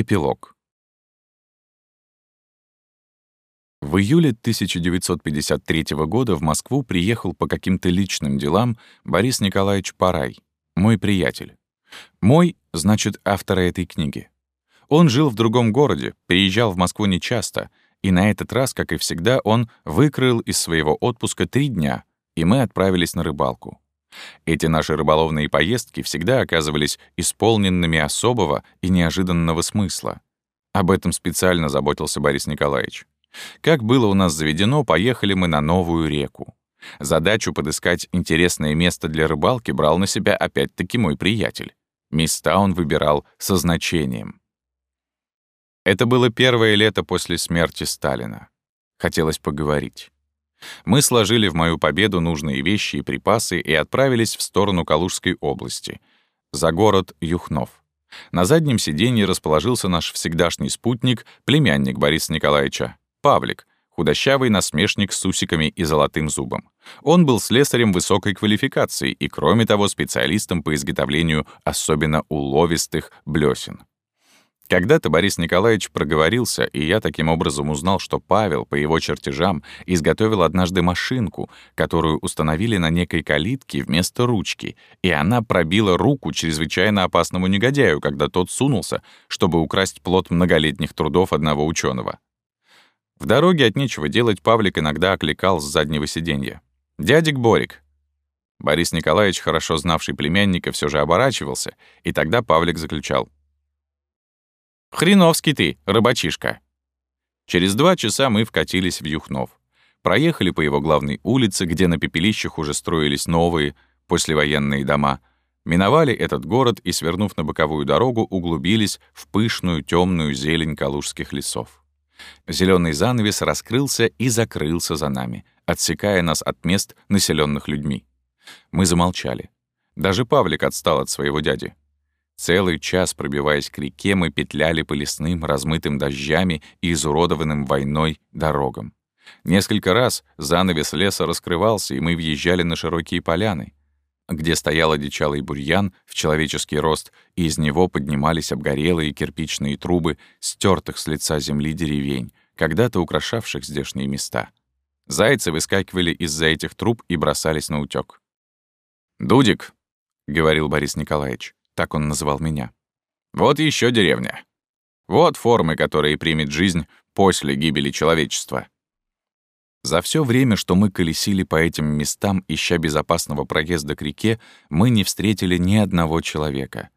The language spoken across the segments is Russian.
Эпилог. В июле 1953 года в Москву приехал по каким-то личным делам Борис Николаевич Парай, мой приятель. Мой, значит, автора этой книги. Он жил в другом городе, приезжал в Москву нечасто, и на этот раз, как и всегда, он выкроил из своего отпуска три дня, и мы отправились на рыбалку. Эти наши рыболовные поездки всегда оказывались исполненными особого и неожиданного смысла. Об этом специально заботился Борис Николаевич. Как было у нас заведено, поехали мы на новую реку. Задачу подыскать интересное место для рыбалки брал на себя опять-таки мой приятель. Места он выбирал со значением. Это было первое лето после смерти Сталина. Хотелось поговорить. Мы сложили в мою победу нужные вещи и припасы и отправились в сторону Калужской области, за город Юхнов. На заднем сиденье расположился наш всегдашний спутник, племянник Бориса Николаевича, Павлик, худощавый насмешник с усиками и золотым зубом. Он был слесарем высокой квалификации и, кроме того, специалистом по изготовлению особенно уловистых блесен. Когда-то Борис Николаевич проговорился, и я таким образом узнал, что Павел по его чертежам изготовил однажды машинку, которую установили на некой калитке вместо ручки, и она пробила руку чрезвычайно опасному негодяю, когда тот сунулся, чтобы украсть плод многолетних трудов одного ученого. В дороге от нечего делать Павлик иногда окликал с заднего сиденья. «Дядик Борик!» Борис Николаевич, хорошо знавший племянника, все же оборачивался, и тогда Павлик заключал — Хреновский ты, рыбачишка. Через два часа мы вкатились в Юхнов. Проехали по его главной улице, где на пепелищах уже строились новые, послевоенные дома. Миновали этот город и, свернув на боковую дорогу, углубились в пышную темную зелень калужских лесов. Зеленый занавес раскрылся и закрылся за нами, отсекая нас от мест, населенных людьми. Мы замолчали. Даже Павлик отстал от своего дяди. Целый час, пробиваясь к реке, мы петляли по лесным, размытым дождями и изуродованным войной дорогам. Несколько раз занавес леса раскрывался, и мы въезжали на широкие поляны, где стоял одичалый бурьян в человеческий рост, и из него поднимались обгорелые кирпичные трубы стертых с лица земли деревень, когда-то украшавших здешние места. Зайцы выскакивали из-за этих труб и бросались на утёк. «Дудик», — говорил Борис Николаевич, так он называл меня. Вот еще деревня. Вот формы, которые примет жизнь после гибели человечества. За все время, что мы колесили по этим местам, ища безопасного проезда к реке, мы не встретили ни одного человека,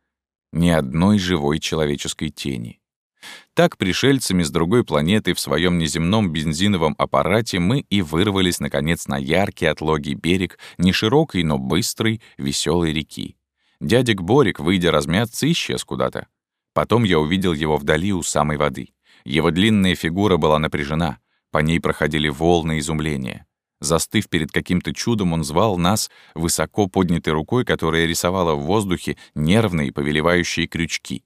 ни одной живой человеческой тени. Так пришельцами с другой планеты в своем неземном бензиновом аппарате мы и вырвались, наконец, на яркий отлогий берег неширокой, но быстрой, веселой реки. Дядик Борик, выйдя размяться, исчез куда-то. Потом я увидел его вдали у самой воды. Его длинная фигура была напряжена, по ней проходили волны изумления. Застыв перед каким-то чудом, он звал нас высоко поднятой рукой, которая рисовала в воздухе нервные повелевающие крючки.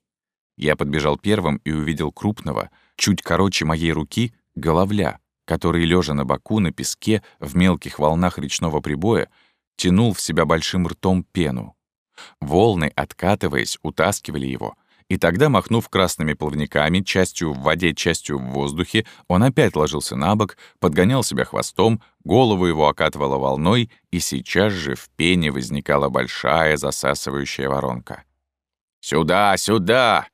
Я подбежал первым и увидел крупного, чуть короче моей руки, головля, который, лежа на боку, на песке, в мелких волнах речного прибоя, тянул в себя большим ртом пену. Волны, откатываясь, утаскивали его. И тогда, махнув красными плавниками, частью в воде, частью в воздухе, он опять ложился на бок, подгонял себя хвостом, голову его окатывала волной, и сейчас же в пене возникала большая засасывающая воронка. «Сюда, сюда!»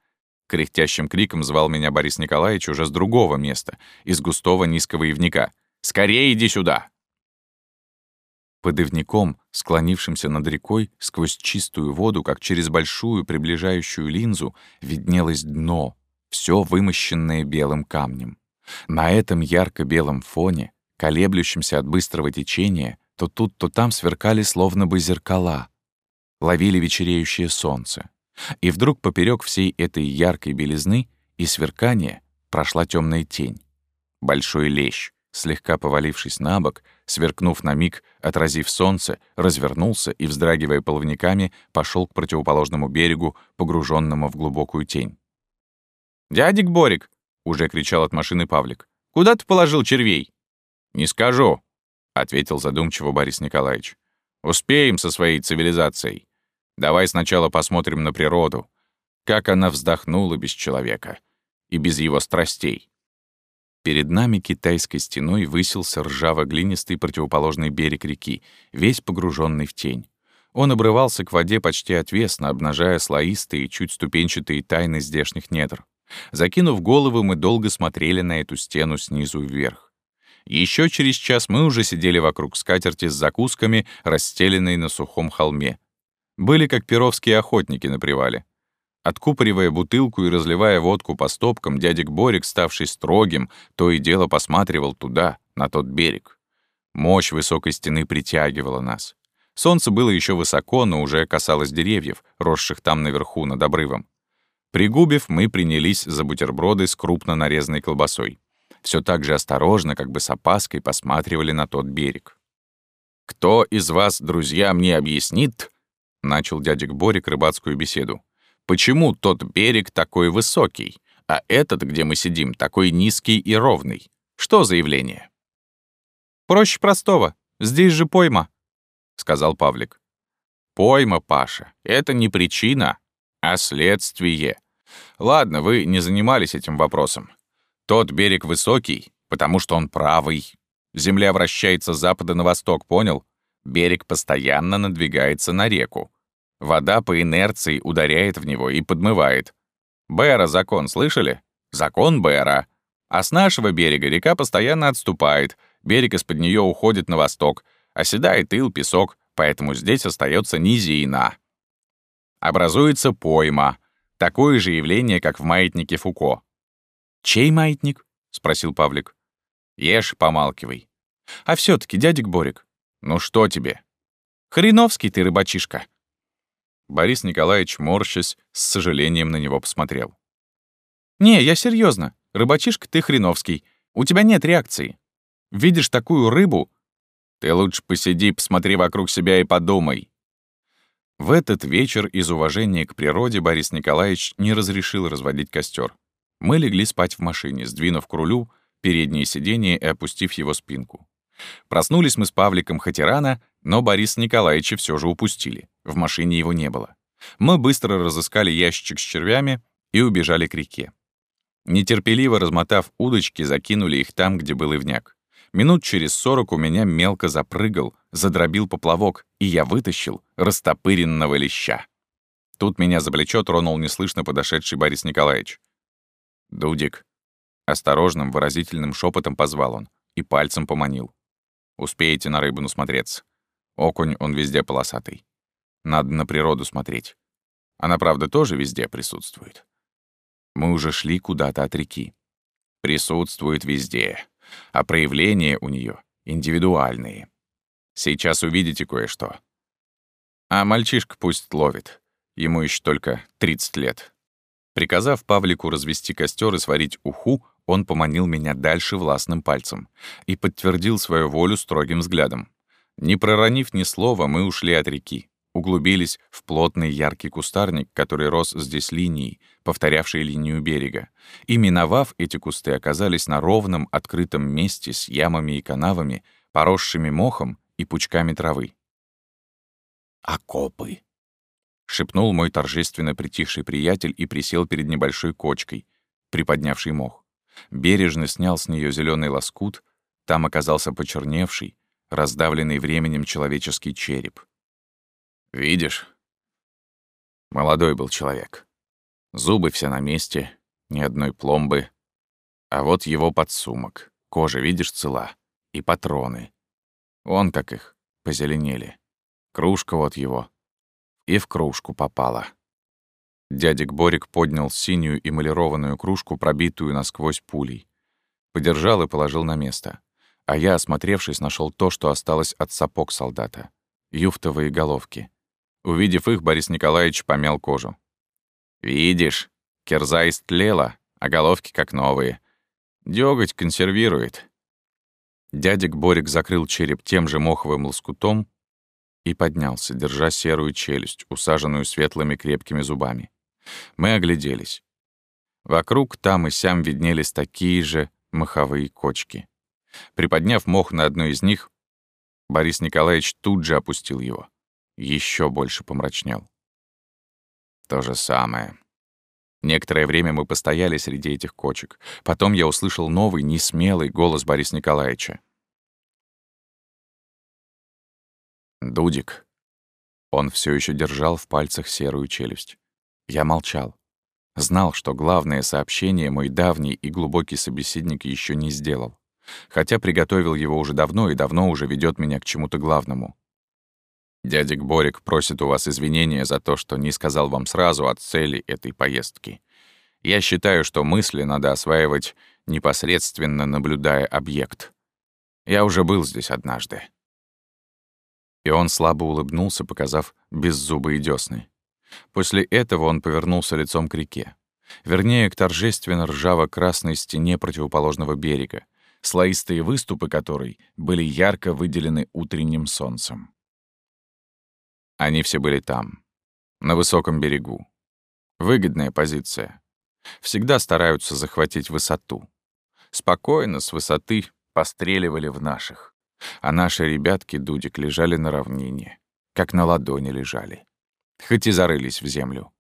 Кряхтящим криком звал меня Борис Николаевич уже с другого места, из густого низкого ивника. «Скорее иди сюда!» Под ивником, склонившимся над рекой, сквозь чистую воду, как через большую приближающую линзу, виднелось дно, все вымощенное белым камнем. На этом ярко-белом фоне, колеблющемся от быстрого течения, то тут, то там сверкали словно бы зеркала, ловили вечереющее солнце. И вдруг поперек всей этой яркой белизны и сверкания прошла темная тень. Большой лещ, слегка повалившись на бок, сверкнув на миг, отразив солнце, развернулся и, вздрагивая половниками, пошел к противоположному берегу, погруженному в глубокую тень. «Дядик Борик!» — уже кричал от машины Павлик. «Куда ты положил червей?» «Не скажу», — ответил задумчиво Борис Николаевич. «Успеем со своей цивилизацией. Давай сначала посмотрим на природу. Как она вздохнула без человека. и без его страстей. Перед нами китайской стеной высился ржаво-глинистый противоположный берег реки, весь погруженный в тень. Он обрывался к воде почти отвесно, обнажая слоистые, чуть ступенчатые тайны здешних недр. Закинув головы, мы долго смотрели на эту стену снизу вверх. Еще через час мы уже сидели вокруг скатерти с закусками, расстеленной на сухом холме. Были как перовские охотники на привале. Откупоривая бутылку и разливая водку по стопкам, дядик Борик, ставший строгим, то и дело посматривал туда, на тот берег. Мощь высокой стены притягивала нас. Солнце было еще высоко, но уже касалось деревьев, росших там наверху, над обрывом. Пригубив, мы принялись за бутерброды с крупно нарезанной колбасой. Все так же осторожно, как бы с опаской, посматривали на тот берег. «Кто из вас, друзья, мне объяснит?» — начал дядик Борик рыбацкую беседу. «Почему тот берег такой высокий, а этот, где мы сидим, такой низкий и ровный? Что за явление?» «Проще простого. Здесь же пойма», — сказал Павлик. «Пойма, Паша, это не причина, а следствие. Ладно, вы не занимались этим вопросом. Тот берег высокий, потому что он правый. Земля вращается с запада на восток, понял? Берег постоянно надвигается на реку. Вода по инерции ударяет в него и подмывает. Бэра закон, слышали? Закон Бэра. А с нашего берега река постоянно отступает, берег из-под нее уходит на восток, оседает ил, песок, поэтому здесь остается низина. Образуется пойма, такое же явление, как в маятнике Фуко. «Чей маятник?» — спросил Павлик. «Ешь, помалкивай». «А все таки дядик Борик». «Ну что тебе?» «Хреновский ты, рыбачишка». Борис Николаевич, морщась, с сожалением на него посмотрел. «Не, я серьезно. Рыбачишка ты хреновский. У тебя нет реакции. Видишь такую рыбу...» «Ты лучше посиди, посмотри вокруг себя и подумай. В этот вечер из уважения к природе Борис Николаевич не разрешил разводить костер. Мы легли спать в машине, сдвинув к рулю переднее сиденье и опустив его спинку. Проснулись мы с Павликом хоть и рано, но Бориса Николаевича все же упустили. В машине его не было. Мы быстро разыскали ящичек с червями и убежали к реке. Нетерпеливо размотав удочки, закинули их там, где был ивняк. Минут через сорок у меня мелко запрыгал, задробил поплавок, и я вытащил растопыренного леща. Тут меня за плечо тронул неслышно подошедший Борис Николаевич. «Дудик». Осторожным, выразительным шепотом позвал он и пальцем поманил. «Успеете на рыбу насмотреться. Окунь, он везде полосатый. Надо на природу смотреть. Она, правда, тоже везде присутствует. Мы уже шли куда-то от реки. Присутствует везде а проявления у нее индивидуальные. Сейчас увидите кое-что. А мальчишка пусть ловит. Ему еще только 30 лет. Приказав Павлику развести костер и сварить уху, он поманил меня дальше властным пальцем и подтвердил свою волю строгим взглядом. Не проронив ни слова, мы ушли от реки углубились в плотный яркий кустарник, который рос здесь линией, повторявшей линию берега, и, миновав эти кусты, оказались на ровном открытом месте с ямами и канавами, поросшими мохом и пучками травы. «Окопы!» — шепнул мой торжественно притихший приятель и присел перед небольшой кочкой, приподнявший мох. Бережно снял с нее зеленый лоскут, там оказался почерневший, раздавленный временем человеческий череп — Видишь? Молодой был человек. Зубы все на месте, ни одной пломбы. А вот его подсумок. Кожа, видишь, цела. И патроны. Он как их, позеленели. Кружка вот его. И в кружку попала. Дядик Борик поднял синюю эмалированную кружку, пробитую насквозь пулей. Подержал и положил на место. А я, осмотревшись, нашел то, что осталось от сапог солдата. Юфтовые головки. Увидев их, Борис Николаевич помял кожу. «Видишь, кирза истлела, а головки как новые. Дёготь консервирует». Дядик Борик закрыл череп тем же моховым лоскутом и поднялся, держа серую челюсть, усаженную светлыми крепкими зубами. Мы огляделись. Вокруг там и сям виднелись такие же моховые кочки. Приподняв мох на одной из них, Борис Николаевич тут же опустил его еще больше помрачнел. То же самое. Некоторое время мы постояли среди этих кочек. Потом я услышал новый, несмелый голос Бориса Николаевича. «Дудик». Он все еще держал в пальцах серую челюсть. Я молчал. Знал, что главное сообщение мой давний и глубокий собеседник еще не сделал. Хотя приготовил его уже давно и давно уже ведет меня к чему-то главному. Дядик Борик просит у вас извинения за то, что не сказал вам сразу о цели этой поездки. Я считаю, что мысли надо осваивать непосредственно наблюдая объект. Я уже был здесь однажды. И он слабо улыбнулся, показав беззубые десны. После этого он повернулся лицом к реке. Вернее, к торжественно ржаво-красной стене противоположного берега, слоистые выступы которой были ярко выделены утренним солнцем. Они все были там, на высоком берегу. Выгодная позиция. Всегда стараются захватить высоту. Спокойно, с высоты, постреливали в наших. А наши ребятки, Дудик, лежали на равнине, как на ладони лежали. Хоть и зарылись в землю.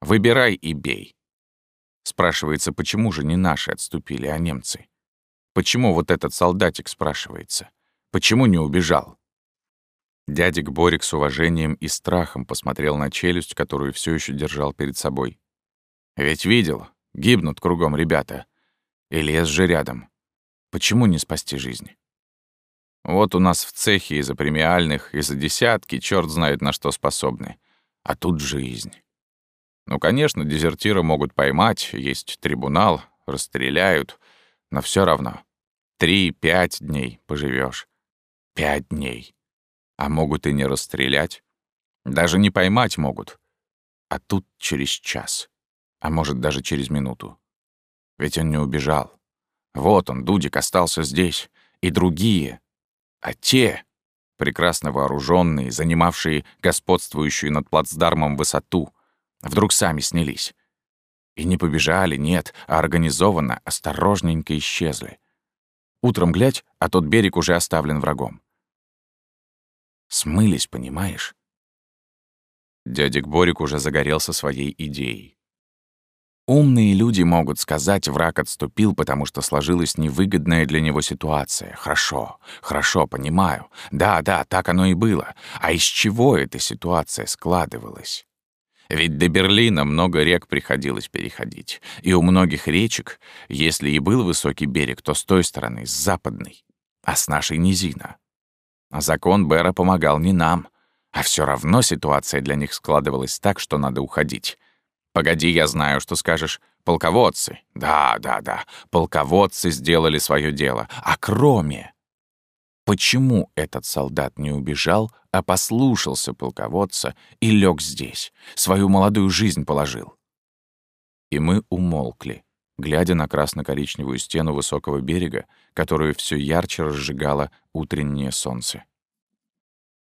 Выбирай и бей. Спрашивается, почему же не наши отступили, а немцы? Почему вот этот солдатик спрашивается? Почему не убежал? Дядик Борик с уважением и страхом посмотрел на челюсть, которую все еще держал перед собой. «Ведь видел, гибнут кругом ребята. И лес же рядом. Почему не спасти жизнь? Вот у нас в цехе из-за премиальных, из-за десятки, черт знает на что способны. А тут жизнь. Ну, конечно, дезертира могут поймать, есть трибунал, расстреляют, но все равно. Три-пять дней поживешь. Пять дней. А могут и не расстрелять. Даже не поймать могут. А тут через час. А может, даже через минуту. Ведь он не убежал. Вот он, Дудик, остался здесь. И другие. А те, прекрасно вооруженные, занимавшие господствующую над плацдармом высоту, вдруг сами снялись. И не побежали, нет, а организованно, осторожненько исчезли. Утром глядь, а тот берег уже оставлен врагом. Смылись, понимаешь? Дядик Борик уже загорелся своей идеей. Умные люди могут сказать, враг отступил, потому что сложилась невыгодная для него ситуация. Хорошо, хорошо, понимаю. Да, да, так оно и было. А из чего эта ситуация складывалась? Ведь до Берлина много рек приходилось переходить. И у многих речек, если и был высокий берег, то с той стороны, с западной, а с нашей низина. А закон Бера помогал не нам. А все равно ситуация для них складывалась так, что надо уходить. Погоди, я знаю, что скажешь. Полководцы. Да, да, да. Полководцы сделали свое дело. А кроме... Почему этот солдат не убежал, а послушался полководца и лег здесь, свою молодую жизнь положил? И мы умолкли, глядя на красно-коричневую стену высокого берега, которую все ярче разжигало утреннее солнце.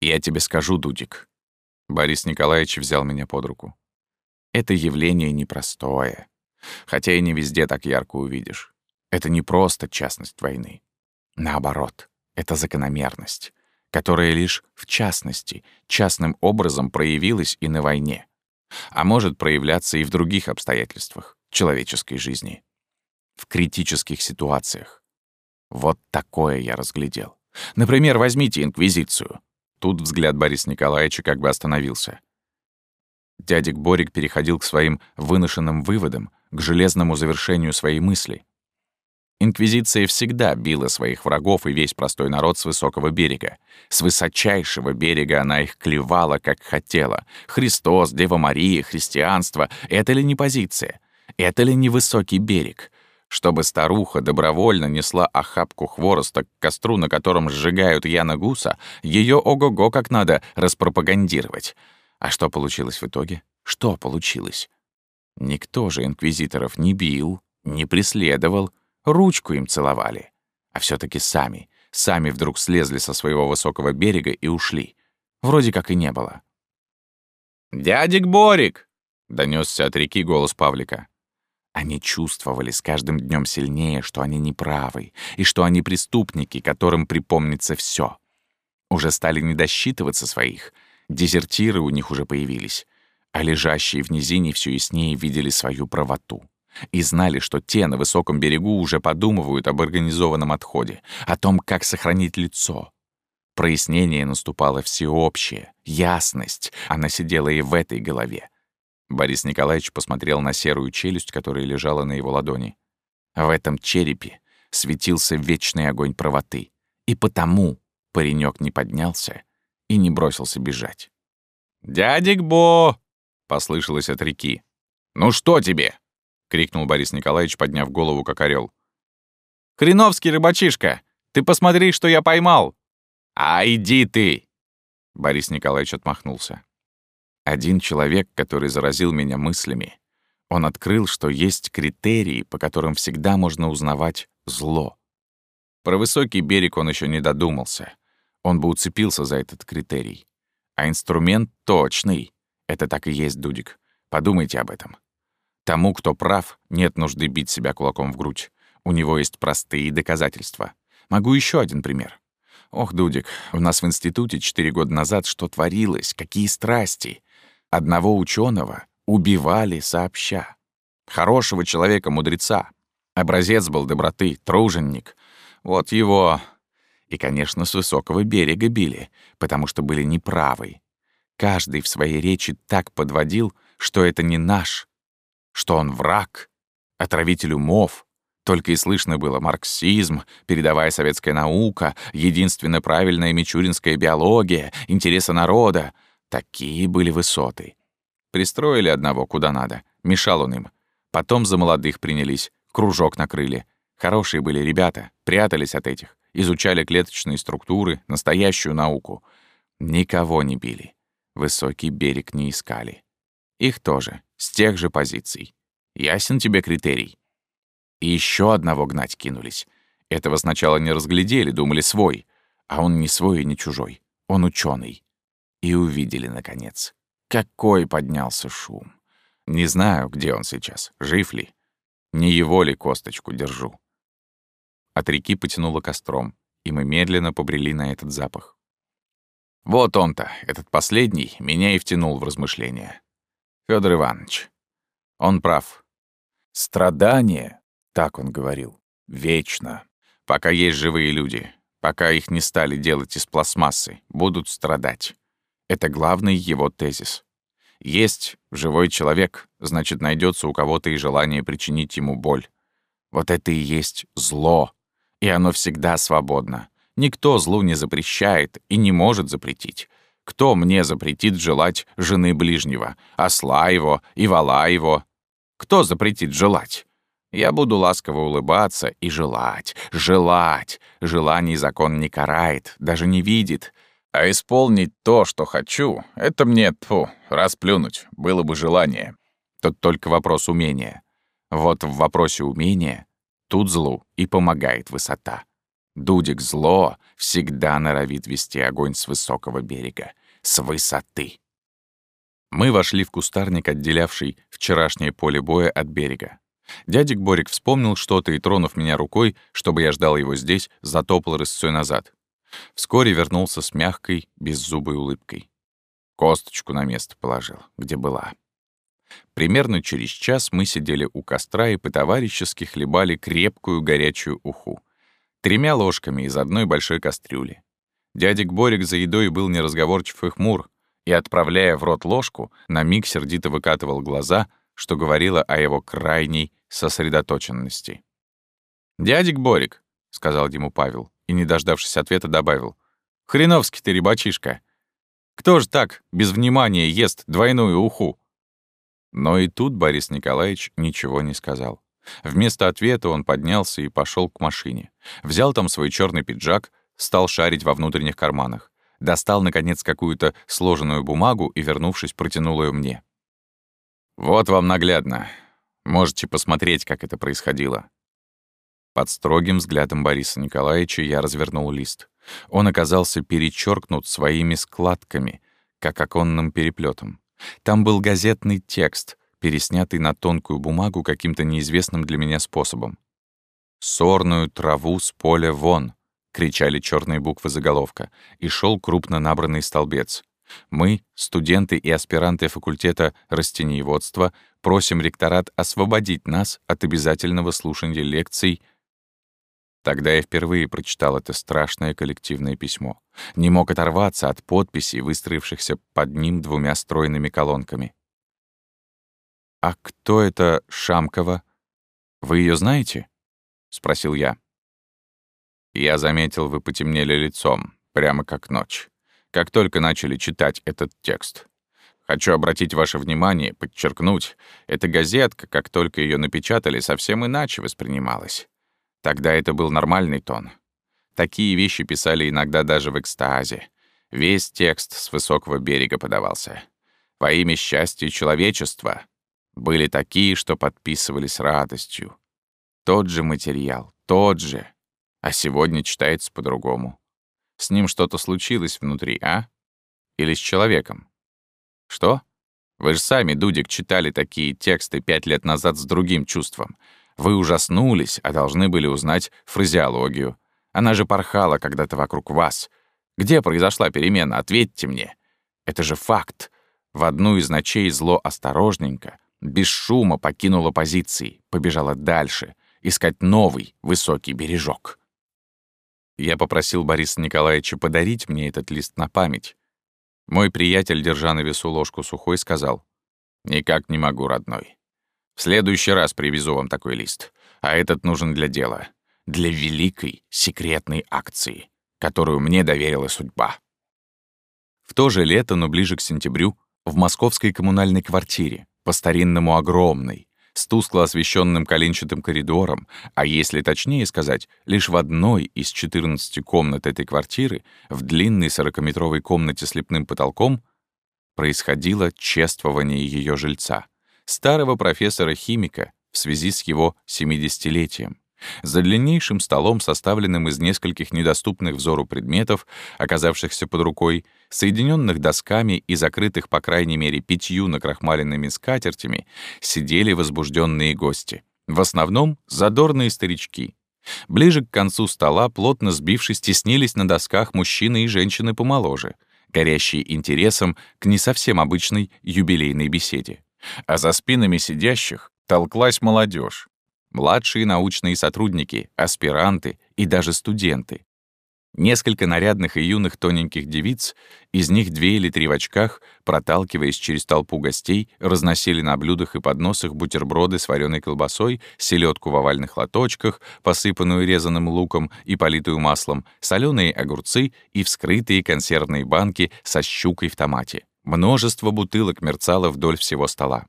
«Я тебе скажу, Дудик». Борис Николаевич взял меня под руку. «Это явление непростое, хотя и не везде так ярко увидишь. Это не просто частность войны. Наоборот, это закономерность, которая лишь в частности, частным образом проявилась и на войне, а может проявляться и в других обстоятельствах человеческой жизни. В критических ситуациях. Вот такое я разглядел. Например, возьмите Инквизицию. Тут взгляд Бориса Николаевича как бы остановился. Дядик Борик переходил к своим выношенным выводам, к железному завершению своей мысли. Инквизиция всегда била своих врагов и весь простой народ с высокого берега. С высочайшего берега она их клевала, как хотела. Христос, Дева Мария, христианство — это ли не позиция? Это ли не высокий берег? Чтобы старуха добровольно несла охапку хвороста к костру, на котором сжигают Яна Гуса, ее ого-го как надо распропагандировать. А что получилось в итоге? Что получилось? Никто же инквизиторов не бил, не преследовал, ручку им целовали. А все таки сами, сами вдруг слезли со своего высокого берега и ушли. Вроде как и не было. «Дядик Борик!» — донесся от реки голос Павлика. Они чувствовали с каждым днем сильнее, что они неправы, и что они преступники, которым припомнится все. Уже стали не досчитываться своих. Дезертиры у них уже появились. а лежащие в низине все яснее видели свою правоту и знали, что те на высоком берегу уже подумывают об организованном отходе, о том, как сохранить лицо. Прояснение наступало всеобщее, ясность, она сидела и в этой голове. Борис Николаевич посмотрел на серую челюсть, которая лежала на его ладони. В этом черепе светился вечный огонь правоты, и потому паренек не поднялся и не бросился бежать. «Дядик Бо!» — послышалось от реки. «Ну что тебе?» — крикнул Борис Николаевич, подняв голову, как орел. «Хреновский рыбачишка! Ты посмотри, что я поймал!» «А иди ты!» Борис Николаевич отмахнулся. Один человек, который заразил меня мыслями, он открыл, что есть критерии, по которым всегда можно узнавать зло. Про высокий берег он еще не додумался. Он бы уцепился за этот критерий. А инструмент точный. Это так и есть, Дудик. Подумайте об этом. Тому, кто прав, нет нужды бить себя кулаком в грудь. У него есть простые доказательства. Могу еще один пример. Ох, Дудик, у нас в институте четыре года назад что творилось, какие страсти. Одного ученого убивали сообща. Хорошего человека-мудреца. Образец был доброты, труженик. Вот его... И, конечно, с высокого берега били, потому что были неправы. Каждый в своей речи так подводил, что это не наш, что он враг, отравитель умов. Только и слышно было марксизм, передовая советская наука, единственно правильная мичуринская биология, интересы народа. Такие были высоты. Пристроили одного куда надо, мешал он им. Потом за молодых принялись, кружок накрыли. Хорошие были ребята, прятались от этих, изучали клеточные структуры, настоящую науку. Никого не били. Высокий берег не искали. Их тоже, с тех же позиций. Ясен тебе критерий? И еще одного гнать кинулись. Этого сначала не разглядели, думали свой. А он не свой и не чужой. Он ученый. И увидели, наконец. Какой поднялся шум. Не знаю, где он сейчас, жив ли. Не его ли косточку держу. От реки потянуло костром, и мы медленно побрели на этот запах. Вот он-то, этот последний, меня и втянул в размышления. Федор Иванович. Он прав. Страдание, так он говорил, вечно. Пока есть живые люди, пока их не стали делать из пластмассы, будут страдать. Это главный его тезис. Есть живой человек, значит, найдется у кого-то и желание причинить ему боль. Вот это и есть зло. И оно всегда свободно. Никто злу не запрещает и не может запретить. Кто мне запретит желать жены ближнего, осла его и вала его? Кто запретит желать? Я буду ласково улыбаться и желать, желать. Желаний закон не карает, даже не видит. А исполнить то, что хочу, это мне, тьфу, расплюнуть, было бы желание. Тут только вопрос умения. Вот в вопросе умения тут злу и помогает высота. Дудик зло всегда норовит вести огонь с высокого берега, с высоты. Мы вошли в кустарник, отделявший вчерашнее поле боя от берега. Дядик Борик вспомнил что-то и, тронув меня рукой, чтобы я ждал его здесь, затопал рысцой назад. Вскоре вернулся с мягкой, беззубой улыбкой. Косточку на место положил, где была. Примерно через час мы сидели у костра и по-товарищески хлебали крепкую горячую уху тремя ложками из одной большой кастрюли. Дядик Борик за едой был неразговорчив и хмур, и, отправляя в рот ложку, на миг сердито выкатывал глаза, что говорило о его крайней сосредоточенности. «Дядик Борик», — сказал ему Павел, и, не дождавшись ответа, добавил, «Хреновский ты ребачишка! Кто ж так, без внимания, ест двойную уху?» Но и тут Борис Николаевич ничего не сказал. Вместо ответа он поднялся и пошел к машине. Взял там свой черный пиджак, стал шарить во внутренних карманах. Достал, наконец, какую-то сложенную бумагу и, вернувшись, протянул ее мне. «Вот вам наглядно. Можете посмотреть, как это происходило». Под строгим взглядом Бориса Николаевича я развернул лист. Он оказался перечеркнут своими складками, как оконным переплетом. Там был газетный текст — переснятый на тонкую бумагу каким-то неизвестным для меня способом. «Сорную траву с поля вон!» — кричали черные буквы заголовка, и шел крупно набранный столбец. Мы, студенты и аспиранты факультета растениеводства, просим ректорат освободить нас от обязательного слушания лекций Тогда я впервые прочитал это страшное коллективное письмо. Не мог оторваться от подписей, выстроившихся под ним двумя стройными колонками. «А кто это Шамкова? Вы ее знаете?» — спросил я. Я заметил, вы потемнели лицом, прямо как ночь, как только начали читать этот текст. Хочу обратить ваше внимание, подчеркнуть, эта газетка, как только ее напечатали, совсем иначе воспринималась. Тогда это был нормальный тон. Такие вещи писали иногда даже в экстазе. Весь текст с высокого берега подавался. Во имя счастья человечества. Были такие, что подписывались радостью. Тот же материал, тот же. А сегодня читается по-другому. С ним что-то случилось внутри, а? Или с человеком? Что? Вы же сами, Дудик, читали такие тексты пять лет назад с другим чувством — вы ужаснулись, а должны были узнать фразеологию. Она же порхала когда-то вокруг вас. Где произошла перемена? Ответьте мне. Это же факт. В одну из ночей зло осторожненько, без шума покинуло позиции, побежало дальше, искать новый высокий бережок. Я попросил Бориса Николаевича подарить мне этот лист на память. Мой приятель, держа на весу ложку сухой, сказал, «Никак не могу, родной. В следующий раз привезу вам такой лист. А этот нужен для дела. Для великой секретной акции, которую мне доверила судьба. В то же лето, но ближе к сентябрю, в московской коммунальной квартире, по-старинному огромной, с тускло освещенным коленчатым коридором, а если точнее сказать, лишь в одной из 14 комнат этой квартиры, в длинной сорокаметровой комнате с лепным потолком, происходило чествование ее жильца — старого профессора-химика в связи с его 70-летием. За длиннейшим столом, составленным из нескольких недоступных взору предметов, оказавшихся под рукой, соединенных досками и закрытых, по крайней мере, пятью накрахмаленными скатертями, сидели возбужденные гости. В основном задорные старички. Ближе к концу стола, плотно сбившись, теснились на досках мужчины и женщины помоложе, горящие интересом к не совсем обычной юбилейной беседе а за спинами сидящих толклась молодежь, младшие научные сотрудники, аспиранты и даже студенты. Несколько нарядных и юных тоненьких девиц, из них две или три в очках, проталкиваясь через толпу гостей, разносили на блюдах и подносах бутерброды с вареной колбасой, селедку в овальных лоточках, посыпанную резаным луком и политую маслом, соленые огурцы и вскрытые консервные банки со щукой в томате. Множество бутылок мерцало вдоль всего стола.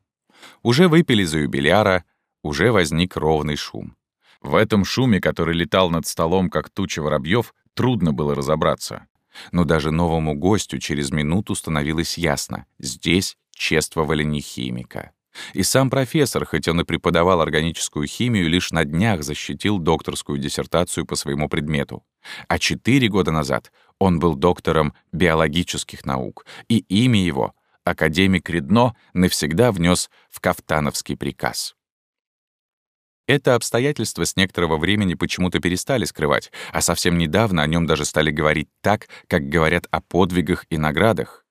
Уже выпили за юбиляра, уже возник ровный шум. В этом шуме, который летал над столом, как туча воробьев, трудно было разобраться. Но даже новому гостю через минуту становилось ясно — здесь чествовали не химика. И сам профессор, хоть он и преподавал органическую химию, лишь на днях защитил докторскую диссертацию по своему предмету. А четыре года назад он был доктором биологических наук, и имя его, академик Редно, навсегда внес в Кафтановский приказ. Это обстоятельство с некоторого времени почему-то перестали скрывать, а совсем недавно о нем даже стали говорить так, как говорят о подвигах и наградах.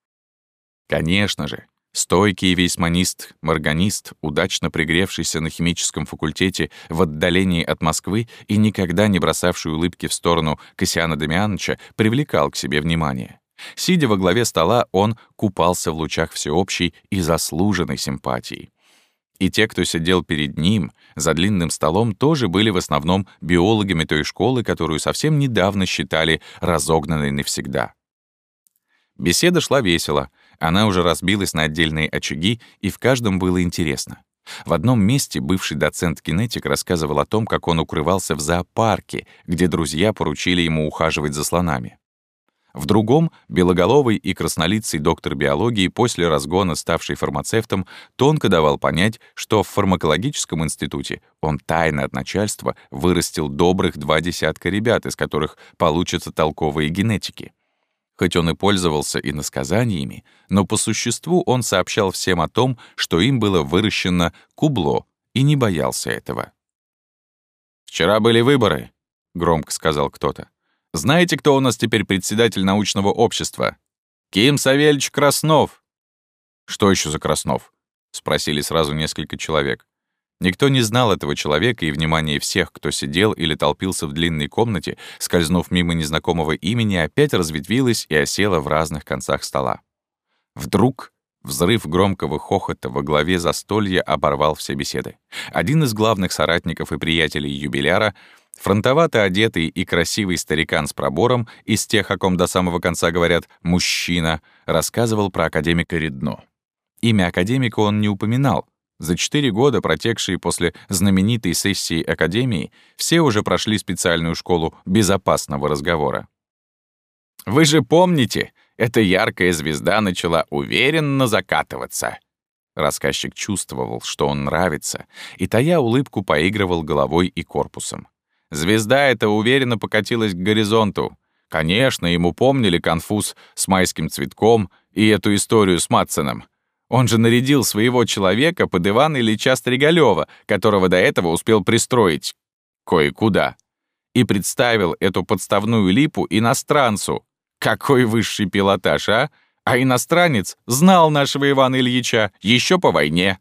Конечно же, Стойкий вейсманист-морганист, удачно пригревшийся на химическом факультете в отдалении от Москвы и никогда не бросавший улыбки в сторону Кассиана Дамиановича, привлекал к себе внимание. Сидя во главе стола, он купался в лучах всеобщей и заслуженной симпатии. И те, кто сидел перед ним, за длинным столом, тоже были в основном биологами той школы, которую совсем недавно считали разогнанной навсегда. Беседа шла весело — она уже разбилась на отдельные очаги, и в каждом было интересно. В одном месте бывший доцент-генетик рассказывал о том, как он укрывался в зоопарке, где друзья поручили ему ухаживать за слонами. В другом — белоголовый и краснолицый доктор биологии, после разгона ставший фармацевтом, тонко давал понять, что в фармакологическом институте он тайно от начальства вырастил добрых два десятка ребят, из которых получатся толковые генетики. Хоть он и пользовался иносказаниями, но по существу он сообщал всем о том, что им было выращено кубло, и не боялся этого. «Вчера были выборы», — громко сказал кто-то. «Знаете, кто у нас теперь председатель научного общества?» Ким Савельич Краснов!» «Что еще за Краснов?» — спросили сразу несколько человек. Никто не знал этого человека, и внимание всех, кто сидел или толпился в длинной комнате, скользнув мимо незнакомого имени, опять разветвилось и осело в разных концах стола. Вдруг взрыв громкого хохота во главе застолья оборвал все беседы. Один из главных соратников и приятелей юбиляра, фронтовато одетый и красивый старикан с пробором, из тех, о ком до самого конца говорят «мужчина», рассказывал про академика Редно. Имя академика он не упоминал, за четыре года, протекшие после знаменитой сессии Академии, все уже прошли специальную школу безопасного разговора. «Вы же помните, эта яркая звезда начала уверенно закатываться». Рассказчик чувствовал, что он нравится, и, тая улыбку, поигрывал головой и корпусом. Звезда эта уверенно покатилась к горизонту. Конечно, ему помнили конфуз с майским цветком и эту историю с Матсоном — он же нарядил своего человека под Ивана Ильича Стригалёва, которого до этого успел пристроить кое-куда, и представил эту подставную липу иностранцу. Какой высший пилотаж, а? А иностранец знал нашего Ивана Ильича еще по войне.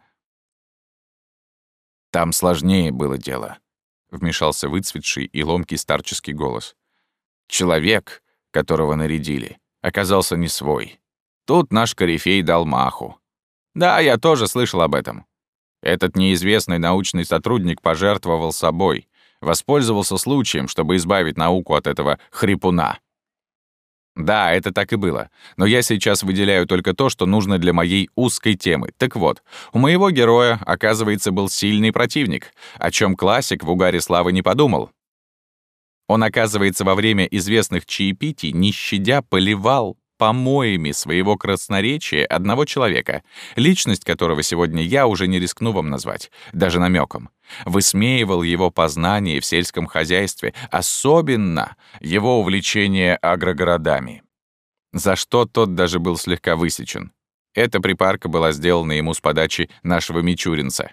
Там сложнее было дело, — вмешался выцветший и ломкий старческий голос. Человек, которого нарядили, оказался не свой. Тут наш корифей дал маху. Да, я тоже слышал об этом. Этот неизвестный научный сотрудник пожертвовал собой, воспользовался случаем, чтобы избавить науку от этого хрипуна. Да, это так и было. Но я сейчас выделяю только то, что нужно для моей узкой темы. Так вот, у моего героя, оказывается, был сильный противник, о чем классик в угаре славы не подумал. Он, оказывается, во время известных чаепитий, не щадя, поливал помоями своего красноречия одного человека, личность которого сегодня я уже не рискну вам назвать, даже намеком. Высмеивал его познания в сельском хозяйстве, особенно его увлечение агрогородами. За что тот даже был слегка высечен. Эта припарка была сделана ему с подачи нашего Мичуринца.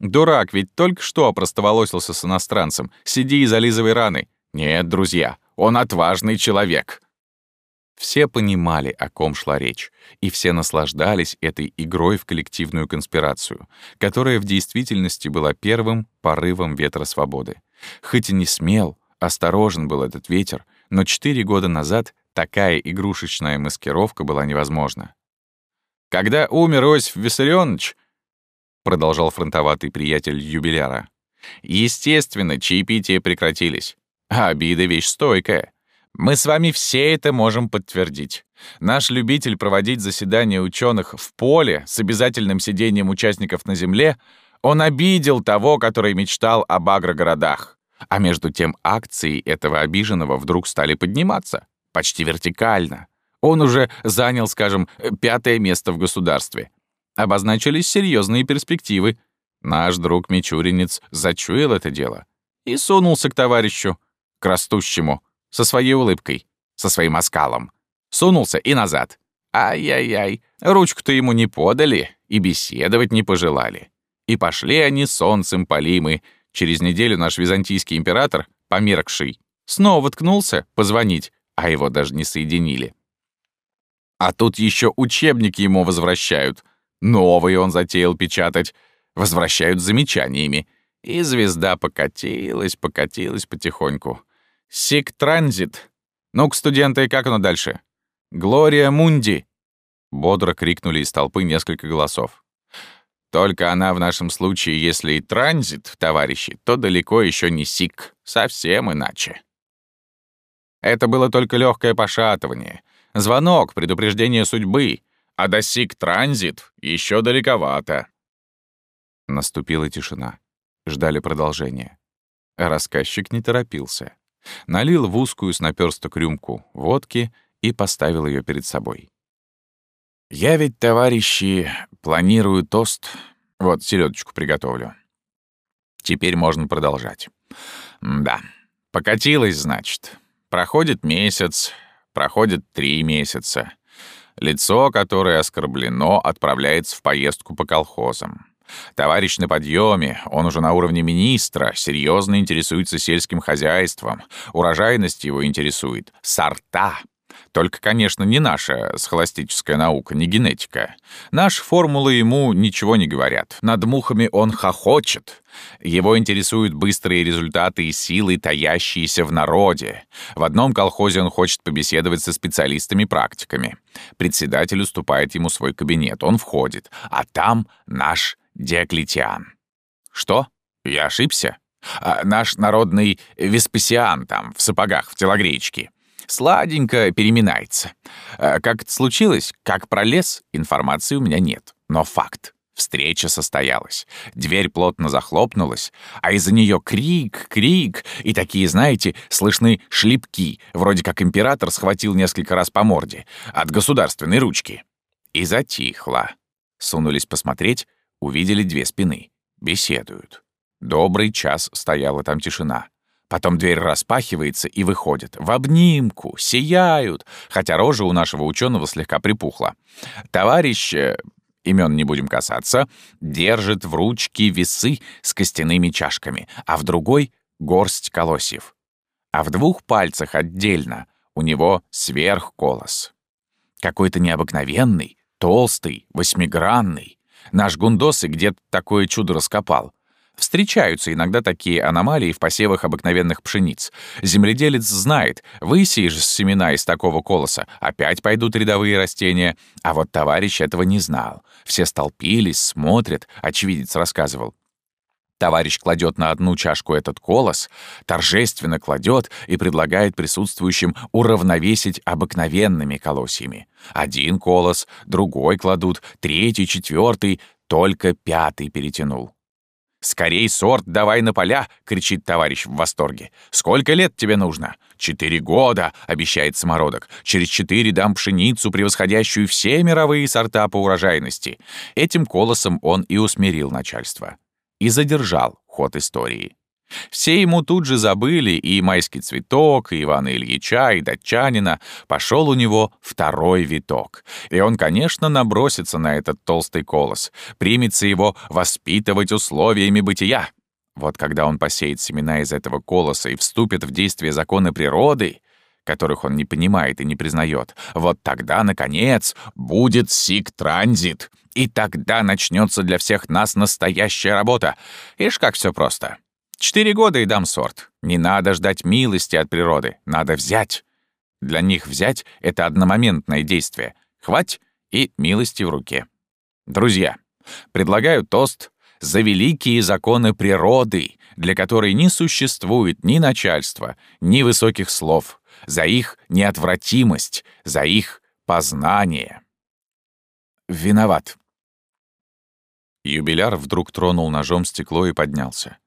Дурак, ведь только что опростоволосился с иностранцем. Сиди и зализывай раны. Нет, друзья, он отважный человек. Все понимали, о ком шла речь, и все наслаждались этой игрой в коллективную конспирацию, которая в действительности была первым порывом ветра свободы. Хоть и не смел, осторожен был этот ветер, но четыре года назад такая игрушечная маскировка была невозможна. «Когда умер Иосиф Виссарионович», — продолжал фронтоватый приятель юбиляра, «естественно, чаепития прекратились, а обида — вещь стойкая. Мы с вами все это можем подтвердить. Наш любитель проводить заседания ученых в поле с обязательным сидением участников на земле, он обидел того, который мечтал об агрогородах. А между тем акции этого обиженного вдруг стали подниматься, почти вертикально. Он уже занял, скажем, пятое место в государстве. Обозначились серьезные перспективы. Наш друг Мичуринец зачуял это дело и сунулся к товарищу, к растущему, со своей улыбкой, со своим оскалом. Сунулся и назад. Ай-яй-яй, ручку-то ему не подали и беседовать не пожелали. И пошли они солнцем полимы. Через неделю наш византийский император, померкший, снова ткнулся позвонить, а его даже не соединили. А тут еще учебник ему возвращают. Новый он затеял печатать. Возвращают замечаниями. И звезда покатилась, покатилась потихоньку. Сик Транзит. Ну-ка, студенты, как оно дальше? Глория Мунди. Бодро крикнули из толпы несколько голосов. Только она в нашем случае, если и транзит, товарищи, то далеко еще не сик, совсем иначе. Это было только легкое пошатывание, звонок, предупреждение судьбы, а до сик транзит еще далековато. Наступила тишина. Ждали продолжения. Рассказчик не торопился налил в узкую с наперсток рюмку водки и поставил ее перед собой. «Я ведь, товарищи, планирую тост. Вот, селедочку приготовлю. Теперь можно продолжать. Да, покатилась, значит. Проходит месяц, проходит три месяца. Лицо, которое оскорблено, отправляется в поездку по колхозам. Товарищ на подъеме, он уже на уровне министра, серьезно интересуется сельским хозяйством, урожайность его интересует, сорта. Только, конечно, не наша схоластическая наука, не генетика. Наши формулы ему ничего не говорят. Над мухами он хохочет. Его интересуют быстрые результаты и силы, таящиеся в народе. В одном колхозе он хочет побеседовать со специалистами-практиками. Председатель уступает ему свой кабинет, он входит, а там наш Диоклетиан. Что? Я ошибся? А наш народный Веспасиан там, в сапогах, в телогреечке. Сладенько переминается. А как это случилось, как пролез, информации у меня нет. Но факт. Встреча состоялась. Дверь плотно захлопнулась, а из-за нее крик, крик, и такие, знаете, слышны шлепки, вроде как император схватил несколько раз по морде, от государственной ручки. И затихло. Сунулись посмотреть, увидели две спины. Беседуют. Добрый час стояла там тишина. Потом дверь распахивается и выходит. В обнимку, сияют, хотя рожа у нашего ученого слегка припухла. Товарищ, э, имен не будем касаться, держит в ручке весы с костяными чашками, а в другой — горсть колосьев. А в двух пальцах отдельно у него сверхколос. Какой-то необыкновенный, толстый, восьмигранный. Наш Гундосы где-то такое чудо раскопал. Встречаются иногда такие аномалии в посевах обыкновенных пшениц. Земледелец знает, высеешь семена из такого колоса, опять пойдут рядовые растения. А вот товарищ этого не знал. Все столпились, смотрят, очевидец рассказывал. Товарищ кладет на одну чашку этот колос, торжественно кладет и предлагает присутствующим уравновесить обыкновенными колосьями. Один колос, другой кладут, третий, четвертый, только пятый перетянул. «Скорей сорт давай на поля!» — кричит товарищ в восторге. «Сколько лет тебе нужно?» «Четыре года!» — обещает самородок. «Через четыре дам пшеницу, превосходящую все мировые сорта по урожайности». Этим колосом он и усмирил начальство. И задержал ход истории. Все ему тут же забыли и майский цветок, и Ивана Ильича, и датчанина. Пошел у него второй виток. И он, конечно, набросится на этот толстый колос, примется его воспитывать условиями бытия. Вот когда он посеет семена из этого колоса и вступит в действие законы природы, которых он не понимает и не признает, вот тогда, наконец, будет сик-транзит. И тогда начнется для всех нас настоящая работа. Ишь, как все просто. Четыре года и дам сорт. Не надо ждать милости от природы, надо взять. Для них взять — это одномоментное действие. Хвать и милости в руке. Друзья, предлагаю тост за великие законы природы, для которой не существует ни начальства, ни высоких слов, за их неотвратимость, за их познание. Виноват. Юбиляр вдруг тронул ножом стекло и поднялся.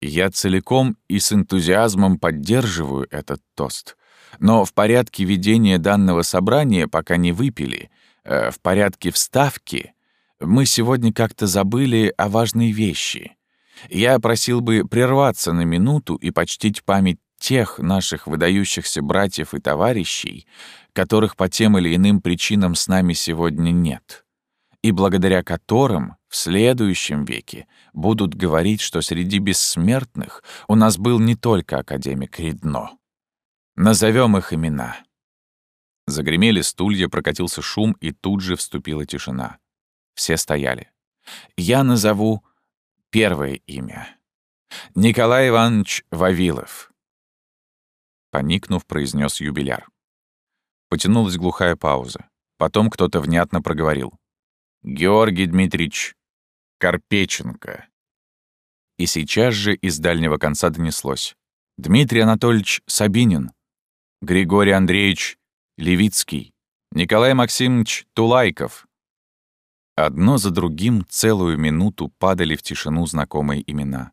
Я целиком и с энтузиазмом поддерживаю этот тост. Но в порядке ведения данного собрания, пока не выпили, э, в порядке вставки, мы сегодня как-то забыли о важной вещи. Я просил бы прерваться на минуту и почтить память тех наших выдающихся братьев и товарищей, которых по тем или иным причинам с нами сегодня нет и благодаря которым в следующем веке будут говорить, что среди бессмертных у нас был не только академик Ридно. Назовем их имена. Загремели стулья, прокатился шум, и тут же вступила тишина. Все стояли. Я назову первое имя. Николай Иванович Вавилов. Поникнув, произнес юбиляр. Потянулась глухая пауза. Потом кто-то внятно проговорил. Георгий Дмитриевич Карпеченко. И сейчас же из дальнего конца донеслось. Дмитрий Анатольевич Сабинин, Григорий Андреевич Левицкий, Николай Максимович Тулайков. Одно за другим целую минуту падали в тишину знакомые имена.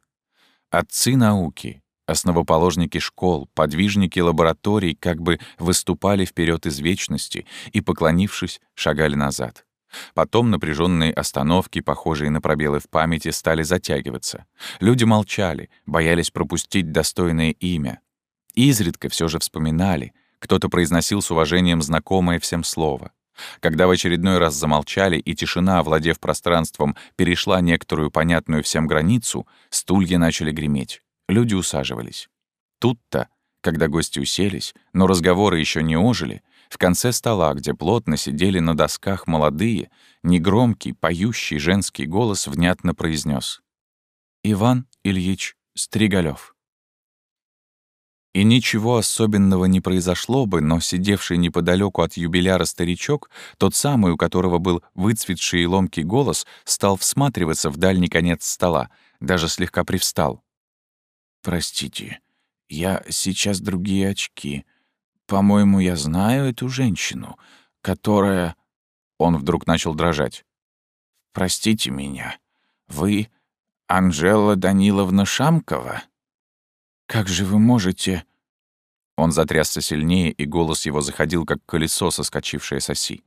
Отцы науки, основоположники школ, подвижники лабораторий как бы выступали вперед из вечности и, поклонившись, шагали назад. Потом напряженные остановки, похожие на пробелы в памяти, стали затягиваться. Люди молчали, боялись пропустить достойное имя. Изредка все же вспоминали, кто-то произносил с уважением знакомое всем слово. Когда в очередной раз замолчали, и тишина, овладев пространством, перешла некоторую понятную всем границу, стулья начали греметь. Люди усаживались. Тут-то, когда гости уселись, но разговоры еще не ожили, В конце стола, где плотно сидели на досках молодые, негромкий, поющий женский голос внятно произнес: «Иван Ильич Стригалев». И ничего особенного не произошло бы, но сидевший неподалеку от юбиляра старичок, тот самый, у которого был выцветший и ломкий голос, стал всматриваться в дальний конец стола, даже слегка привстал. «Простите, я сейчас другие очки. По-моему, я знаю эту женщину, которая...» Он вдруг начал дрожать. «Простите меня, вы Анжела Даниловна Шамкова?» «Как же вы можете...» Он затрясся сильнее, и голос его заходил, как колесо, соскочившее с оси.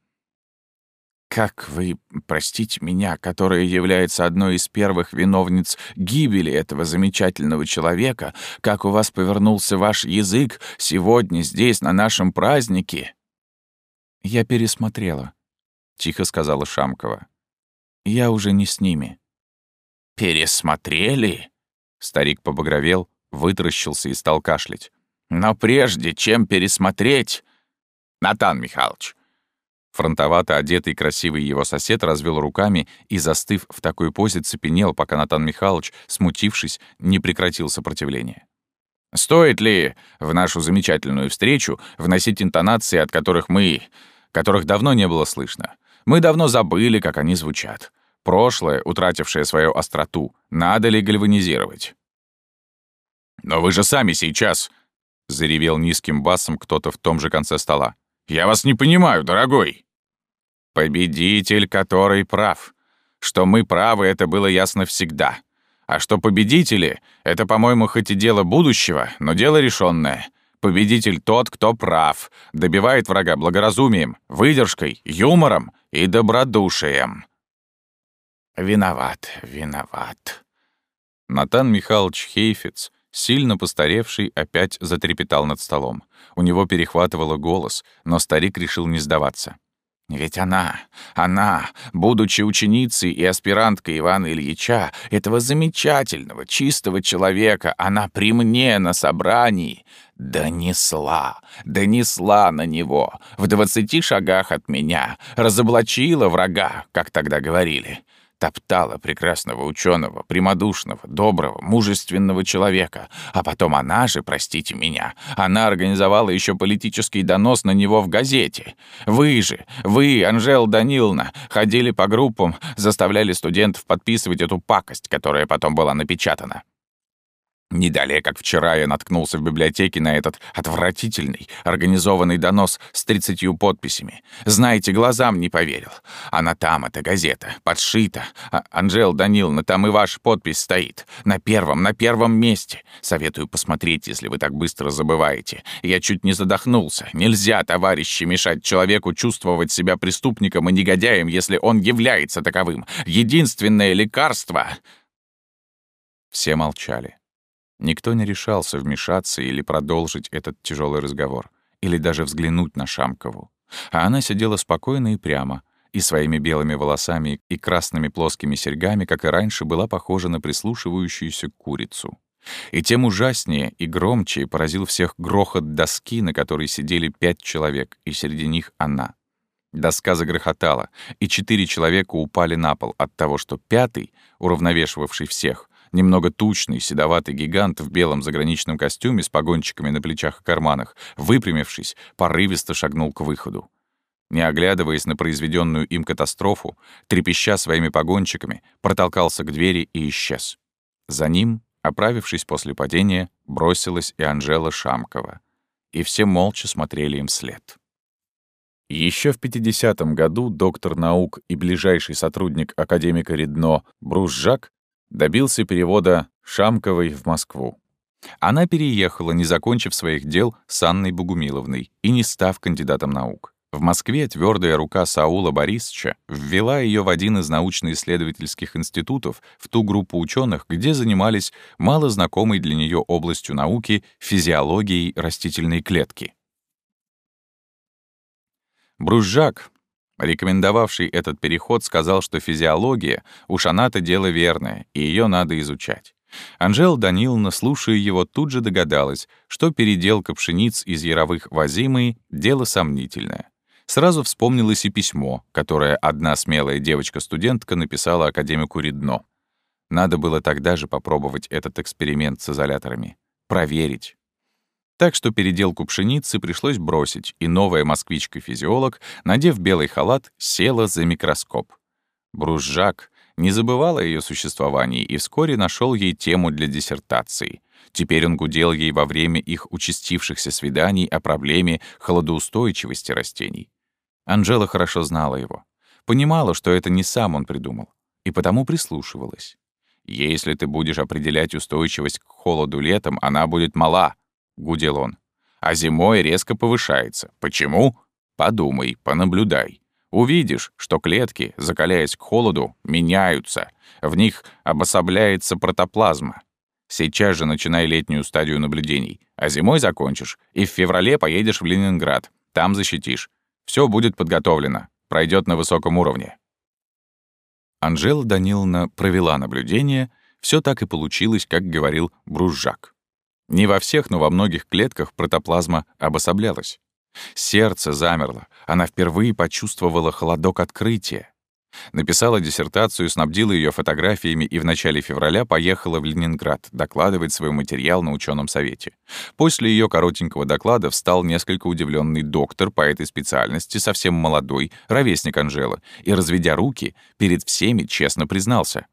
«Как вы, простите меня, которая является одной из первых виновниц гибели этого замечательного человека, как у вас повернулся ваш язык сегодня здесь, на нашем празднике?» «Я пересмотрела», — тихо сказала Шамкова. «Я уже не с ними». «Пересмотрели?» Старик побагровел, вытаращился и стал кашлять. «Но прежде чем пересмотреть...» «Натан Михайлович!» Фронтовато одетый красивый его сосед развел руками и, застыв в такой позе, цепенел, пока Натан Михайлович, смутившись, не прекратил сопротивление. «Стоит ли в нашу замечательную встречу вносить интонации, от которых мы... которых давно не было слышно? Мы давно забыли, как они звучат. Прошлое, утратившее свою остроту, надо ли гальванизировать?» «Но вы же сами сейчас...» — заревел низким басом кто-то в том же конце стола. «Я вас не понимаю, дорогой!» «Победитель, который прав. Что мы правы, это было ясно всегда. А что победители — это, по-моему, хоть и дело будущего, но дело решенное. Победитель тот, кто прав, добивает врага благоразумием, выдержкой, юмором и добродушием». «Виноват, виноват». Натан Михайлович Хейфиц Сильно постаревший опять затрепетал над столом. У него перехватывало голос, но старик решил не сдаваться. «Ведь она, она, будучи ученицей и аспиранткой Ивана Ильича, этого замечательного, чистого человека, она при мне на собрании донесла, донесла на него в двадцати шагах от меня, разоблачила врага, как тогда говорили топтала прекрасного ученого, прямодушного, доброго, мужественного человека. А потом она же, простите меня, она организовала еще политический донос на него в газете. Вы же, вы, Анжела Даниловна, ходили по группам, заставляли студентов подписывать эту пакость, которая потом была напечатана. Не далее, как вчера, я наткнулся в библиотеке на этот отвратительный, организованный донос с тридцатью подписями. Знаете, глазам не поверил. Она там, эта газета, подшита. А, Анжел Даниловна, там и ваша подпись стоит. На первом, на первом месте. Советую посмотреть, если вы так быстро забываете. Я чуть не задохнулся. Нельзя, товарищи, мешать человеку чувствовать себя преступником и негодяем, если он является таковым. Единственное лекарство... Все молчали. Никто не решался вмешаться или продолжить этот тяжелый разговор, или даже взглянуть на Шамкову. А она сидела спокойно и прямо, и своими белыми волосами и красными плоскими серьгами, как и раньше, была похожа на прислушивающуюся курицу. И тем ужаснее и громче поразил всех грохот доски, на которой сидели пять человек, и среди них она. Доска загрохотала, и четыре человека упали на пол от того, что пятый, уравновешивавший всех, Немного тучный, седоватый гигант в белом заграничном костюме с погончиками на плечах и карманах, выпрямившись, порывисто шагнул к выходу. Не оглядываясь на произведенную им катастрофу, трепеща своими погончиками, протолкался к двери и исчез. За ним, оправившись после падения, бросилась и Анжела Шамкова. И все молча смотрели им вслед. Еще в 50-м году доктор наук и ближайший сотрудник академика Редно Брус Жак добился перевода Шамковой в Москву. Она переехала, не закончив своих дел с Анной Богумиловной и не став кандидатом наук. В Москве твердая рука Саула Борисовича ввела ее в один из научно-исследовательских институтов, в ту группу ученых, где занимались малознакомой для нее областью науки физиологией растительной клетки. Бружжак, Рекомендовавший этот переход сказал, что физиология уж она-то дело верное, и ее надо изучать. Анжела Даниловна, слушая его, тут же догадалась, что переделка пшениц из яровых в дело сомнительное. Сразу вспомнилось и письмо, которое одна смелая девочка-студентка написала академику Редно. Надо было тогда же попробовать этот эксперимент с изоляторами. Проверить. Так что переделку пшеницы пришлось бросить, и новая москвичка-физиолог, надев белый халат, села за микроскоп. Брузжак не забывал о ее существовании и вскоре нашел ей тему для диссертации. Теперь он гудел ей во время их участившихся свиданий о проблеме холодоустойчивости растений. Анжела хорошо знала его. Понимала, что это не сам он придумал, и потому прислушивалась. «Если ты будешь определять устойчивость к холоду летом, она будет мала», — гудел он. «А зимой резко повышается. Почему? Подумай, понаблюдай. Увидишь, что клетки, закаляясь к холоду, меняются. В них обособляется протоплазма. Сейчас же начинай летнюю стадию наблюдений, а зимой закончишь, и в феврале поедешь в Ленинград. Там защитишь. Все будет подготовлено, пройдет на высоком уровне. Анжела Даниловна провела наблюдение, все так и получилось, как говорил Бружжак. Не во всех, но во многих клетках протоплазма обособлялась. Сердце замерло. Она впервые почувствовала холодок открытия. Написала диссертацию, снабдила ее фотографиями и в начале февраля поехала в Ленинград докладывать свой материал на ученом совете. После ее коротенького доклада встал несколько удивленный доктор по этой специальности, совсем молодой, ровесник Анжелы, и, разведя руки, перед всеми честно признался.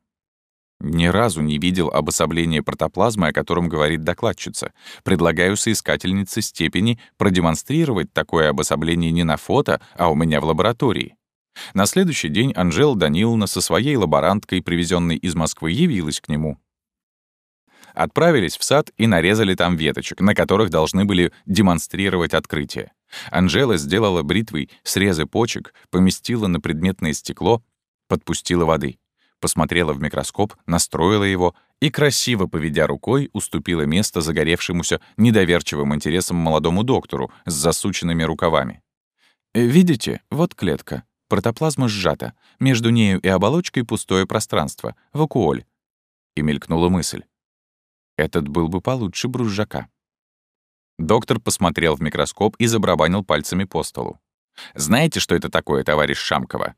Ни разу не видел обособления протоплазмы, о котором говорит докладчица. Предлагаю соискательнице степени продемонстрировать такое обособление не на фото, а у меня в лаборатории. На следующий день Анжела Даниловна со своей лаборанткой, привезенной из Москвы, явилась к нему. Отправились в сад и нарезали там веточек, на которых должны были демонстрировать открытие. Анжела сделала бритвой срезы почек, поместила на предметное стекло, подпустила воды посмотрела в микроскоп, настроила его и, красиво поведя рукой, уступила место загоревшемуся недоверчивым интересом молодому доктору с засученными рукавами. «Э, «Видите, вот клетка. Протоплазма сжата. Между нею и оболочкой пустое пространство. Вакуоль». И мелькнула мысль. Этот был бы получше брузжака. Доктор посмотрел в микроскоп и забрабанил пальцами по столу. «Знаете, что это такое, товарищ Шамкова?»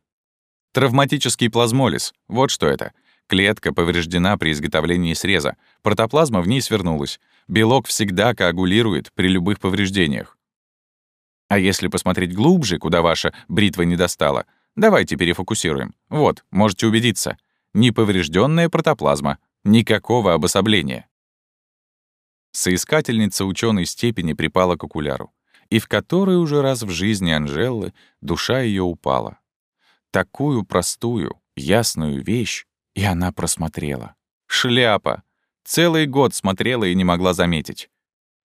Травматический плазмолиз. Вот что это. Клетка повреждена при изготовлении среза. Протоплазма в ней свернулась. Белок всегда коагулирует при любых повреждениях. А если посмотреть глубже, куда ваша бритва не достала, давайте перефокусируем. Вот, можете убедиться. Неповрежденная протоплазма. Никакого обособления. Соискательница ученой степени припала к окуляру, и в которой уже раз в жизни Анжелы душа ее упала. Такую простую, ясную вещь, и она просмотрела. Шляпа! Целый год смотрела и не могла заметить.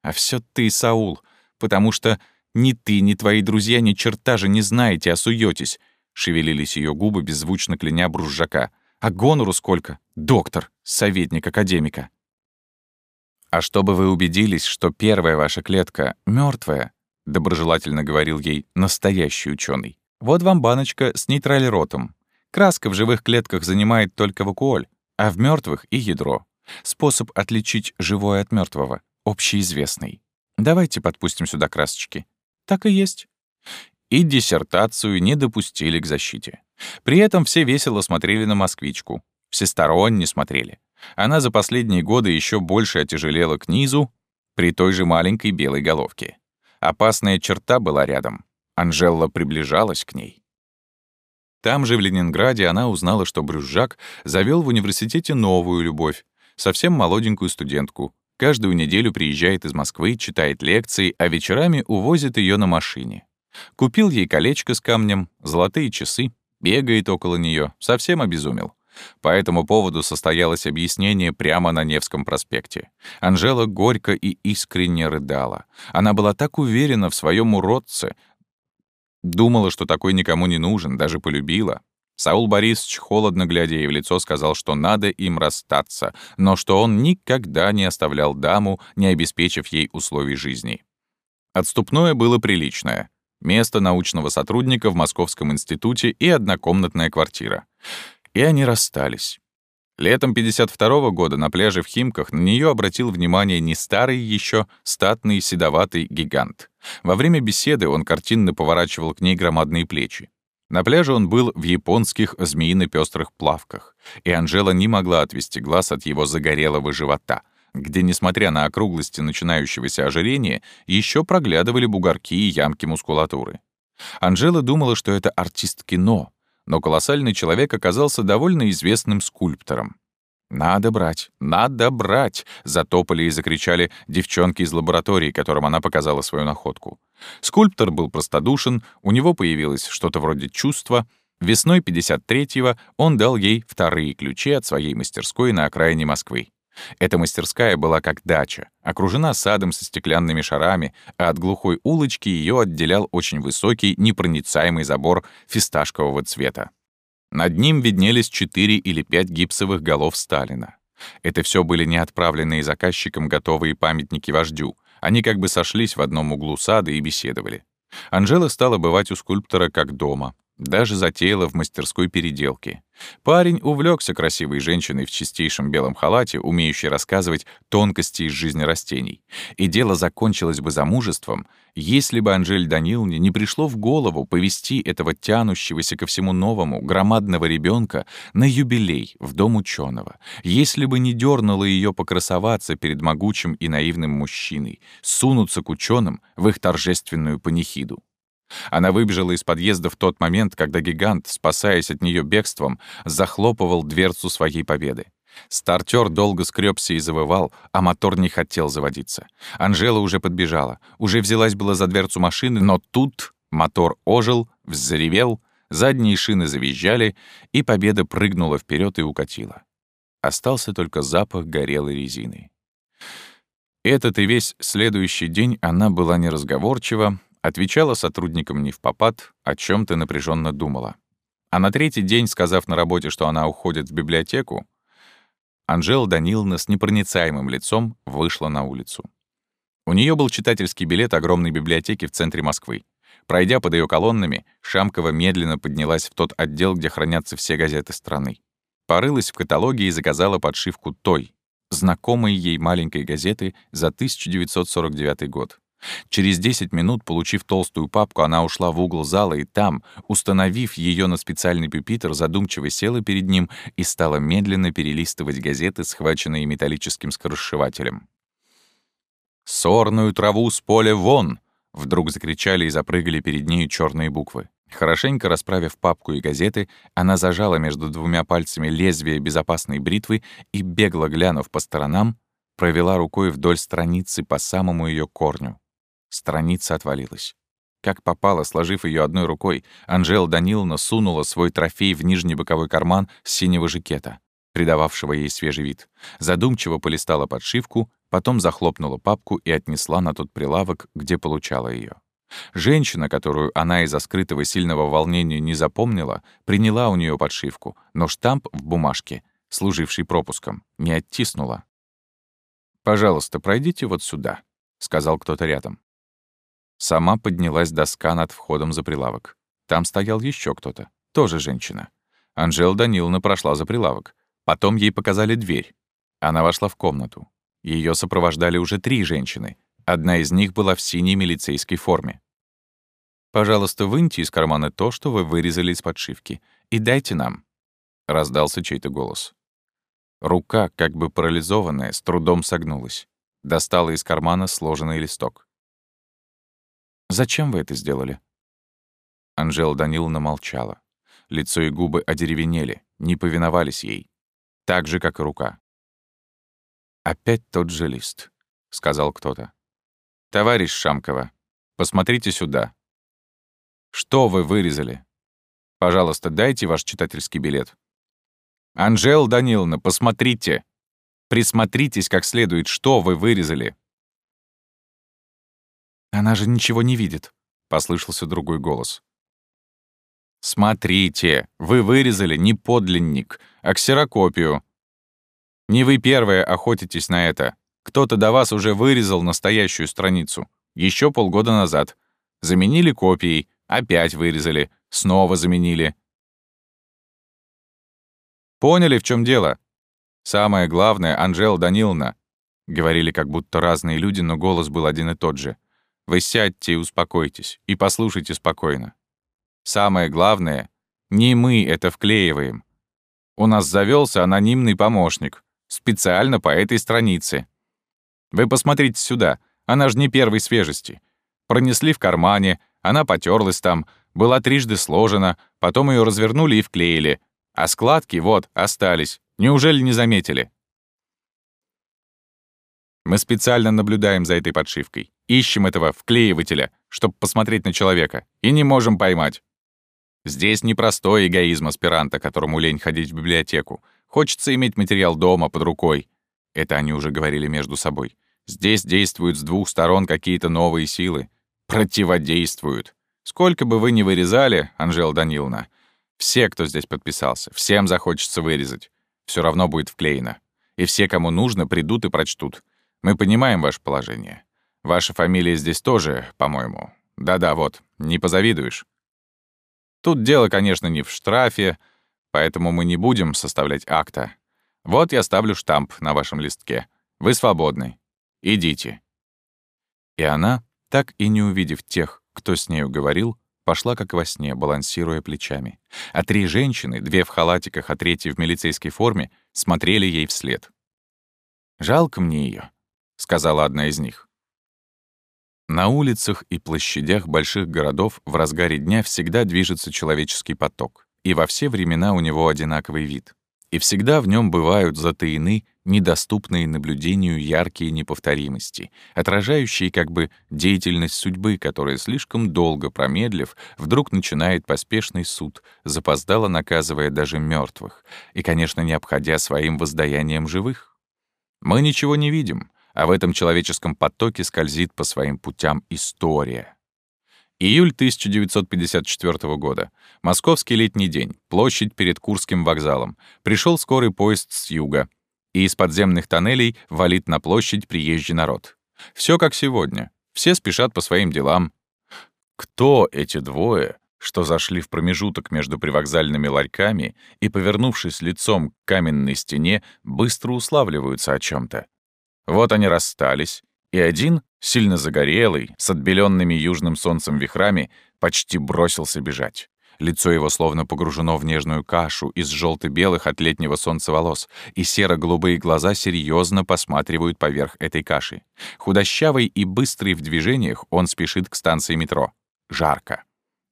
А все ты, Саул, потому что ни ты, ни твои друзья ни черта же не знаете, а суетесь. Шевелились ее губы, беззвучно кляня бружжака. А гонору сколько? Доктор, советник академика. А чтобы вы убедились, что первая ваша клетка мертвая, доброжелательно говорил ей настоящий ученый. Вот вам баночка с нейтралиротом. Краска в живых клетках занимает только вакуоль, а в мертвых и ядро. Способ отличить живое от мертвого общеизвестный. Давайте подпустим сюда красочки. Так и есть. И диссертацию не допустили к защите. При этом все весело смотрели на москвичку. Всесторонне смотрели. Она за последние годы еще больше отяжелела к низу при той же маленькой белой головке. Опасная черта была рядом. Анжелла приближалась к ней. Там же, в Ленинграде, она узнала, что Брюзжак завел в университете новую любовь, совсем молоденькую студентку. Каждую неделю приезжает из Москвы, читает лекции, а вечерами увозит ее на машине. Купил ей колечко с камнем, золотые часы, бегает около нее, совсем обезумел. По этому поводу состоялось объяснение прямо на Невском проспекте. Анжела горько и искренне рыдала. Она была так уверена в своем уродце, Думала, что такой никому не нужен, даже полюбила. Саул Борисович, холодно глядя ей в лицо, сказал, что надо им расстаться, но что он никогда не оставлял даму, не обеспечив ей условий жизни. Отступное было приличное. Место научного сотрудника в Московском институте и однокомнатная квартира. И они расстались. Летом 52 -го года на пляже в Химках на нее обратил внимание не старый еще статный седоватый гигант. Во время беседы он картинно поворачивал к ней громадные плечи. На пляже он был в японских змеино-пестрых плавках, и Анжела не могла отвести глаз от его загорелого живота, где, несмотря на округлости начинающегося ожирения, еще проглядывали бугорки и ямки мускулатуры. Анжела думала, что это артист кино, но колоссальный человек оказался довольно известным скульптором. «Надо брать, надо брать!» — затопали и закричали девчонки из лаборатории, которым она показала свою находку. Скульптор был простодушен, у него появилось что-то вроде чувства. Весной 53-го он дал ей вторые ключи от своей мастерской на окраине Москвы. Эта мастерская была как дача, окружена садом со стеклянными шарами, а от глухой улочки ее отделял очень высокий, непроницаемый забор фисташкового цвета. Над ним виднелись четыре или пять гипсовых голов Сталина. Это все были не отправленные заказчиком готовые памятники вождю. Они как бы сошлись в одном углу сада и беседовали. Анжела стала бывать у скульптора как дома, даже затеяла в мастерской переделки. Парень увлекся красивой женщиной в чистейшем белом халате, умеющей рассказывать тонкости из жизни растений. И дело закончилось бы замужеством, если бы Анжель Даниловне не пришло в голову повести этого тянущегося ко всему новому, громадного ребенка на юбилей в дом ученого, если бы не дернуло ее покрасоваться перед могучим и наивным мужчиной, сунуться к ученым в их торжественную панихиду. Она выбежала из подъезда в тот момент, когда гигант, спасаясь от нее бегством, захлопывал дверцу своей победы. Стартер долго скребся и завывал, а мотор не хотел заводиться. Анжела уже подбежала, уже взялась была за дверцу машины, но тут мотор ожил, взревел, задние шины завизжали, и победа прыгнула вперед и укатила. Остался только запах горелой резины. Этот и весь следующий день она была неразговорчива, Отвечала сотрудникам не в попад, о чем ты напряженно думала. А на третий день, сказав на работе, что она уходит в библиотеку, Анжела Даниловна с непроницаемым лицом вышла на улицу. У нее был читательский билет огромной библиотеки в центре Москвы. Пройдя под ее колоннами, Шамкова медленно поднялась в тот отдел, где хранятся все газеты страны. Порылась в каталоге и заказала подшивку той, знакомой ей маленькой газеты за 1949 год. Через 10 минут, получив толстую папку, она ушла в угол зала и там, установив ее на специальный пюпитр, задумчиво села перед ним и стала медленно перелистывать газеты, схваченные металлическим скоросшивателем. «Сорную траву с поля вон!» — вдруг закричали и запрыгали перед нею черные буквы. Хорошенько расправив папку и газеты, она зажала между двумя пальцами лезвие безопасной бритвы и, бегло глянув по сторонам, провела рукой вдоль страницы по самому ее корню. Страница отвалилась. Как попало, сложив ее одной рукой, Анжела Даниловна сунула свой трофей в нижний боковой карман синего жакета, придававшего ей свежий вид. Задумчиво полистала подшивку, потом захлопнула папку и отнесла на тот прилавок, где получала ее. Женщина, которую она из-за скрытого сильного волнения не запомнила, приняла у нее подшивку, но штамп в бумажке, служивший пропуском, не оттиснула. «Пожалуйста, пройдите вот сюда», — сказал кто-то рядом. Сама поднялась доска над входом за прилавок. Там стоял еще кто-то, тоже женщина. Анжела Даниловна прошла за прилавок. Потом ей показали дверь. Она вошла в комнату. Ее сопровождали уже три женщины. Одна из них была в синей милицейской форме. «Пожалуйста, выньте из кармана то, что вы вырезали из подшивки, и дайте нам», — раздался чей-то голос. Рука, как бы парализованная, с трудом согнулась. Достала из кармана сложенный листок. Зачем вы это сделали?» Анжела Даниловна молчала. Лицо и губы одеревенели, не повиновались ей. Так же, как и рука. «Опять тот же лист», — сказал кто-то. «Товарищ Шамкова, посмотрите сюда. Что вы вырезали? Пожалуйста, дайте ваш читательский билет». «Анжела Даниловна, посмотрите! Присмотритесь как следует, что вы вырезали!» «Она же ничего не видит», — послышался другой голос. «Смотрите, вы вырезали не подлинник, а ксерокопию. Не вы первые охотитесь на это. Кто-то до вас уже вырезал настоящую страницу. Еще полгода назад. Заменили копией, опять вырезали, снова заменили. Поняли, в чем дело? Самое главное, Анжела Даниловна, говорили как будто разные люди, но голос был один и тот же. Вы сядьте и успокойтесь, и послушайте спокойно. Самое главное, не мы это вклеиваем. У нас завелся анонимный помощник, специально по этой странице. Вы посмотрите сюда, она же не первой свежести. Пронесли в кармане, она потерлась там, была трижды сложена, потом ее развернули и вклеили. А складки, вот, остались. Неужели не заметили? Мы специально наблюдаем за этой подшивкой. Ищем этого вклеивателя, чтобы посмотреть на человека, и не можем поймать. Здесь не простой эгоизм аспиранта, которому лень ходить в библиотеку. Хочется иметь материал дома под рукой. Это они уже говорили между собой. Здесь действуют с двух сторон какие-то новые силы. Противодействуют. Сколько бы вы ни вырезали, Анжела Даниловна, все, кто здесь подписался, всем захочется вырезать. Все равно будет вклеено. И все, кому нужно, придут и прочтут. Мы понимаем ваше положение. Ваша фамилия здесь тоже, по-моему. Да-да, вот, не позавидуешь. Тут дело, конечно, не в штрафе, поэтому мы не будем составлять акта. Вот я ставлю штамп на вашем листке. Вы свободны. Идите». И она, так и не увидев тех, кто с нею говорил, пошла как во сне, балансируя плечами. А три женщины, две в халатиках, а третья в милицейской форме, смотрели ей вслед. «Жалко мне ее, сказала одна из них. На улицах и площадях больших городов в разгаре дня всегда движется человеческий поток, и во все времена у него одинаковый вид. И всегда в нем бывают затаены недоступные наблюдению яркие неповторимости, отражающие как бы деятельность судьбы, которая слишком долго промедлив, вдруг начинает поспешный суд, запоздало наказывая даже мертвых, и, конечно, не обходя своим воздаянием живых. Мы ничего не видим, а в этом человеческом потоке скользит по своим путям история. Июль 1954 года. Московский летний день. Площадь перед Курским вокзалом. Пришел скорый поезд с юга. И из подземных тоннелей валит на площадь приезжий народ. Все как сегодня. Все спешат по своим делам. Кто эти двое, что зашли в промежуток между привокзальными ларьками и, повернувшись лицом к каменной стене, быстро уславливаются о чем то вот они расстались, и один, сильно загорелый, с отбеленными южным солнцем вихрами, почти бросился бежать. Лицо его словно погружено в нежную кашу из желто-белых от летнего солнца волос, и серо-голубые глаза серьезно посматривают поверх этой каши. Худощавый и быстрый в движениях, он спешит к станции метро. Жарко.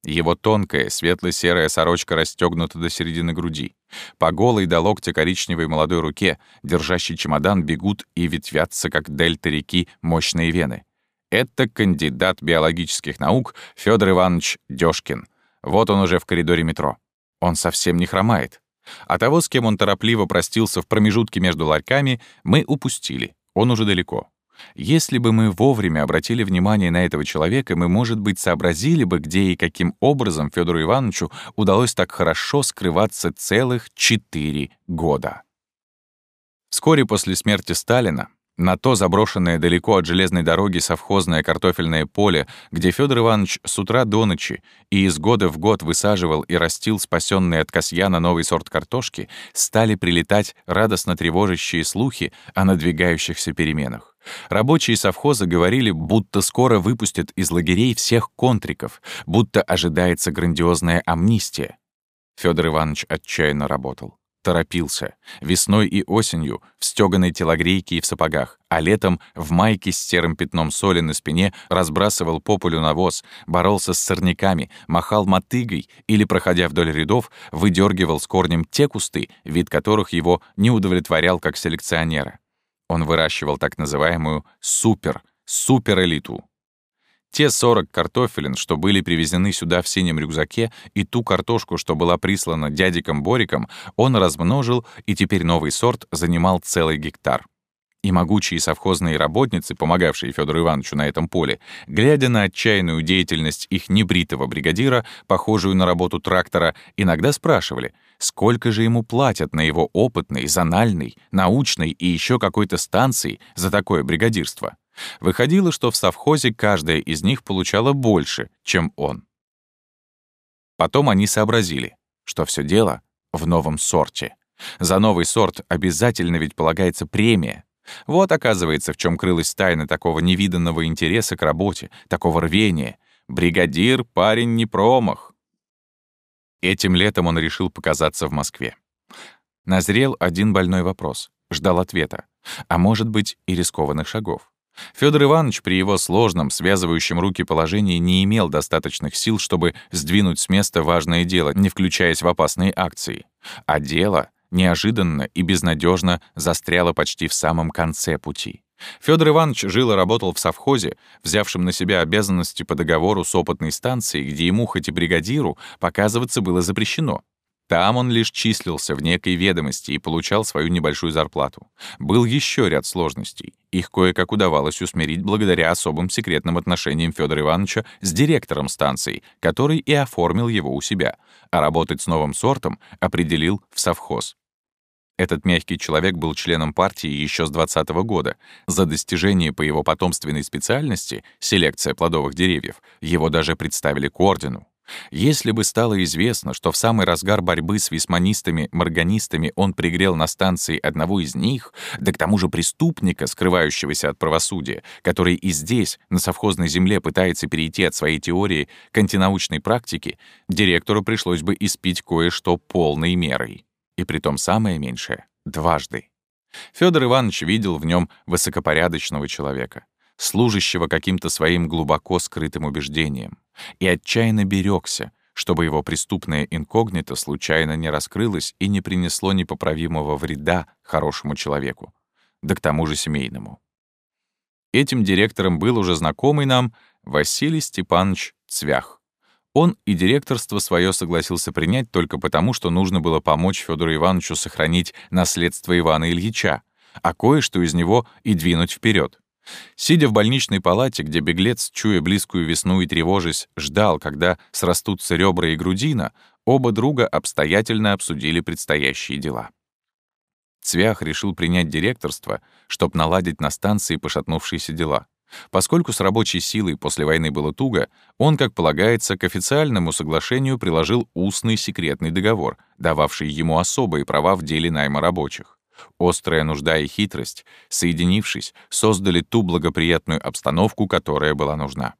Его тонкая, светло-серая сорочка расстегнута до середины груди. По голой до локтя коричневой молодой руке, держащий чемодан, бегут и ветвятся, как дельта реки, мощные вены. Это кандидат биологических наук Федор Иванович Дёшкин. Вот он уже в коридоре метро. Он совсем не хромает. А того, с кем он торопливо простился в промежутке между ларьками, мы упустили. Он уже далеко. Если бы мы вовремя обратили внимание на этого человека, мы, может быть, сообразили бы, где и каким образом Федору Ивановичу удалось так хорошо скрываться целых четыре года. Вскоре после смерти Сталина на то заброшенное далеко от железной дороги совхозное картофельное поле, где Федор Иванович с утра до ночи и из года в год высаживал и растил спасенный от Касьяна новый сорт картошки, стали прилетать радостно тревожащие слухи о надвигающихся переменах. Рабочие совхоза говорили, будто скоро выпустят из лагерей всех контриков, будто ожидается грандиозная амнистия. Федор Иванович отчаянно работал. Торопился. Весной и осенью в стёганой телогрейке и в сапогах, а летом в майке с серым пятном соли на спине разбрасывал по полю навоз, боролся с сорняками, махал мотыгой или, проходя вдоль рядов, выдергивал с корнем те кусты, вид которых его не удовлетворял как селекционера. Он выращивал так называемую «супер», суперэлиту. Те 40 картофелин, что были привезены сюда в синем рюкзаке, и ту картошку, что была прислана дядиком Бориком, он размножил, и теперь новый сорт занимал целый гектар. И могучие совхозные работницы, помогавшие Федору Ивановичу на этом поле, глядя на отчаянную деятельность их небритого бригадира, похожую на работу трактора, иногда спрашивали, сколько же ему платят на его опытной, зональной, научной и еще какой-то станции за такое бригадирство. Выходило, что в совхозе каждая из них получала больше, чем он. Потом они сообразили, что все дело в новом сорте. За новый сорт обязательно ведь полагается премия. Вот, оказывается, в чем крылась тайна такого невиданного интереса к работе, такого рвения. Бригадир — парень не промах. Этим летом он решил показаться в Москве. Назрел один больной вопрос, ждал ответа, а может быть и рискованных шагов. Федор Иванович при его сложном, связывающем руки положении не имел достаточных сил, чтобы сдвинуть с места важное дело, не включаясь в опасные акции. А дело неожиданно и безнадежно застряло почти в самом конце пути. Федор Иванович жил и работал в совхозе, взявшем на себя обязанности по договору с опытной станцией, где ему, хоть и бригадиру, показываться было запрещено. Там он лишь числился в некой ведомости и получал свою небольшую зарплату. Был еще ряд сложностей. Их кое-как удавалось усмирить благодаря особым секретным отношениям Федора Ивановича с директором станции, который и оформил его у себя, а работать с новым сортом определил в совхоз. Этот мягкий человек был членом партии еще с 20 -го года. За достижение по его потомственной специальности, селекция плодовых деревьев, его даже представили к ордену. Если бы стало известно, что в самый разгар борьбы с висманистами-морганистами он пригрел на станции одного из них, да к тому же преступника, скрывающегося от правосудия, который и здесь, на совхозной земле, пытается перейти от своей теории к антинаучной практике, директору пришлось бы испить кое-что полной мерой. И притом самое меньшее — дважды. Федор Иванович видел в нем высокопорядочного человека служащего каким-то своим глубоко скрытым убеждением, и отчаянно берегся, чтобы его преступное инкогнито случайно не раскрылось и не принесло непоправимого вреда хорошему человеку, да к тому же семейному. Этим директором был уже знакомый нам Василий Степанович Цвях. Он и директорство свое согласился принять только потому, что нужно было помочь Федору Ивановичу сохранить наследство Ивана Ильича, а кое-что из него и двинуть вперед. Сидя в больничной палате, где беглец, чуя близкую весну и тревожась, ждал, когда срастутся ребра и грудина, оба друга обстоятельно обсудили предстоящие дела. Цвях решил принять директорство, чтобы наладить на станции пошатнувшиеся дела. Поскольку с рабочей силой после войны было туго, он, как полагается, к официальному соглашению приложил устный секретный договор, дававший ему особые права в деле найма рабочих. Острая нужда и хитрость, соединившись, создали ту благоприятную обстановку, которая была нужна.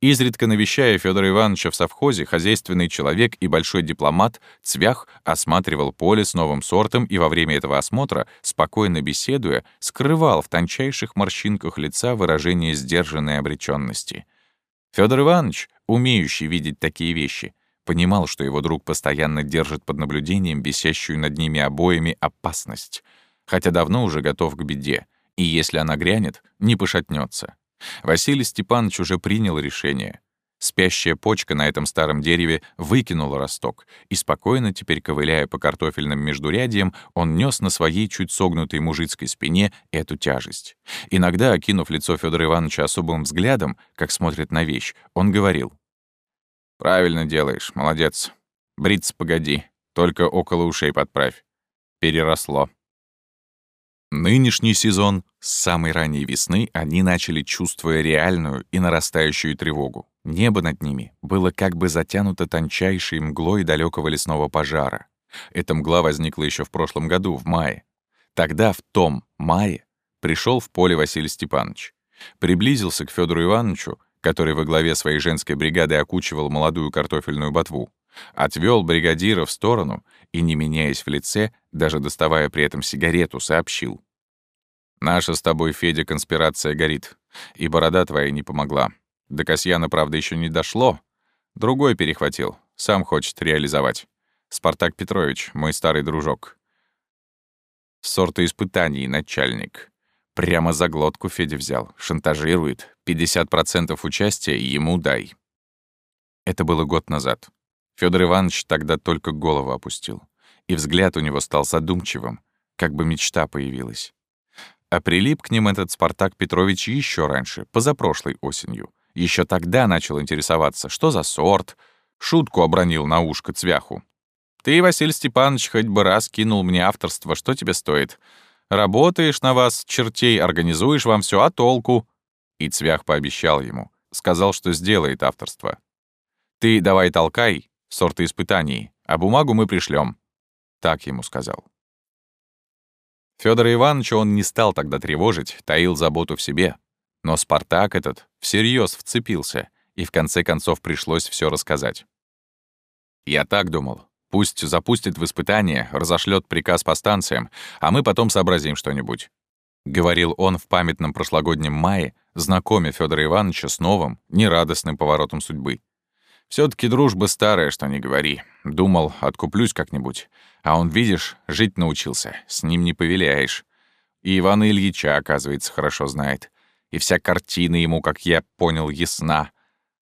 Изредка навещая Федора Ивановича в совхозе, хозяйственный человек и большой дипломат Цвях осматривал поле с новым сортом и во время этого осмотра, спокойно беседуя, скрывал в тончайших морщинках лица выражение сдержанной обреченности. Федор Иванович, умеющий видеть такие вещи, понимал, что его друг постоянно держит под наблюдением висящую над ними обоими опасность, хотя давно уже готов к беде, и если она грянет, не пошатнется. Василий Степанович уже принял решение. Спящая почка на этом старом дереве выкинула росток, и спокойно, теперь ковыляя по картофельным междурядьям, он нес на своей чуть согнутой мужицкой спине эту тяжесть. Иногда, окинув лицо Федора Ивановича особым взглядом, как смотрит на вещь, он говорил, «Правильно делаешь, молодец. Бриться погоди, только около ушей подправь. Переросло». Нынешний сезон, с самой ранней весны, они начали, чувствуя реальную и нарастающую тревогу. Небо над ними было как бы затянуто тончайшей мглой далекого лесного пожара. Эта мгла возникла еще в прошлом году, в мае. Тогда, в том мае, пришел в поле Василий Степанович. Приблизился к Федору Ивановичу который во главе своей женской бригады окучивал молодую картофельную ботву, отвел бригадира в сторону и, не меняясь в лице, даже доставая при этом сигарету, сообщил. «Наша с тобой, Федя, конспирация горит, и борода твоя не помогла. До Касьяна, правда, еще не дошло. Другой перехватил, сам хочет реализовать. Спартак Петрович, мой старый дружок. Сорта испытаний начальник. Прямо за глотку Федя взял. Шантажирует. 50% участия ему дай. Это было год назад. Федор Иванович тогда только голову опустил. И взгляд у него стал задумчивым, как бы мечта появилась. А прилип к ним этот Спартак Петрович еще раньше, позапрошлой осенью. Еще тогда начал интересоваться, что за сорт. Шутку обронил на ушко Цвяху. «Ты, Василий Степанович, хоть бы раз кинул мне авторство, что тебе стоит? Работаешь на вас, чертей, организуешь вам все, а толку?» И Цвях пообещал ему. Сказал, что сделает авторство. «Ты давай толкай, сорты испытаний, а бумагу мы пришлем. Так ему сказал. Федора Ивановича он не стал тогда тревожить, таил заботу в себе. Но Спартак этот всерьез вцепился, и в конце концов пришлось все рассказать. Я так думал. Пусть запустит в испытание, разошлет приказ по станциям, а мы потом сообразим что-нибудь. — говорил он в памятном прошлогоднем мае, знакомя Федора Ивановича с новым, нерадостным поворотом судьбы. все таки дружба старая, что не говори. Думал, откуплюсь как-нибудь. А он, видишь, жить научился, с ним не повеляешь. И Ивана Ильича, оказывается, хорошо знает. И вся картина ему, как я понял, ясна.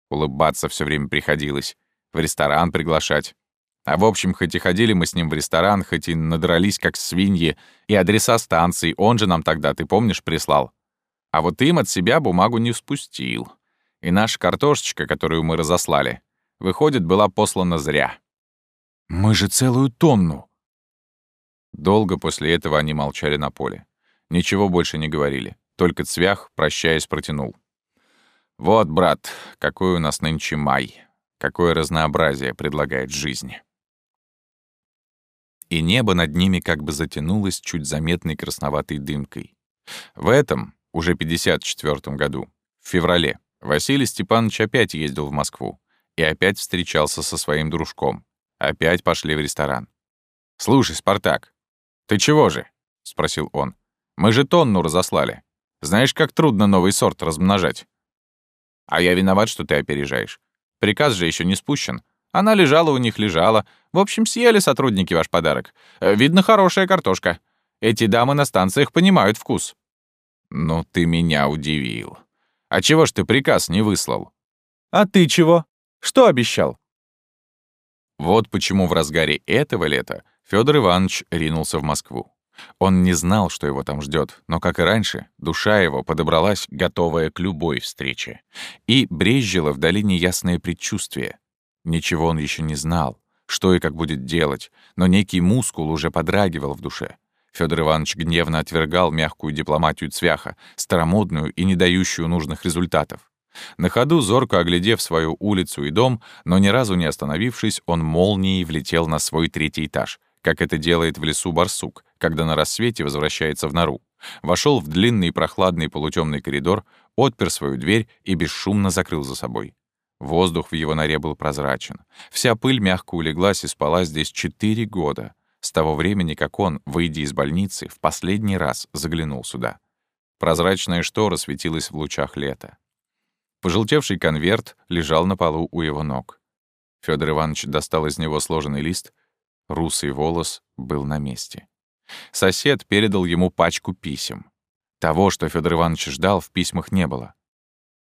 Улыбаться все время приходилось, в ресторан приглашать. А в общем, хоть и ходили мы с ним в ресторан, хоть и надрались как свиньи, и адреса станций он же нам тогда, ты помнишь, прислал. А вот им от себя бумагу не спустил. И наша картошечка, которую мы разослали, выходит, была послана зря. «Мы же целую тонну!» Долго после этого они молчали на поле. Ничего больше не говорили. Только Цвях, прощаясь, протянул. «Вот, брат, какой у нас нынче май. Какое разнообразие предлагает жизнь» и небо над ними как бы затянулось чуть заметной красноватой дымкой. В этом, уже 54 году, в феврале, Василий Степанович опять ездил в Москву и опять встречался со своим дружком. Опять пошли в ресторан. «Слушай, Спартак, ты чего же?» — спросил он. «Мы же тонну разослали. Знаешь, как трудно новый сорт размножать?» «А я виноват, что ты опережаешь. Приказ же еще не спущен, она лежала у них, лежала. В общем, съели сотрудники ваш подарок. Э, видно, хорошая картошка. Эти дамы на станциях понимают вкус». «Ну, ты меня удивил. А чего ж ты приказ не выслал?» «А ты чего? Что обещал?» Вот почему в разгаре этого лета Федор Иванович ринулся в Москву. Он не знал, что его там ждет, но, как и раньше, душа его подобралась, готовая к любой встрече. И брезжило вдали неясное предчувствие. Ничего он еще не знал, что и как будет делать, но некий мускул уже подрагивал в душе. Федор Иванович гневно отвергал мягкую дипломатию Цвяха, старомодную и не дающую нужных результатов. На ходу, зорко оглядев свою улицу и дом, но ни разу не остановившись, он молнией влетел на свой третий этаж, как это делает в лесу барсук, когда на рассвете возвращается в нору. Вошел в длинный прохладный полутемный коридор, отпер свою дверь и бесшумно закрыл за собой. Воздух в его норе был прозрачен. Вся пыль мягко улеглась и спала здесь четыре года, с того времени, как он, выйдя из больницы, в последний раз заглянул сюда. Прозрачная штора светилась в лучах лета. Пожелтевший конверт лежал на полу у его ног. Федор Иванович достал из него сложенный лист. Русый волос был на месте. Сосед передал ему пачку писем. Того, что Федор Иванович ждал, в письмах не было.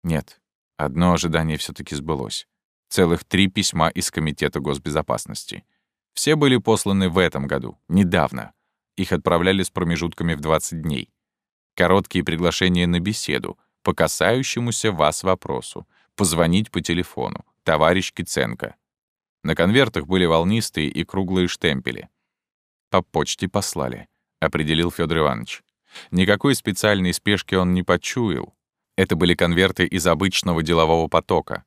Нет, Одно ожидание все таки сбылось. Целых три письма из Комитета госбезопасности. Все были посланы в этом году, недавно. Их отправляли с промежутками в 20 дней. Короткие приглашения на беседу, по касающемуся вас вопросу. Позвонить по телефону. Товарищ Киценко. На конвертах были волнистые и круглые штемпели. По почте послали, определил Федор Иванович. Никакой специальной спешки он не почуял. Это были конверты из обычного делового потока.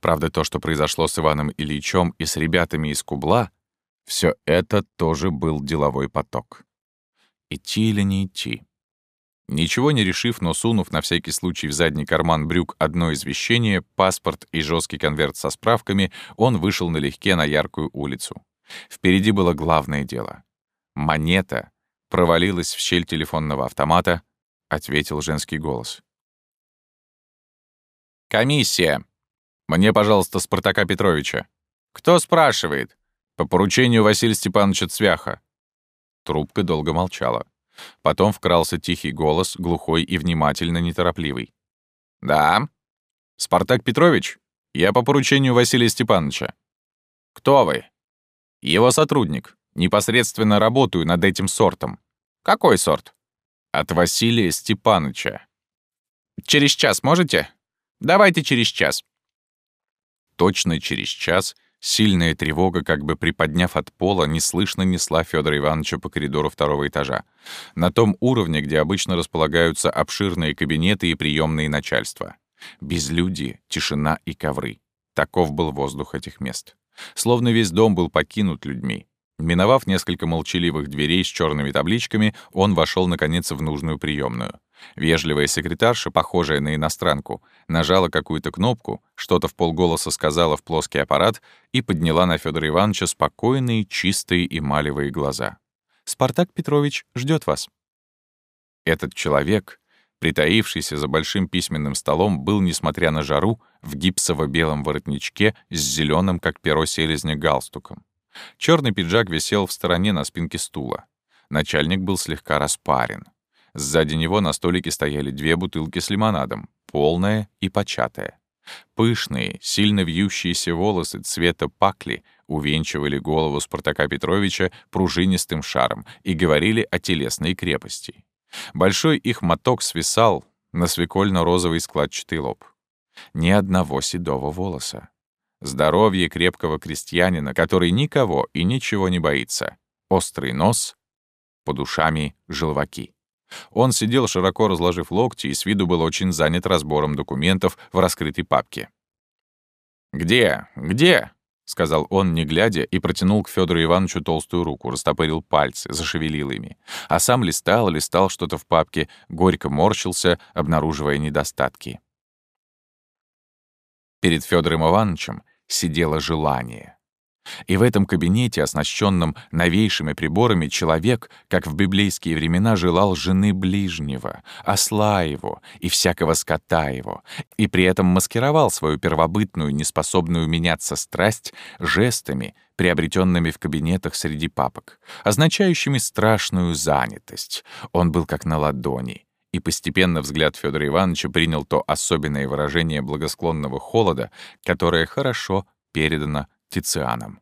Правда, то, что произошло с Иваном Ильичем и с ребятами из Кубла, все это тоже был деловой поток. Идти или не идти? Ничего не решив, но сунув на всякий случай в задний карман брюк одно извещение, паспорт и жесткий конверт со справками, он вышел налегке на яркую улицу. Впереди было главное дело. Монета провалилась в щель телефонного автомата, ответил женский голос. «Комиссия. Мне, пожалуйста, Спартака Петровича». «Кто спрашивает?» «По поручению Василия Степановича Цвяха». Трубка долго молчала. Потом вкрался тихий голос, глухой и внимательно неторопливый. «Да?» «Спартак Петрович? Я по поручению Василия Степановича». «Кто вы?» «Его сотрудник. Непосредственно работаю над этим сортом». «Какой сорт?» «От Василия Степановича». «Через час можете?» Давайте через час». Точно через час сильная тревога, как бы приподняв от пола, неслышно несла Федора Ивановича по коридору второго этажа, на том уровне, где обычно располагаются обширные кабинеты и приемные начальства. Безлюдие, тишина и ковры. Таков был воздух этих мест. Словно весь дом был покинут людьми. Миновав несколько молчаливых дверей с черными табличками, он вошел наконец в нужную приемную. Вежливая секретарша, похожая на иностранку, нажала какую-то кнопку, что-то в полголоса сказала в плоский аппарат и подняла на Федора Ивановича спокойные, чистые эмалевые глаза. «Спартак Петрович ждет вас». Этот человек, притаившийся за большим письменным столом, был, несмотря на жару, в гипсово-белом воротничке с зеленым, как перо селезня, галстуком. Черный пиджак висел в стороне на спинке стула. Начальник был слегка распарен. Сзади него на столике стояли две бутылки с лимонадом, полная и початая. Пышные, сильно вьющиеся волосы цвета пакли увенчивали голову Спартака Петровича пружинистым шаром и говорили о телесной крепости. Большой их моток свисал на свекольно-розовый складчатый лоб. Ни одного седого волоса. Здоровье крепкого крестьянина, который никого и ничего не боится. Острый нос, под ушами желваки. Он сидел, широко разложив локти, и с виду был очень занят разбором документов в раскрытой папке. «Где? Где?» — сказал он, не глядя, и протянул к Федору Ивановичу толстую руку, растопырил пальцы, зашевелил ими. А сам листал, листал что-то в папке, горько морщился, обнаруживая недостатки. Перед Федором Ивановичем сидело желание. И в этом кабинете, оснащенном новейшими приборами, человек, как в библейские времена, желал жены ближнего, осла его и всякого скота его, и при этом маскировал свою первобытную, неспособную меняться страсть жестами, приобретенными в кабинетах среди папок, означающими страшную занятость. Он был как на ладони, и постепенно взгляд Федора Ивановича принял то особенное выражение благосклонного холода, которое хорошо передано Тицианом.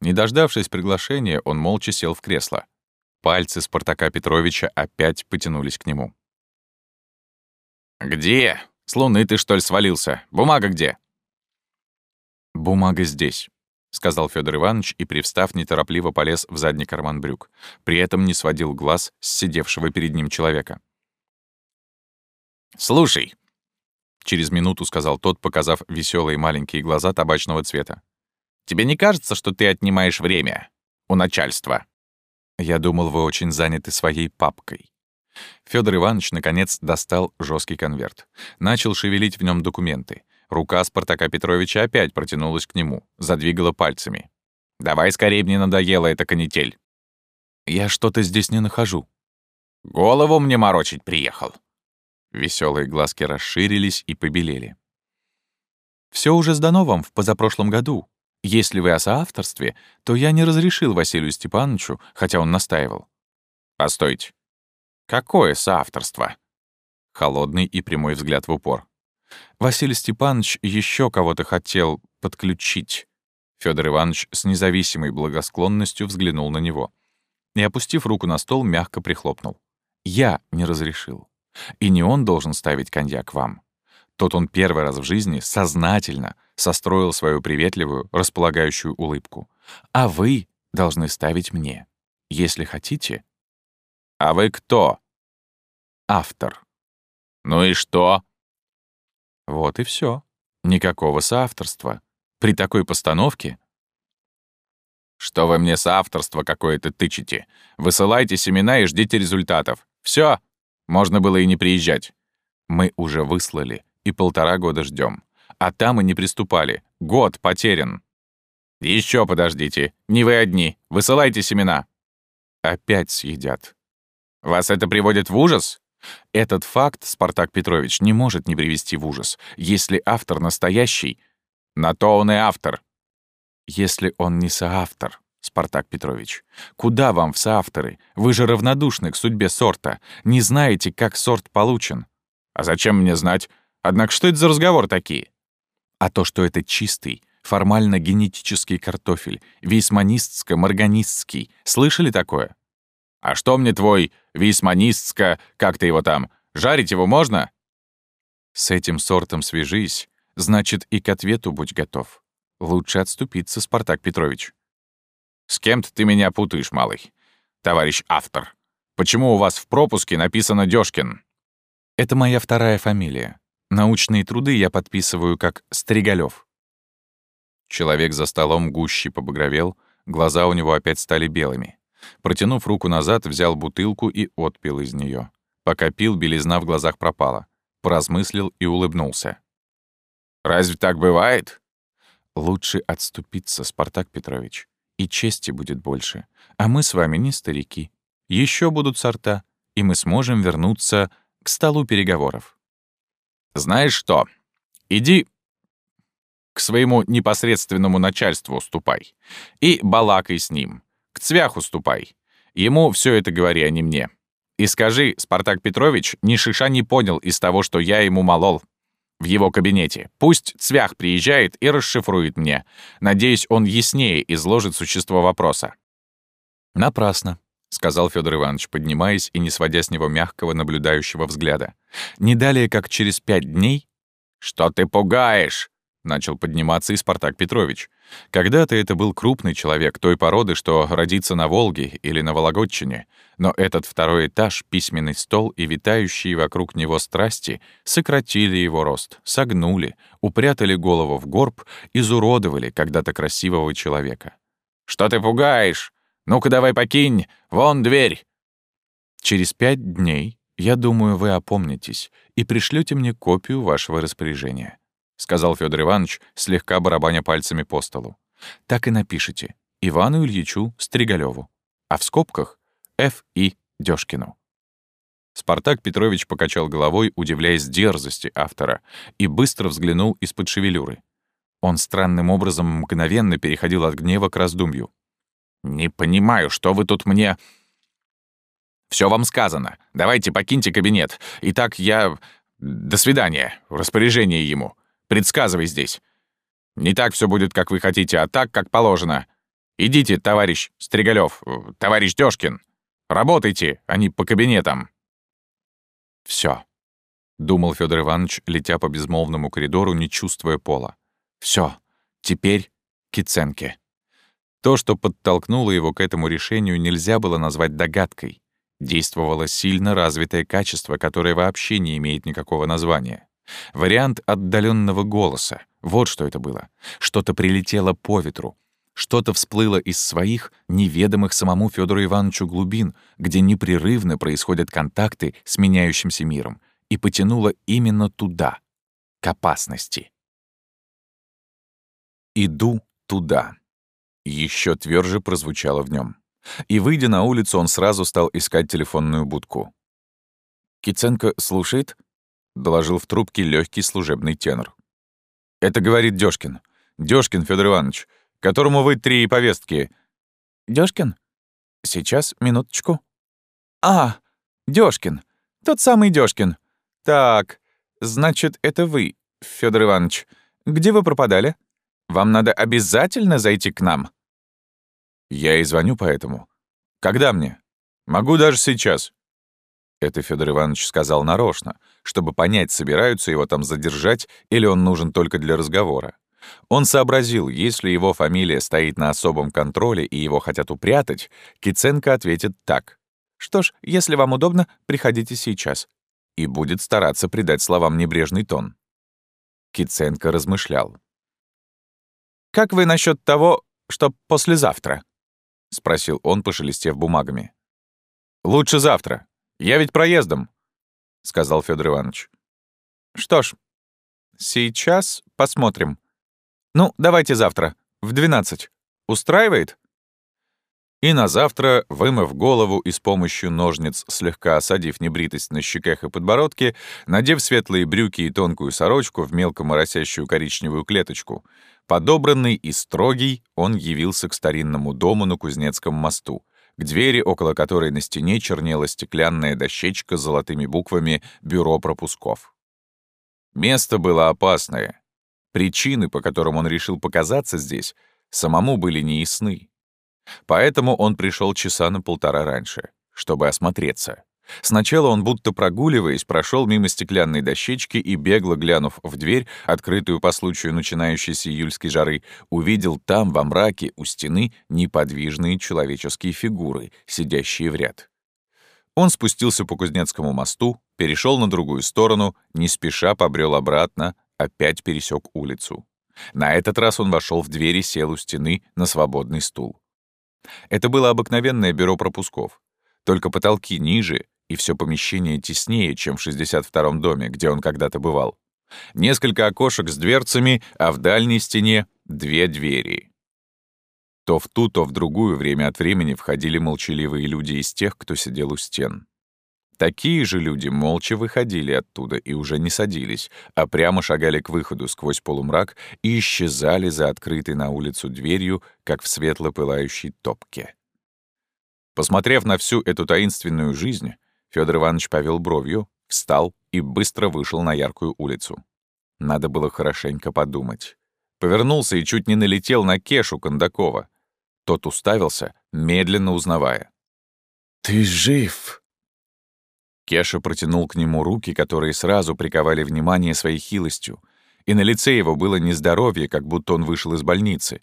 Не дождавшись приглашения, он молча сел в кресло. Пальцы Спартака Петровича опять потянулись к нему. «Где? С луны ты, что ли, свалился? Бумага где?» «Бумага здесь», — сказал Федор Иванович и, привстав, неторопливо полез в задний карман брюк. При этом не сводил глаз с сидевшего перед ним человека. «Слушай», — через минуту сказал тот, показав веселые маленькие глаза табачного цвета. «тебе не кажется, что ты отнимаешь время у начальства?» «Я думал, вы очень заняты своей папкой». Федор Иванович, наконец, достал жесткий конверт. Начал шевелить в нем документы. Рука Спартака Петровича опять протянулась к нему, задвигала пальцами. «Давай скорее, мне надоела эта канитель». «Я что-то здесь не нахожу». «Голову мне морочить приехал», Веселые глазки расширились и побелели. Все уже сдано вам в позапрошлом году. Если вы о соавторстве, то я не разрешил Василию Степановичу, хотя он настаивал. Постойте. Какое соавторство? Холодный и прямой взгляд в упор. Василий Степанович еще кого-то хотел подключить. Федор Иванович с независимой благосклонностью взглянул на него и, опустив руку на стол, мягко прихлопнул. Я не разрешил. И не он должен ставить коньяк вам. Тот он первый раз в жизни сознательно состроил свою приветливую, располагающую улыбку. А вы должны ставить мне. Если хотите. А вы кто? Автор. Ну и что? Вот и все. Никакого соавторства. При такой постановке что вы мне соавторство какое-то тычете? Высылайте семена и ждите результатов. Все. Можно было и не приезжать. Мы уже выслали и полтора года ждем. А там и не приступали. Год потерян. Еще подождите. Не вы одни. Высылайте семена. Опять съедят. Вас это приводит в ужас? Этот факт, Спартак Петрович, не может не привести в ужас, если автор настоящий. На то он и автор. Если он не соавтор. Спартак Петрович. «Куда вам в соавторы? Вы же равнодушны к судьбе сорта. Не знаете, как сорт получен». «А зачем мне знать? Однако что это за разговор такие?» «А то, что это чистый, формально генетический картофель, вейсманистско-марганистский. Слышали такое?» «А что мне твой вейсманистско, как ты его там, жарить его можно?» «С этим сортом свяжись, значит, и к ответу будь готов. Лучше отступиться, Спартак Петрович». С кем-то ты меня путаешь, малый. Товарищ автор. Почему у вас в пропуске написано Дёшкин? Это моя вторая фамилия. Научные труды я подписываю как Стригалёв. Человек за столом гуще побагровел, Глаза у него опять стали белыми. Протянув руку назад, взял бутылку и отпил из нее. Пока пил, белизна в глазах пропала. Поразмыслил и улыбнулся. «Разве так бывает?» «Лучше отступиться, Спартак Петрович, и чести будет больше. А мы с вами не старики. Еще будут сорта, и мы сможем вернуться к столу переговоров». «Знаешь что? Иди к своему непосредственному начальству уступай. И балакай с ним. К цвяху ступай. Ему все это говори, а не мне. И скажи, Спартак Петрович ни шиша не понял из того, что я ему молол. В его кабинете. Пусть цвях приезжает и расшифрует мне. Надеюсь, он яснее изложит существо вопроса. Напрасно. — сказал Федор Иванович, поднимаясь и не сводя с него мягкого наблюдающего взгляда. «Не далее, как через пять дней...» «Что ты пугаешь?» — начал подниматься и Спартак Петрович. Когда-то это был крупный человек той породы, что родится на Волге или на Вологодчине, но этот второй этаж, письменный стол и витающие вокруг него страсти сократили его рост, согнули, упрятали голову в горб, изуродовали когда-то красивого человека. «Что ты пугаешь? Ну-ка давай покинь! Вон дверь!» «Через пять дней, я думаю, вы опомнитесь и пришлете мне копию вашего распоряжения». — сказал Федор Иванович, слегка барабаня пальцами по столу. «Так и напишите. Ивану Ильичу Стригалеву. А в скобках — Ф. И. Дёшкину». Спартак Петрович покачал головой, удивляясь дерзости автора, и быстро взглянул из-под шевелюры. Он странным образом мгновенно переходил от гнева к раздумью. «Не понимаю, что вы тут мне...» Все вам сказано. Давайте покиньте кабинет. Итак, я... До свидания. Распоряжение ему. Предсказывай здесь. Не так все будет, как вы хотите, а так, как положено. Идите, товарищ Стригалев, э, товарищ Дёшкин. Работайте, а не по кабинетам. Все, думал Федор Иванович, летя по безмолвному коридору, не чувствуя пола. Все, теперь Киценке. То, что подтолкнуло его к этому решению, нельзя было назвать догадкой. Действовало сильно развитое качество, которое вообще не имеет никакого названия. Вариант отдаленного голоса. Вот что это было. Что-то прилетело по ветру. Что-то всплыло из своих, неведомых самому Федору Ивановичу глубин, где непрерывно происходят контакты с меняющимся миром, и потянуло именно туда, к опасности. «Иду туда», — еще тверже прозвучало в нем. И, выйдя на улицу, он сразу стал искать телефонную будку. «Киценко слушает?» — доложил в трубке легкий служебный тенор. «Это говорит Дёшкин. Дёшкин Федор Иванович, которому вы три повестки...» «Дёшкин? Сейчас, минуточку». «А, Дёшкин. Тот самый Дёшкин. Так, значит, это вы, Федор Иванович. Где вы пропадали? Вам надо обязательно зайти к нам». «Я и звоню поэтому. Когда мне? Могу даже сейчас». Это Федор Иванович сказал нарочно, чтобы понять, собираются его там задержать или он нужен только для разговора. Он сообразил, если его фамилия стоит на особом контроле и его хотят упрятать, Киценко ответит так. «Что ж, если вам удобно, приходите сейчас». И будет стараться придать словам небрежный тон. Киценко размышлял. «Как вы насчет того, что послезавтра?» — спросил он, пошелестев бумагами. «Лучше завтра», я ведь проездом, — сказал Федор Иванович. Что ж, сейчас посмотрим. Ну, давайте завтра, в двенадцать. Устраивает? И на завтра, вымыв голову и с помощью ножниц слегка осадив небритость на щеках и подбородке, надев светлые брюки и тонкую сорочку в мелко моросящую коричневую клеточку, подобранный и строгий, он явился к старинному дому на Кузнецком мосту, к двери, около которой на стене чернела стеклянная дощечка с золотыми буквами «Бюро пропусков». Место было опасное. Причины, по которым он решил показаться здесь, самому были неясны. Поэтому он пришел часа на полтора раньше, чтобы осмотреться. Сначала он, будто прогуливаясь, прошел мимо стеклянной дощечки и, бегло глянув в дверь, открытую по случаю начинающейся июльской жары, увидел там, во мраке, у стены, неподвижные человеческие фигуры, сидящие в ряд. Он спустился по Кузнецкому мосту, перешел на другую сторону, не спеша побрел обратно, опять пересек улицу. На этот раз он вошел в дверь и сел у стены на свободный стул. Это было обыкновенное бюро пропусков. Только потолки ниже и все помещение теснее, чем в 62-м доме, где он когда-то бывал. Несколько окошек с дверцами, а в дальней стене — две двери. То в ту, то в другую время от времени входили молчаливые люди из тех, кто сидел у стен. Такие же люди молча выходили оттуда и уже не садились, а прямо шагали к выходу сквозь полумрак и исчезали за открытой на улицу дверью, как в светло пылающей топке. Посмотрев на всю эту таинственную жизнь, Федор Иванович повел бровью, встал и быстро вышел на яркую улицу. Надо было хорошенько подумать. Повернулся и чуть не налетел на Кешу Кондакова. Тот уставился, медленно узнавая. «Ты жив!» Кеша протянул к нему руки, которые сразу приковали внимание своей хилостью, и на лице его было нездоровье, как будто он вышел из больницы.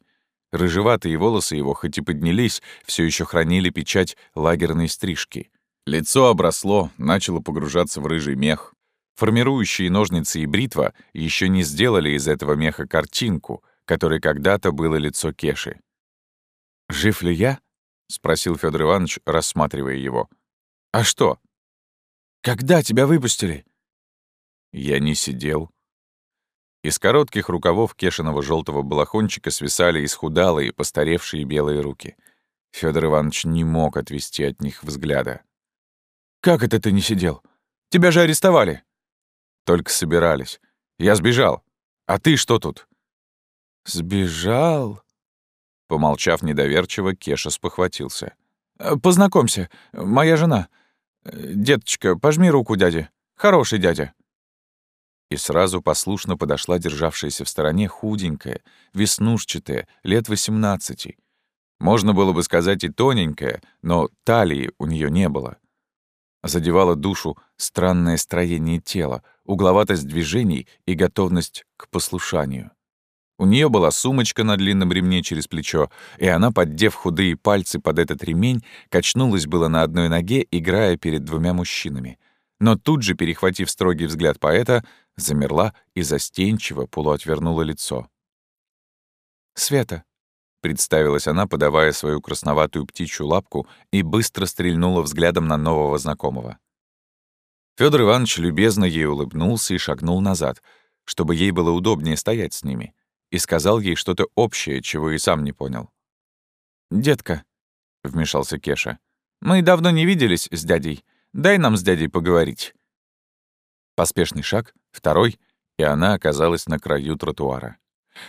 Рыжеватые волосы его, хоть и поднялись, все еще хранили печать лагерной стрижки. Лицо обросло, начало погружаться в рыжий мех. Формирующие ножницы и бритва еще не сделали из этого меха картинку, которой когда-то было лицо Кеши. «Жив ли я?» — спросил Федор Иванович, рассматривая его. «А что?» Когда тебя выпустили?» Я не сидел. Из коротких рукавов кешиного желтого балахончика свисали исхудалые, постаревшие белые руки. Федор Иванович не мог отвести от них взгляда. «Как это ты не сидел? Тебя же арестовали!» «Только собирались. Я сбежал. А ты что тут?» «Сбежал?» Помолчав недоверчиво, Кеша спохватился. «Познакомься, моя жена. «Деточка, пожми руку дяде. Хороший дядя». И сразу послушно подошла державшаяся в стороне худенькая, веснушчатая, лет восемнадцати. Можно было бы сказать и тоненькая, но талии у нее не было. Задевало душу странное строение тела, угловатость движений и готовность к послушанию. У нее была сумочка на длинном ремне через плечо, и она, поддев худые пальцы под этот ремень, качнулась было на одной ноге, играя перед двумя мужчинами. Но тут же, перехватив строгий взгляд поэта, замерла и застенчиво полуотвернула лицо. «Света», — представилась она, подавая свою красноватую птичью лапку и быстро стрельнула взглядом на нового знакомого. Федор Иванович любезно ей улыбнулся и шагнул назад, чтобы ей было удобнее стоять с ними и сказал ей что-то общее, чего и сам не понял. «Детка», — вмешался Кеша, — «мы давно не виделись с дядей. Дай нам с дядей поговорить». Поспешный шаг, второй, и она оказалась на краю тротуара.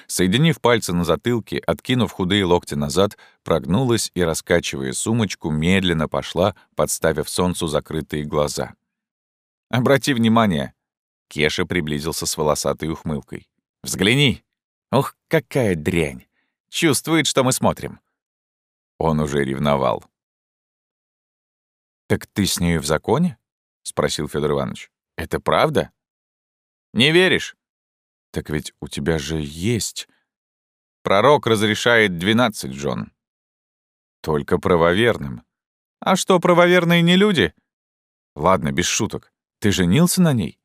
Соединив пальцы на затылке, откинув худые локти назад, прогнулась и, раскачивая сумочку, медленно пошла, подставив солнцу закрытые глаза. «Обрати внимание!» Кеша приблизился с волосатой ухмылкой. «Взгляни!» Ох, какая дрянь! Чувствует, что мы смотрим. Он уже ревновал. «Так ты с нею в законе?» — спросил Федор Иванович. «Это правда?» «Не веришь?» «Так ведь у тебя же есть...» «Пророк разрешает двенадцать, Джон». «Только правоверным». «А что, правоверные не люди?» «Ладно, без шуток. Ты женился на ней?»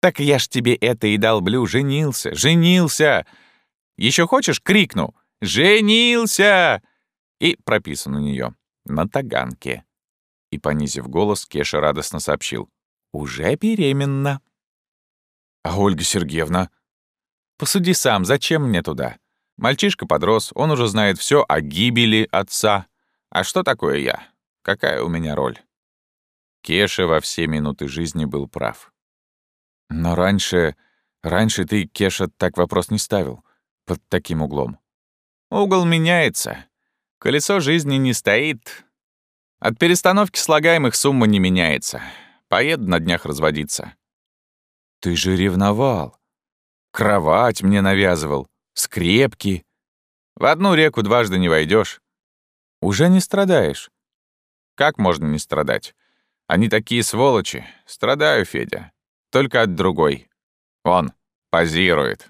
«Так я ж тебе это и долблю. Женился, женился! Еще хочешь, крикну. «Женился!» И прописан у нее на таганке. И, понизив голос, Кеша радостно сообщил. «Уже беременна». «А Ольга Сергеевна?» «Посуди сам, зачем мне туда? Мальчишка подрос, он уже знает все о гибели отца. А что такое я? Какая у меня роль?» Кеша во все минуты жизни был прав. Но раньше... Раньше ты, Кеша, так вопрос не ставил. Под таким углом. Угол меняется. Колесо жизни не стоит. От перестановки слагаемых сумма не меняется. Поеду на днях разводиться. Ты же ревновал. Кровать мне навязывал. Скрепки. В одну реку дважды не войдешь. Уже не страдаешь. Как можно не страдать? Они такие сволочи. Страдаю, Федя. Только от другой. Он позирует.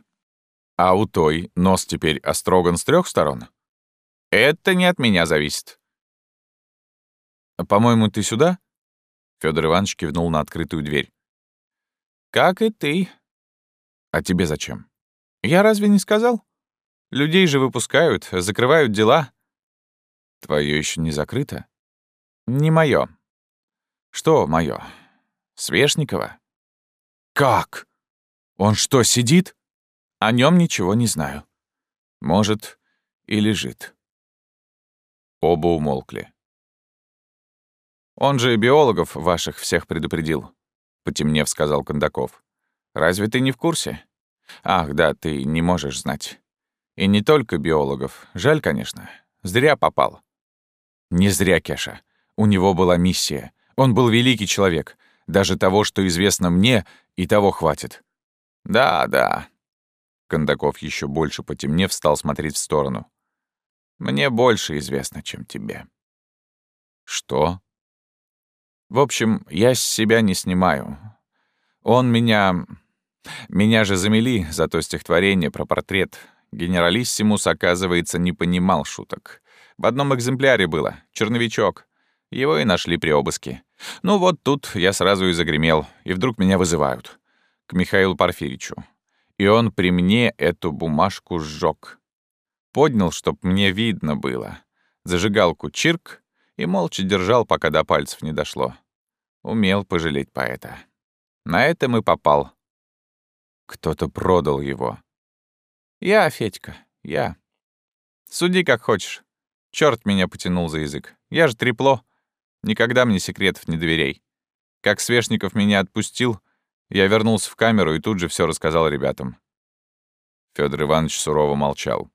А у той нос теперь остроган с трех сторон? Это не от меня зависит. «По-моему, ты сюда?» Федор Иванович кивнул на открытую дверь. «Как и ты». «А тебе зачем?» «Я разве не сказал? Людей же выпускают, закрывают дела». Твое еще не закрыто? Не мое. Что мое? Свешникова? Как? Он что, сидит? О нем ничего не знаю. Может, и лежит. Оба умолкли. Он же биологов ваших всех предупредил, потемнев сказал Кондаков. Разве ты не в курсе? Ах, да, ты не можешь знать. И не только биологов. Жаль, конечно. Зря попал. Не зря, Кеша. У него была миссия. Он был великий человек. Даже того, что известно мне, и того хватит. Да, да. Кондаков еще больше потемнев стал смотреть в сторону. Мне больше известно, чем тебе. Что? В общем, я с себя не снимаю. Он меня... Меня же замели за то стихотворение про портрет. Генералиссимус, оказывается, не понимал шуток. В одном экземпляре было, черновичок. Его и нашли при обыске. Ну вот тут я сразу и загремел, и вдруг меня вызывают. К Михаилу Порфиричу. И он при мне эту бумажку сжег. Поднял, чтоб мне видно было. Зажигалку чирк и молча держал, пока до пальцев не дошло. Умел пожалеть поэта. На этом и попал. Кто-то продал его. Я, Федька, я. Суди как хочешь. Черт меня потянул за язык. Я же трепло. Никогда мне секретов не доверяй. Как Свешников меня отпустил, я вернулся в камеру и тут же все рассказал ребятам. Федор Иванович сурово молчал.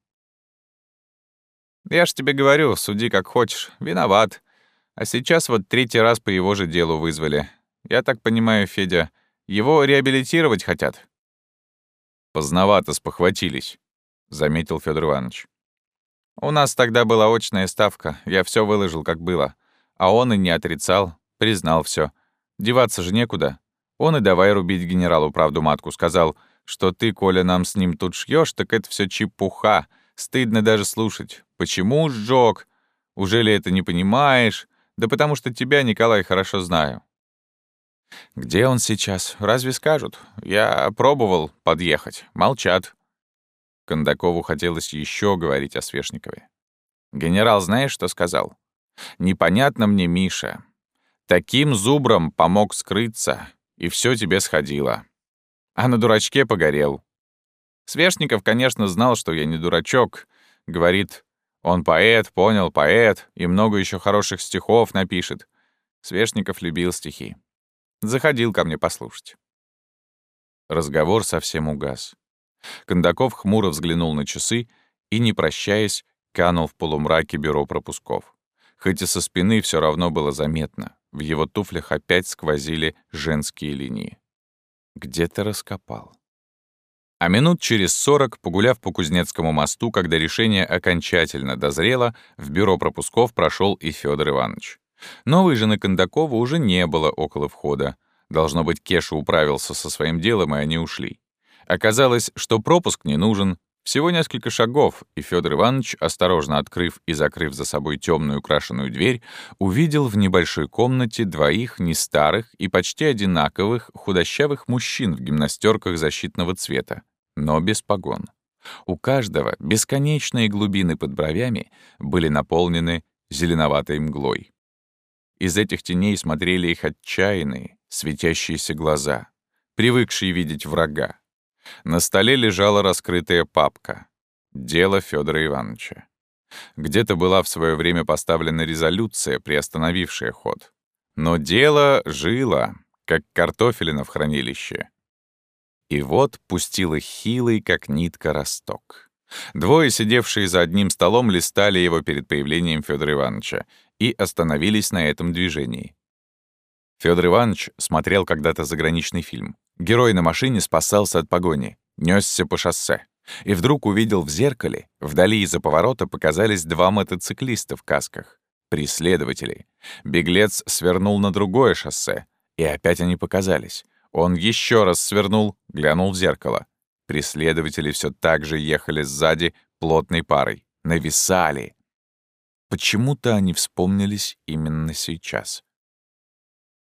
«Я ж тебе говорю, суди как хочешь. Виноват. А сейчас вот третий раз по его же делу вызвали. Я так понимаю, Федя, его реабилитировать хотят?» «Поздновато спохватились», — заметил Федор Иванович. «У нас тогда была очная ставка. Я все выложил, как было. А он и не отрицал, признал все. Деваться же некуда. Он и давай рубить генералу правду матку. Сказал, что ты, Коля, нам с ним тут шьешь, так это все чепуха. Стыдно даже слушать. Почему сжег? Уже ли это не понимаешь? Да потому что тебя, Николай, хорошо знаю. Где он сейчас? Разве скажут? Я пробовал подъехать. Молчат. Кондакову хотелось еще говорить о Свешникове. Генерал знаешь, что сказал? Непонятно мне, Миша. Таким зубром помог скрыться, и все тебе сходило. А на дурачке погорел. Свешников, конечно, знал, что я не дурачок. Говорит, он поэт, понял, поэт, и много еще хороших стихов напишет. Свешников любил стихи. Заходил ко мне послушать. Разговор совсем угас. Кондаков хмуро взглянул на часы и, не прощаясь, канул в полумраке бюро пропусков. Хоть и со спины все равно было заметно. В его туфлях опять сквозили женские линии. Где-то раскопал. А минут через сорок, погуляв по Кузнецкому мосту, когда решение окончательно дозрело, в бюро пропусков прошел и Федор Иванович. Новой жены Кондакова уже не было около входа. Должно быть, Кеша управился со своим делом, и они ушли. Оказалось, что пропуск не нужен, всего несколько шагов, и Федор Иванович, осторожно открыв и закрыв за собой темную украшенную дверь, увидел в небольшой комнате двоих нестарых и почти одинаковых худощавых мужчин в гимнастерках защитного цвета, но без погон. У каждого бесконечные глубины под бровями были наполнены зеленоватой мглой. Из этих теней смотрели их отчаянные, светящиеся глаза, привыкшие видеть врага. На столе лежала раскрытая папка. Дело Федора Ивановича. Где-то была в свое время поставлена резолюция, приостановившая ход. Но дело жило, как картофелина в хранилище. И вот пустила хилый, как нитка, росток. Двое, сидевшие за одним столом, листали его перед появлением Федора Ивановича и остановились на этом движении. Федор Иванович смотрел когда-то заграничный фильм. Герой на машине спасался от погони, несся по шоссе. И вдруг увидел в зеркале, вдали из-за поворота показались два мотоциклиста в касках. Преследователи. Беглец свернул на другое шоссе, и опять они показались. Он еще раз свернул, глянул в зеркало. Преследователи все так же ехали сзади плотной парой. Нависали. Почему-то они вспомнились именно сейчас.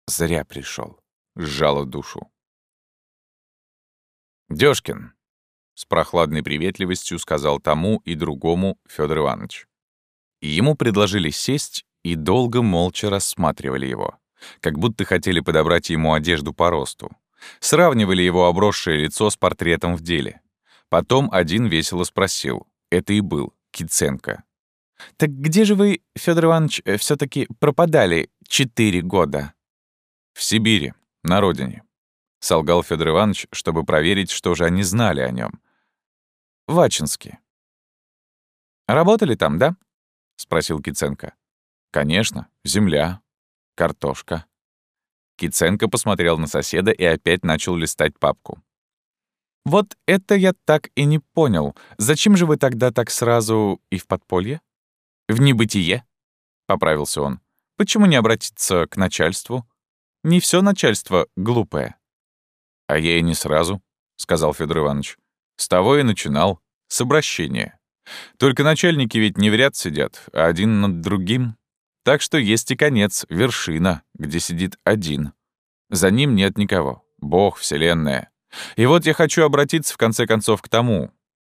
Зря пришел. Сжало душу. Дёшкин, с прохладной приветливостью сказал тому и другому Федор Иванович. Ему предложили сесть и долго молча рассматривали его, как будто хотели подобрать ему одежду по росту. Сравнивали его обросшее лицо с портретом в деле. Потом один весело спросил, это и был Киценко. «Так где же вы, Федор Иванович, все таки пропадали четыре года?» «В Сибири, на родине», — солгал Федор Иванович, чтобы проверить, что же они знали о нем. «В Ачинске». «Работали там, да?» — спросил Киценко. «Конечно, земля, картошка». Киценко посмотрел на соседа и опять начал листать папку. «Вот это я так и не понял. Зачем же вы тогда так сразу и в подполье?» «В небытие», — поправился он. «Почему не обратиться к начальству? Не все начальство глупое». «А я и не сразу», — сказал Федор Иванович. «С того и начинал, с обращения. Только начальники ведь не в ряд сидят, а один над другим. Так что есть и конец, вершина, где сидит один. За ним нет никого. Бог, Вселенная. И вот я хочу обратиться в конце концов к тому,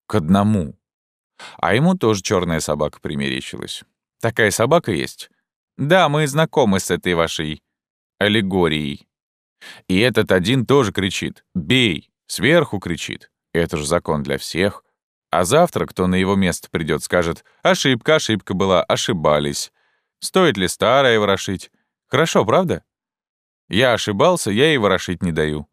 к одному. А ему тоже черная собака примерещилась. Такая собака есть? Да, мы знакомы с этой вашей аллегорией. И этот один тоже кричит «Бей!» Сверху кричит. Это же закон для всех. А завтра кто на его место придет, скажет «Ошибка, ошибка была, ошибались». Стоит ли старое ворошить? Хорошо, правда? Я ошибался, я и ворошить не даю.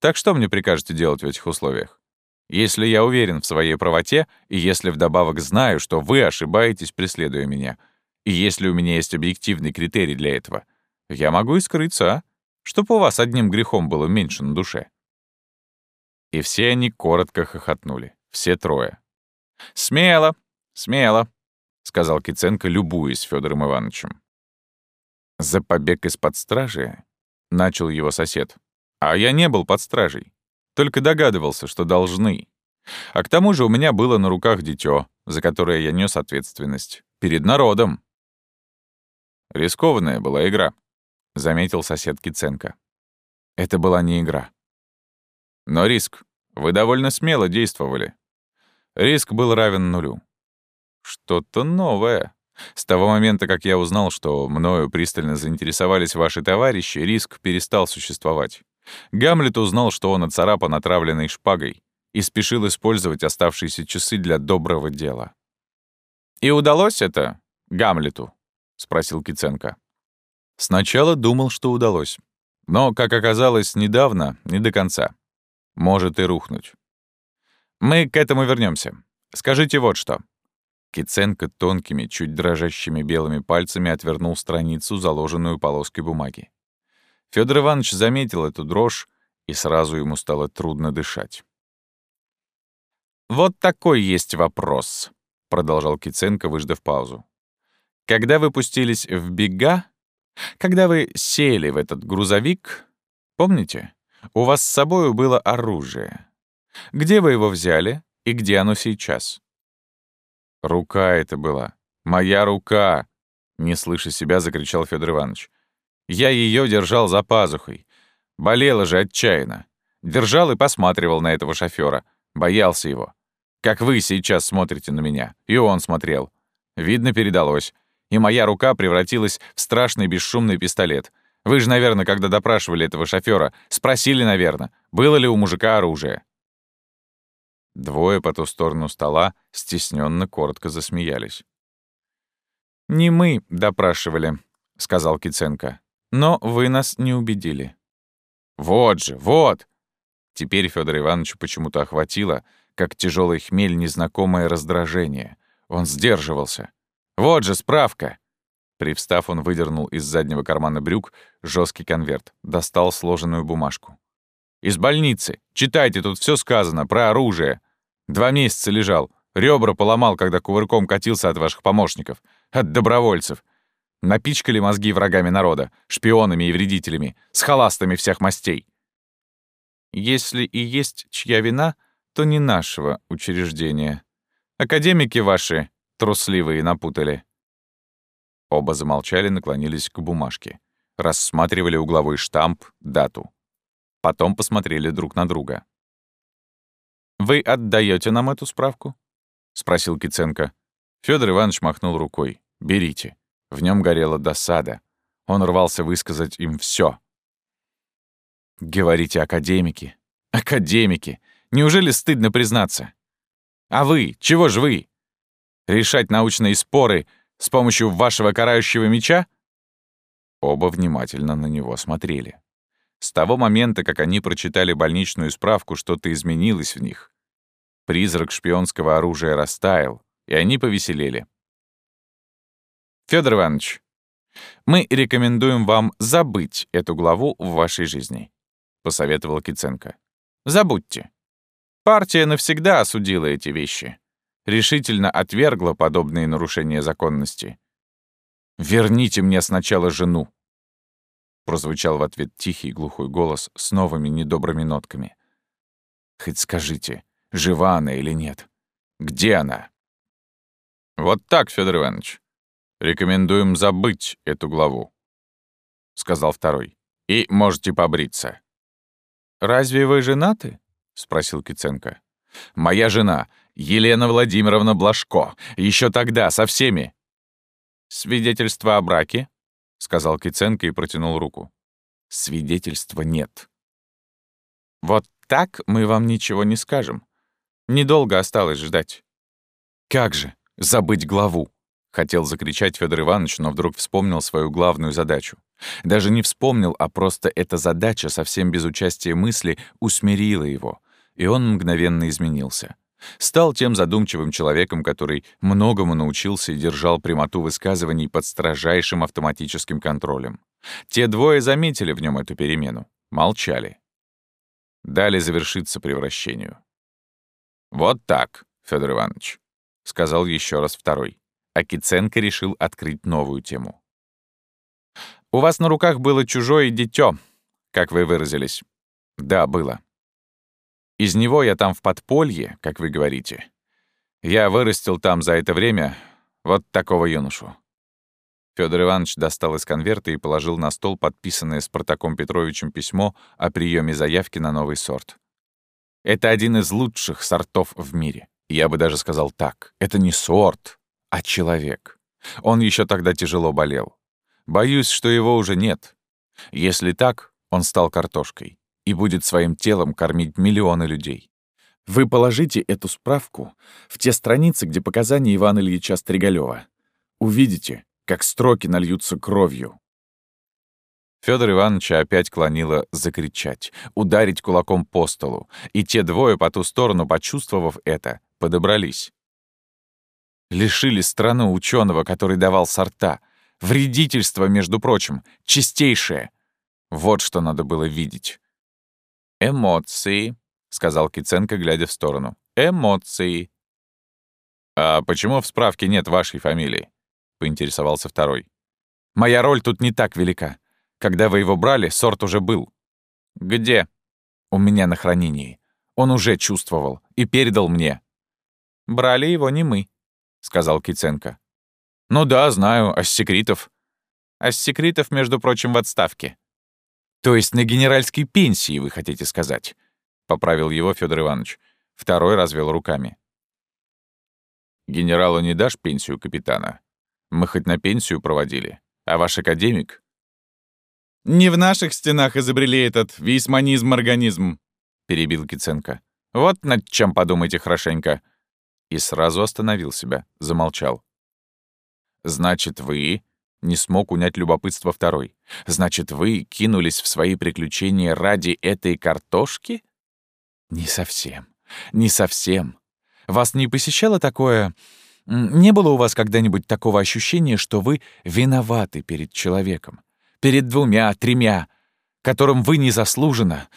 Так что мне прикажете делать в этих условиях? Если я уверен в своей правоте, и если вдобавок знаю, что вы ошибаетесь, преследуя меня, и если у меня есть объективный критерий для этого, я могу и скрыться, а? Чтоб у вас одним грехом было меньше на душе. И все они коротко хохотнули, все трое. «Смело, смело», — сказал Киценко, любуясь Федором Ивановичем. «За побег из-под стражи?» — начал его сосед. «А я не был под стражей. Только догадывался, что должны. А к тому же у меня было на руках дитё, за которое я нес ответственность. Перед народом». «Рискованная была игра», — заметил сосед Киценко. «Это была не игра». «Но риск. Вы довольно смело действовали. Риск был равен нулю. Что-то новое. С того момента, как я узнал, что мною пристально заинтересовались ваши товарищи, риск перестал существовать. Гамлет узнал, что он оцарапан отравленной шпагой и спешил использовать оставшиеся часы для доброго дела. «И удалось это Гамлету?» — спросил Киценко. Сначала думал, что удалось. Но, как оказалось, недавно, не до конца. Может и рухнуть. Мы к этому вернемся. Скажите вот что. Киценко тонкими, чуть дрожащими белыми пальцами отвернул страницу, заложенную полоской бумаги. Федор Иванович заметил эту дрожь, и сразу ему стало трудно дышать. «Вот такой есть вопрос», — продолжал Киценко, выждав паузу. «Когда вы пустились в бега, когда вы сели в этот грузовик, помните, у вас с собою было оружие. Где вы его взяли и где оно сейчас?» Рука это была. Моя рука! Не слыша себя, закричал Федор Иванович. Я ее держал за пазухой. Болела же отчаянно. Держал и посматривал на этого шофера. Боялся его. Как вы сейчас смотрите на меня. И он смотрел. Видно, передалось. И моя рука превратилась в страшный бесшумный пистолет. Вы же, наверное, когда допрашивали этого шофера, спросили, наверное, было ли у мужика оружие. Двое по ту сторону стола стесненно коротко засмеялись. «Не мы допрашивали», — сказал Киценко. «Но вы нас не убедили». «Вот же, вот!» Теперь Федор Ивановичу почему-то охватило, как тяжелый хмель, незнакомое раздражение. Он сдерживался. «Вот же справка!» Привстав, он выдернул из заднего кармана брюк жесткий конверт, достал сложенную бумажку. «Из больницы. Читайте, тут все сказано про оружие. Два месяца лежал. Ребра поломал, когда кувырком катился от ваших помощников. От добровольцев. Напичкали мозги врагами народа, шпионами и вредителями, с халастами всех мастей. Если и есть чья вина, то не нашего учреждения. Академики ваши трусливые напутали. Оба замолчали, наклонились к бумажке. Рассматривали угловой штамп, дату. Потом посмотрели друг на друга. «Вы отдаете нам эту справку?» — спросил Киценко. Федор Иванович махнул рукой. Берите». В нем горела досада. Он рвался высказать им все. «Говорите, академики. Академики. Неужели стыдно признаться? А вы? Чего ж вы? Решать научные споры с помощью вашего карающего меча?» Оба внимательно на него смотрели. С того момента, как они прочитали больничную справку, что-то изменилось в них. Призрак шпионского оружия растаял, и они повеселели. Федор Иванович, мы рекомендуем вам забыть эту главу в вашей жизни», — посоветовал Киценко. «Забудьте. Партия навсегда осудила эти вещи, решительно отвергла подобные нарушения законности. «Верните мне сначала жену», — прозвучал в ответ тихий глухой голос с новыми недобрыми нотками. «Хоть скажите, жива она или нет? Где она?» «Вот так, Федор Иванович. Рекомендуем забыть эту главу», — сказал второй. «И можете побриться». «Разве вы женаты?» — спросил Киценко. «Моя жена, Елена Владимировна Блажко, еще тогда, со всеми». «Свидетельство о браке?» — сказал Киценко и протянул руку. «Свидетельства нет». «Вот так мы вам ничего не скажем. Недолго осталось ждать». «Как же забыть главу?» Хотел закричать Федор Иванович, но вдруг вспомнил свою главную задачу. Даже не вспомнил, а просто эта задача, совсем без участия мысли, усмирила его, и он мгновенно изменился. Стал тем задумчивым человеком, который многому научился и держал прямоту высказываний под строжайшим автоматическим контролем. Те двое заметили в нем эту перемену, молчали. Дали завершиться превращению. «Вот так, Федор Иванович», — сказал еще раз второй а Киценко решил открыть новую тему. «У вас на руках было чужое дитё, как вы выразились». «Да, было. Из него я там в подполье, как вы говорите. Я вырастил там за это время вот такого юношу». Федор Иванович достал из конверта и положил на стол подписанное Спартаком Петровичем письмо о приеме заявки на новый сорт. Это один из лучших сортов в мире. Я бы даже сказал так. Это не сорт, а человек. Он еще тогда тяжело болел. Боюсь, что его уже нет. Если так, он стал картошкой и будет своим телом кормить миллионы людей. Вы положите эту справку в те страницы, где показания Ивана Ильича Стригалева. Увидите, как строки нальются кровью. Федор Ивановича опять клонило закричать, ударить кулаком по столу, и те двое по ту сторону, почувствовав это, подобрались. Лишили страну ученого, который давал сорта. Вредительство, между прочим, чистейшее. Вот что надо было видеть. «Эмоции», — сказал Киценко, глядя в сторону. «Эмоции». «А почему в справке нет вашей фамилии?» — поинтересовался второй. «Моя роль тут не так велика. Когда вы его брали, сорт уже был». «Где?» «У меня на хранении. Он уже чувствовал и передал мне». «Брали его не мы», сказал Киценко. «Ну да, знаю, Ассекритов». «Ассекритов, между прочим, в отставке». «То есть на генеральской пенсии, вы хотите сказать?» — поправил его Федор Иванович. Второй развел руками. «Генералу не дашь пенсию капитана? Мы хоть на пенсию проводили, а ваш академик...» «Не в наших стенах изобрели этот висманизм-организм», — перебил Киценко. «Вот над чем подумайте хорошенько и сразу остановил себя, замолчал. «Значит, вы...» — не смог унять любопытство второй. «Значит, вы кинулись в свои приключения ради этой картошки?» «Не совсем. Не совсем. Вас не посещало такое... Не было у вас когда-нибудь такого ощущения, что вы виноваты перед человеком? Перед двумя, тремя, которым вы незаслуженно,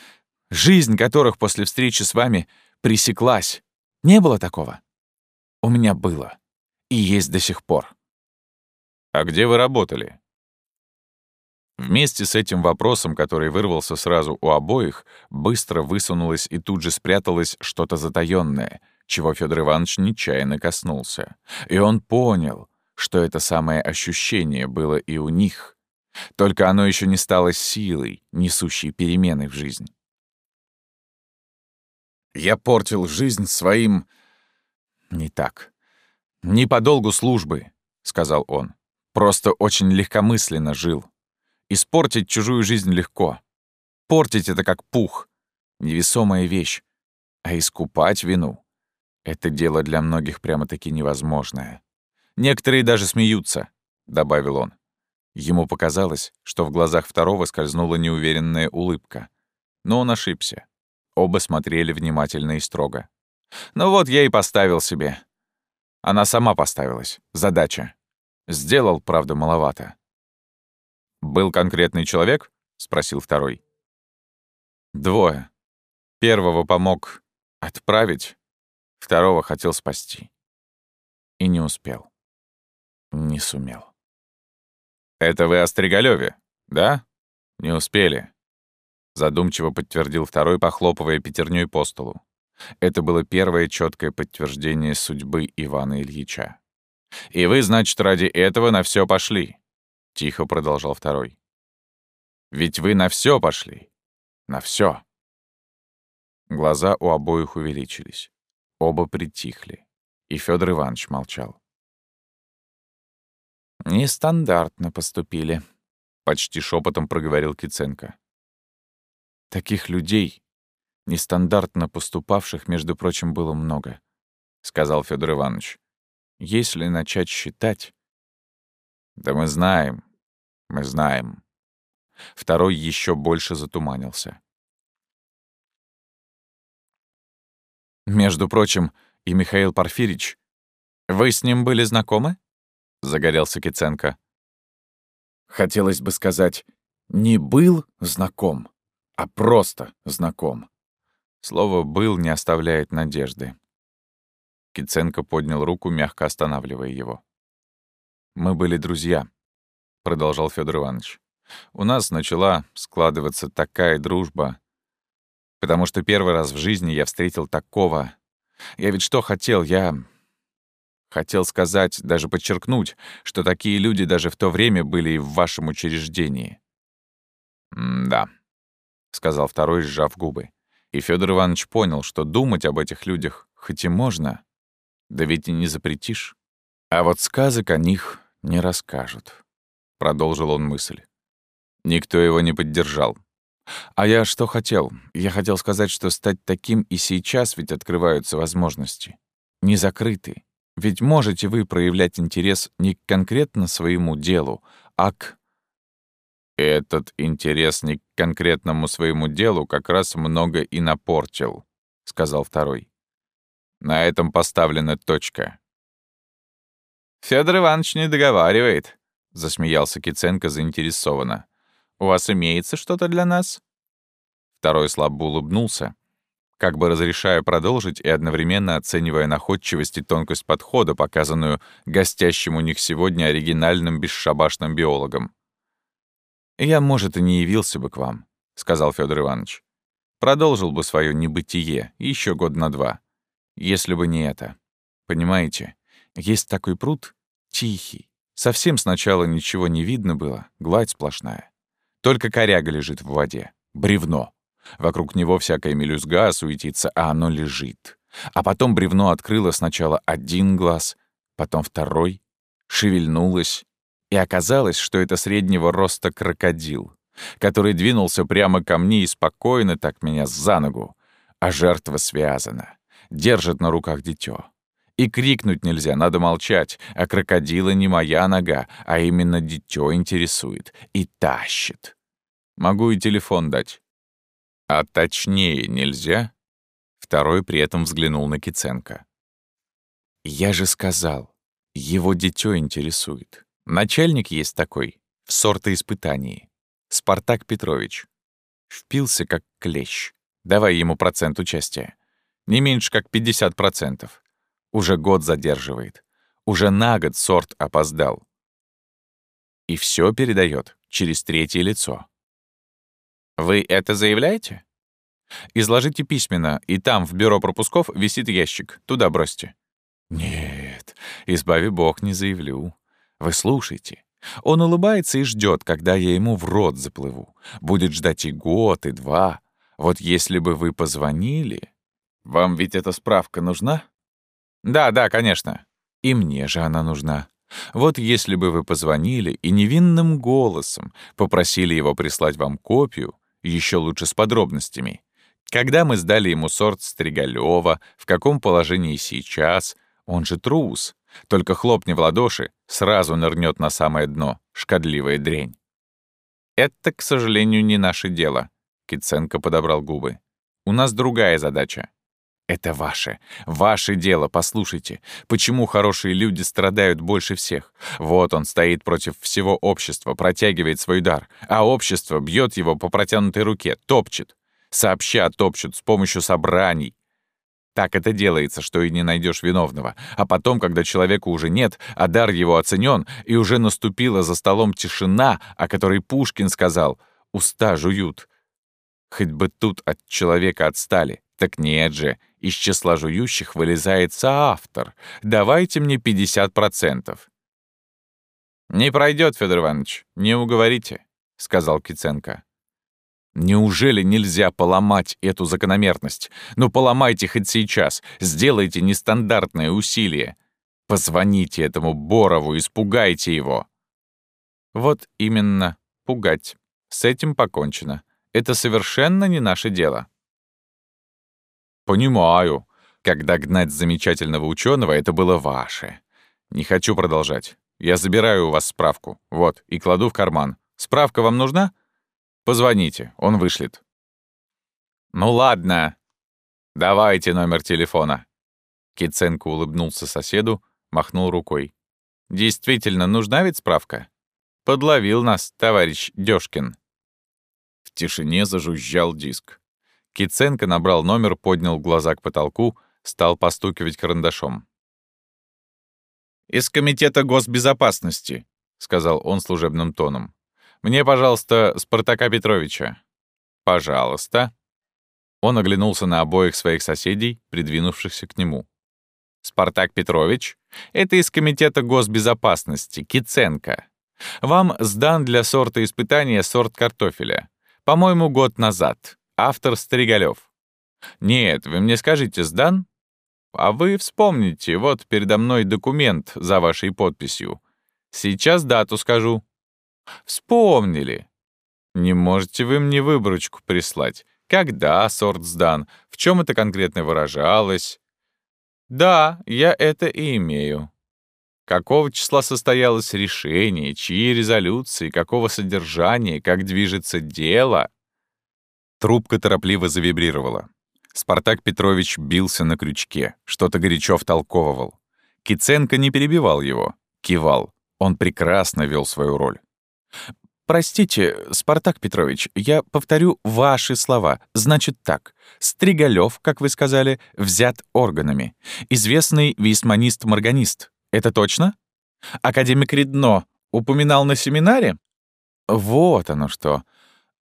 жизнь которых после встречи с вами пресеклась? Не было такого?» У меня было. И есть до сих пор. А где вы работали? Вместе с этим вопросом, который вырвался сразу у обоих, быстро высунулось и тут же спряталось что-то затаённое, чего Федор Иванович нечаянно коснулся. И он понял, что это самое ощущение было и у них. Только оно еще не стало силой, несущей перемены в жизнь. Я портил жизнь своим не так. Не по долгу службы, сказал он. «Просто очень легкомысленно жил. Испортить чужую жизнь легко. Портить это как пух. Невесомая вещь. А искупать вину — это дело для многих прямо-таки невозможное. Некоторые даже смеются», — добавил он. Ему показалось, что в глазах второго скользнула неуверенная улыбка. Но он ошибся. Оба смотрели внимательно и строго. «Ну вот я и поставил себе». Она сама поставилась. Задача. Сделал, правда, маловато. «Был конкретный человек?» — спросил второй. «Двое. Первого помог отправить, второго хотел спасти. И не успел. Не сумел». «Это вы о Стригалёве, да? Не успели?» Задумчиво подтвердил второй, похлопывая пятерней по столу. Это было первое четкое подтверждение судьбы Ивана Ильича. «И вы, значит, ради этого на все пошли?» — тихо продолжал второй. «Ведь вы на все пошли. На все. Глаза у обоих увеличились. Оба притихли. И Федор Иванович молчал. «Нестандартно поступили», — почти шепотом проговорил Киценко. «Таких людей, нестандартно поступавших, между прочим, было много», — сказал Федор Иванович. «Если начать считать...» «Да мы знаем, мы знаем». Второй еще больше затуманился. «Между прочим, и Михаил Порфирич. Вы с ним были знакомы?» — загорелся Киценко. Хотелось бы сказать, не был знаком, а просто знаком. Слово «был» не оставляет надежды. Киценко поднял руку, мягко останавливая его. «Мы были друзья», — продолжал Федор Иванович. «У нас начала складываться такая дружба, потому что первый раз в жизни я встретил такого. Я ведь что хотел? Я Хотел сказать, даже подчеркнуть, что такие люди даже в то время были и в вашем учреждении. «Да», — сказал второй, сжав губы. И Федор Иванович понял, что думать об этих людях хоть и можно, да ведь и не запретишь. А вот сказок о них не расскажут, — продолжил он мысль. Никто его не поддержал. А я что хотел? Я хотел сказать, что стать таким и сейчас ведь открываются возможности. Не закрыты, ведь можете вы проявлять интерес не к конкретно своему делу, а к... Этот интерес не к конкретному своему делу как раз много и напортил, — сказал второй. На этом поставлена точка. Федор Иванович не договаривает, засмеялся Киценко заинтересованно. У вас имеется что-то для нас? Второй слабо улыбнулся, как бы разрешая продолжить и одновременно оценивая находчивость и тонкость подхода, показанную гостящим у них сегодня оригинальным бесшабашным биологом. «Я, может, и не явился бы к вам», — сказал Федор Иванович. «Продолжил бы свое небытие еще год на два, если бы не это. Понимаете, есть такой пруд, тихий, совсем сначала ничего не видно было, гладь сплошная. Только коряга лежит в воде, бревно». Вокруг него всякая мелюзга суетится, а оно лежит. А потом бревно открыло сначала один глаз, потом второй, шевельнулось, и оказалось, что это среднего роста крокодил, который двинулся прямо ко мне и спокойно так меня за ногу, а жертва связана, держит на руках дитё. И крикнуть нельзя, надо молчать, а крокодила не моя нога, а именно дитё интересует и тащит. Могу и телефон дать. А точнее нельзя? Второй при этом взглянул на Киценко. Я же сказал, его дитё интересует. Начальник есть такой, в сортоиспытании. Спартак Петрович. Впился как клещ. Давай ему процент участия. Не меньше как 50%. Уже год задерживает. Уже на год сорт опоздал. И все передает через третье лицо. Вы это заявляете? Изложите письменно, и там, в бюро пропусков, висит ящик. Туда бросьте. Нет, избави бог, не заявлю. Вы слушайте. Он улыбается и ждет, когда я ему в рот заплыву. Будет ждать и год, и два. Вот если бы вы позвонили... Вам ведь эта справка нужна? Да, да, конечно. И мне же она нужна. Вот если бы вы позвонили и невинным голосом попросили его прислать вам копию, еще лучше с подробностями, когда мы сдали ему сорт Стригалёва, в каком положении сейчас, он же трус, только хлопни в ладоши, сразу нырнет на самое дно, шкодливая дрень. «Это, к сожалению, не наше дело», — Киценко подобрал губы. «У нас другая задача. Это ваше, ваше дело, послушайте. Почему хорошие люди страдают больше всех? Вот он стоит против всего общества, протягивает свой дар, а общество бьет его по протянутой руке, топчет. Сообща топчут с помощью собраний. Так это делается, что и не найдешь виновного. А потом, когда человека уже нет, а дар его оценен, и уже наступила за столом тишина, о которой Пушкин сказал «Уста жуют». Хоть бы тут от человека отстали. Так нет же, из числа жующих вылезает соавтор. Давайте мне 50%. «Не пройдет, Федор Иванович, не уговорите», — сказал Киценко. Неужели нельзя поломать эту закономерность? Ну поломайте хоть сейчас, сделайте нестандартное усилие. Позвоните этому Борову, испугайте его. Вот именно, пугать. С этим покончено. Это совершенно не наше дело. Понимаю. Когда гнать замечательного ученого, это было ваше. Не хочу продолжать. Я забираю у вас справку. Вот, и кладу в карман. Справка вам нужна? Позвоните, он вышлет. Ну ладно. Давайте номер телефона. Киценко улыбнулся соседу, махнул рукой. Действительно, нужна ведь справка? Подловил нас, товарищ Дёшкин. В тишине зажужжал диск. Киценко набрал номер, поднял глаза к потолку, стал постукивать карандашом. «Из Комитета госбезопасности», — сказал он служебным тоном. «Мне, пожалуйста, Спартака Петровича». «Пожалуйста». Он оглянулся на обоих своих соседей, придвинувшихся к нему. «Спартак Петрович, это из Комитета госбезопасности, Киценко. Вам сдан для сорта испытания сорт картофеля. По-моему, год назад. Автор Стригалев. Нет, вы мне скажите, сдан? А вы вспомните, вот передо мной документ за вашей подписью. Сейчас дату скажу. Вспомнили. Не можете вы мне выборочку прислать? Когда сорт сдан? В чем это конкретно выражалось? Да, я это и имею. Какого числа состоялось решение, чьи резолюции, какого содержания, как движется дело? Трубка торопливо завибрировала. Спартак Петрович бился на крючке, что-то горячо втолковывал. Киценко не перебивал его, кивал. Он прекрасно вел свою роль. «Простите, Спартак Петрович, я повторю ваши слова. Значит так. Стригалев, как вы сказали, взят органами. Известный висманист-морганист. Это точно? Академик Редно упоминал на семинаре? Вот оно что.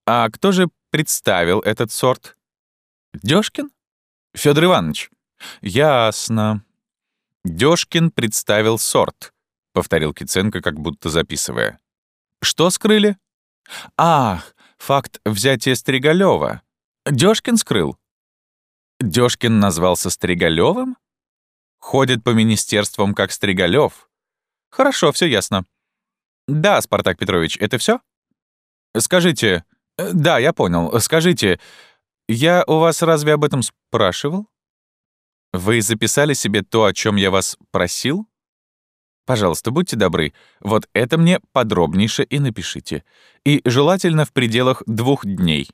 А кто же представил этот сорт? Дёшкин? Федор Иванович. Ясно. Дёшкин представил сорт, повторил Киценко, как будто записывая. Что скрыли? Ах, факт взятия Стригалёва. Дёшкин скрыл. Дёшкин назвался Стригалёвым? Ходит по министерствам как Стригалёв. Хорошо, все ясно. Да, Спартак Петрович, это все? Скажите, «Да, я понял. Скажите, я у вас разве об этом спрашивал? Вы записали себе то, о чем я вас просил? Пожалуйста, будьте добры, вот это мне подробнейше и напишите. И желательно в пределах двух дней».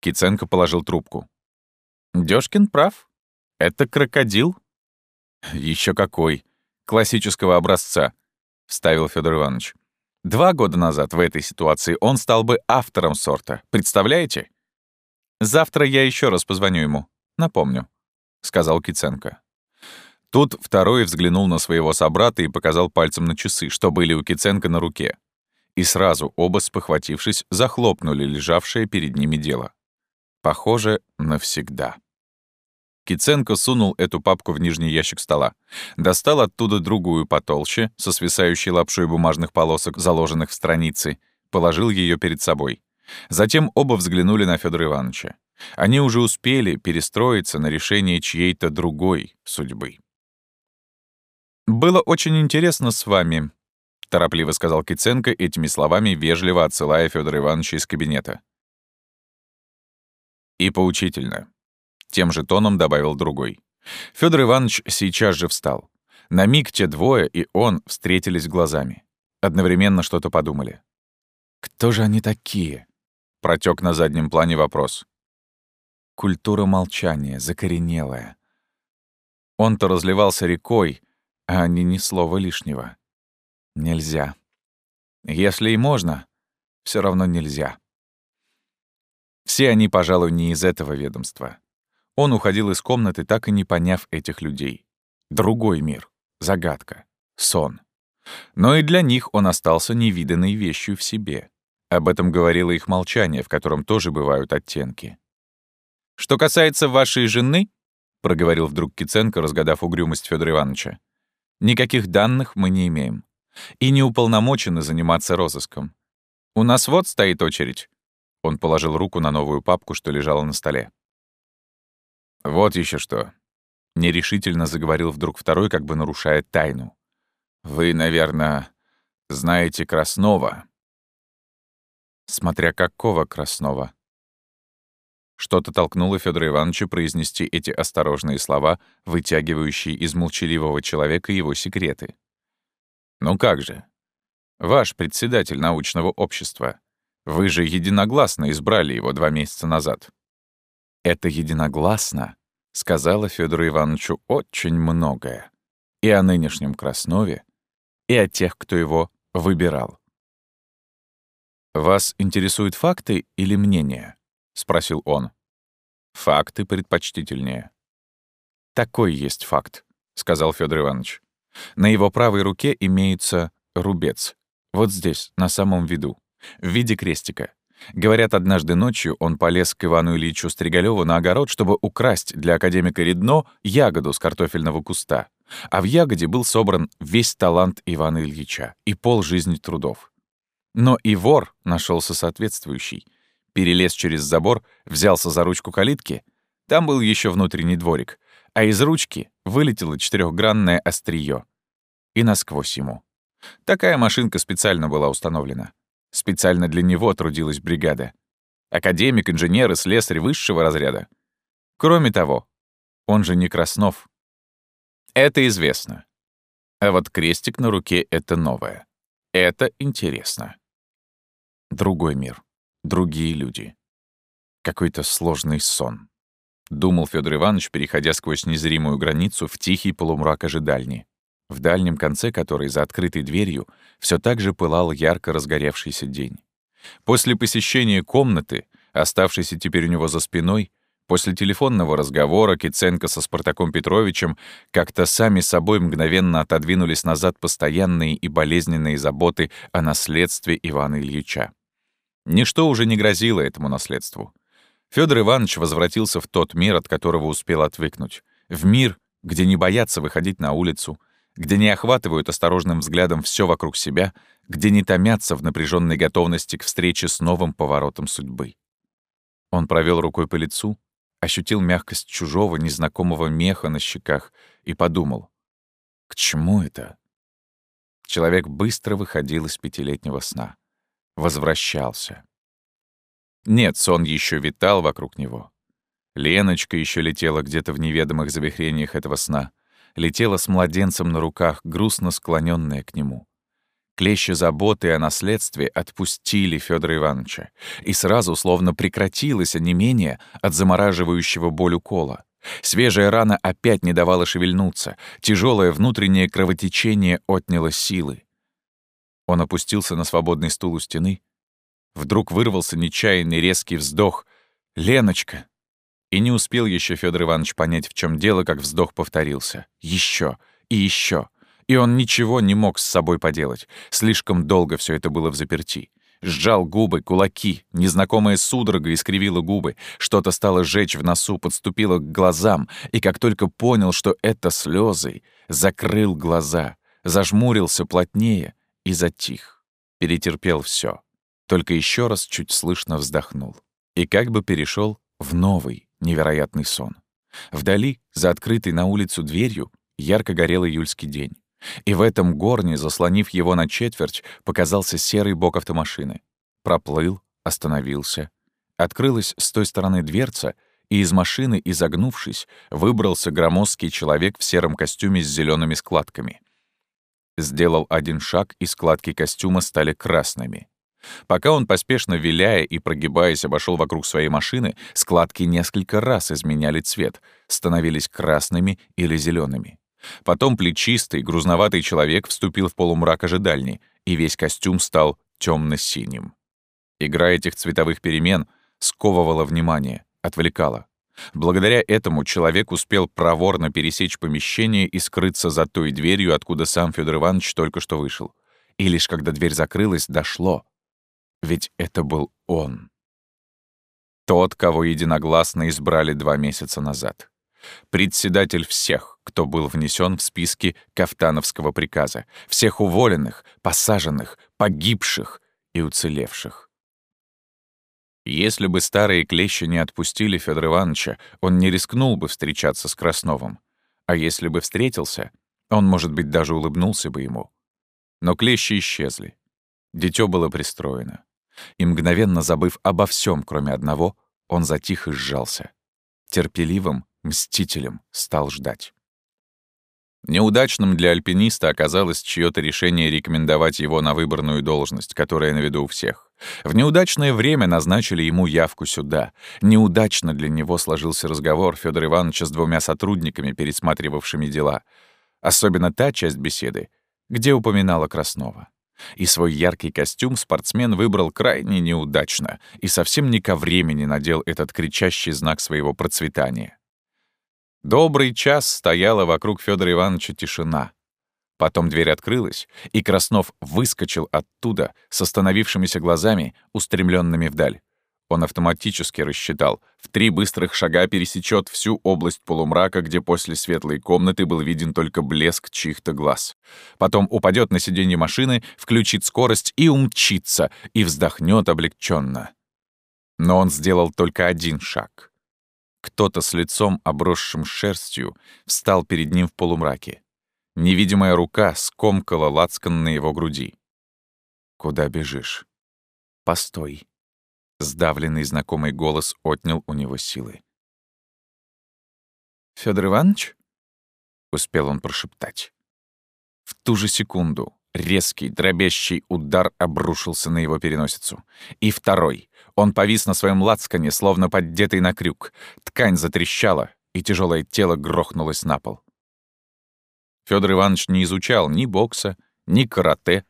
Киценко положил трубку. Дёшкин прав. Это крокодил. Еще какой. Классического образца, — вставил Федор Иванович. Два года назад в этой ситуации он стал бы автором сорта. Представляете? Завтра я еще раз позвоню ему. Напомню, — сказал Киценко. Тут второй взглянул на своего собрата и показал пальцем на часы, что были у Киценко на руке. И сразу оба, спохватившись, захлопнули лежавшее перед ними дело. Похоже, навсегда. Киценко сунул эту папку в нижний ящик стола. Достал оттуда другую потолще, со свисающей лапшой бумажных полосок, заложенных в страницы, положил ее перед собой. Затем оба взглянули на Федора Ивановича. Они уже успели перестроиться на решение чьей-то другой судьбы. «Было очень интересно с вами», — торопливо сказал Киценко, этими словами вежливо отсылая Федора Ивановича из кабинета. «И поучительно», — тем же тоном добавил другой. Федор Иванович сейчас же встал. На миг те двое и он встретились глазами. Одновременно что-то подумали. «Кто же они такие?» — протек на заднем плане вопрос. Культура молчания, закоренелая. Он-то разливался рекой, а они ни слова лишнего. Нельзя. Если и можно, все равно нельзя. Все они, пожалуй, не из этого ведомства. Он уходил из комнаты, так и не поняв этих людей. Другой мир, загадка, сон. Но и для них он остался невиданной вещью в себе. Об этом говорило их молчание, в котором тоже бывают оттенки. «Что касается вашей жены», — проговорил вдруг Киценко, разгадав угрюмость Федора Ивановича, «никаких данных мы не имеем и не уполномочены заниматься розыском. У нас вот стоит очередь». Он положил руку на новую папку, что лежала на столе. «Вот еще что», — нерешительно заговорил вдруг второй, как бы нарушая тайну. «Вы, наверное, знаете Краснова?» «Смотря какого Краснова?» Что-то толкнуло Федора Ивановича произнести эти осторожные слова, вытягивающие из молчаливого человека его секреты. «Ну как же? Ваш председатель научного общества. Вы же единогласно избрали его два месяца назад». Это единогласно сказала Федору Ивановичу очень многое. И о нынешнем Краснове, и о тех, кто его выбирал. «Вас интересуют факты или мнение?» — спросил он. «Факты предпочтительнее». «Такой есть факт», — сказал Федор Иванович. «На его правой руке имеется рубец. Вот здесь, на самом виду, в виде крестика. Говорят, однажды ночью он полез к Ивану Ильичу Стригалёву на огород, чтобы украсть для академика Редно ягоду с картофельного куста. А в ягоде был собран весь талант Ивана Ильича и пол жизни трудов. Но и вор нашелся соответствующий. Перелез через забор, взялся за ручку калитки. Там был еще внутренний дворик. А из ручки вылетело четырехгранное острие. И насквозь ему. Такая машинка специально была установлена. Специально для него трудилась бригада. Академик, инженер и слесарь высшего разряда. Кроме того, он же не Краснов. Это известно. А вот крестик на руке — это новое. Это интересно. Другой мир. Другие люди. Какой-то сложный сон. Думал Федор Иванович, переходя сквозь незримую границу в тихий полумрак ожидальни в дальнем конце которой, за открытой дверью, все так же пылал ярко разгоревшийся день. После посещения комнаты, оставшейся теперь у него за спиной, после телефонного разговора Киценко со Спартаком Петровичем как-то сами собой мгновенно отодвинулись назад постоянные и болезненные заботы о наследстве Ивана Ильича. Ничто уже не грозило этому наследству. Федор Иванович возвратился в тот мир, от которого успел отвыкнуть. В мир, где не боятся выходить на улицу, где не охватывают осторожным взглядом все вокруг себя, где не томятся в напряженной готовности к встрече с новым поворотом судьбы. Он провел рукой по лицу, ощутил мягкость чужого, незнакомого меха на щеках и подумал, к чему это? Человек быстро выходил из пятилетнего сна. Возвращался. Нет, сон еще витал вокруг него. Леночка еще летела где-то в неведомых завихрениях этого сна — летела с младенцем на руках, грустно склоненная к нему. Клещи заботы о наследстве отпустили Федора Ивановича, и сразу словно прекратилось онемение от замораживающего боль укола. Свежая рана опять не давала шевельнуться, тяжелое внутреннее кровотечение отняло силы. Он опустился на свободный стул у стены. Вдруг вырвался нечаянный резкий вздох. «Леночка!» И не успел еще Федор Иванович понять, в чем дело, как вздох повторился. Еще и еще. И он ничего не мог с собой поделать. Слишком долго все это было в заперти. Сжал губы, кулаки, незнакомая судорога искривила губы, что-то стало жечь в носу, подступило к глазам, и как только понял, что это слезы, закрыл глаза, зажмурился плотнее и затих. Перетерпел все, Только еще раз чуть слышно вздохнул. И как бы перешел в новый, невероятный сон. Вдали, за открытой на улицу дверью, ярко горел июльский день. И в этом горне, заслонив его на четверть, показался серый бок автомашины. Проплыл, остановился. Открылась с той стороны дверца, и из машины, изогнувшись, выбрался громоздкий человек в сером костюме с зелеными складками. Сделал один шаг, и складки костюма стали красными. Пока он, поспешно виляя и прогибаясь, обошел вокруг своей машины, складки несколько раз изменяли цвет, становились красными или зелеными. Потом плечистый, грузноватый человек вступил в полумрак ожидальни, и весь костюм стал темно-синим. Игра этих цветовых перемен сковывала внимание, отвлекала. Благодаря этому человек успел проворно пересечь помещение и скрыться за той дверью, откуда сам Федор Иванович только что вышел. И лишь когда дверь закрылась, дошло. Ведь это был он. Тот, кого единогласно избрали два месяца назад. Председатель всех, кто был внесен в списки Кафтановского приказа. Всех уволенных, посаженных, погибших и уцелевших. Если бы старые клещи не отпустили Федора Ивановича, он не рискнул бы встречаться с Красновым. А если бы встретился, он, может быть, даже улыбнулся бы ему. Но клещи исчезли. Дитё было пристроено. И мгновенно забыв обо всем, кроме одного, он затих и сжался. Терпеливым, мстителем стал ждать. Неудачным для альпиниста оказалось чьё-то решение рекомендовать его на выборную должность, которая на виду у всех. В неудачное время назначили ему явку сюда. Неудачно для него сложился разговор Федора Ивановича с двумя сотрудниками, пересматривавшими дела. Особенно та часть беседы, где упоминала Краснова. И свой яркий костюм спортсмен выбрал крайне неудачно и совсем не ко времени надел этот кричащий знак своего процветания. Добрый час стояла вокруг Федора Ивановича тишина. Потом дверь открылась, и Краснов выскочил оттуда с остановившимися глазами, устремленными вдаль. Он автоматически рассчитал, в три быстрых шага пересечет всю область полумрака, где после светлой комнаты был виден только блеск чьих-то глаз. Потом упадет на сиденье машины, включит скорость и умчится, и вздохнет облегченно. Но он сделал только один шаг. Кто-то с лицом, обросшим шерстью, встал перед ним в полумраке. Невидимая рука скомкала лацкан на его груди. «Куда бежишь?» «Постой». Сдавленный знакомый голос отнял у него силы. «Фёдор Иванович?» — успел он прошептать. В ту же секунду резкий, дробящий удар обрушился на его переносицу. И второй, он повис на своем лацкане, словно поддетый на крюк. Ткань затрещала, и тяжелое тело грохнулось на пол. Федор Иванович не изучал ни бокса, ни карате.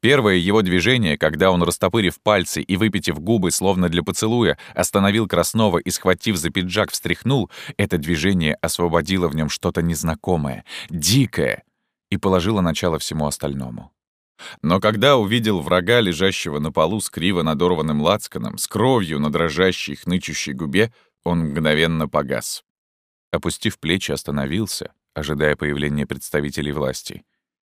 Первое его движение, когда он, растопырив пальцы и выпитив губы, словно для поцелуя, остановил Краснова и, схватив за пиджак, встряхнул, это движение освободило в нем что-то незнакомое, дикое, и положило начало всему остальному. Но когда увидел врага, лежащего на полу с криво надорванным лацканом, с кровью на дрожащей, хнычущей губе, он мгновенно погас. Опустив плечи, остановился, ожидая появления представителей власти.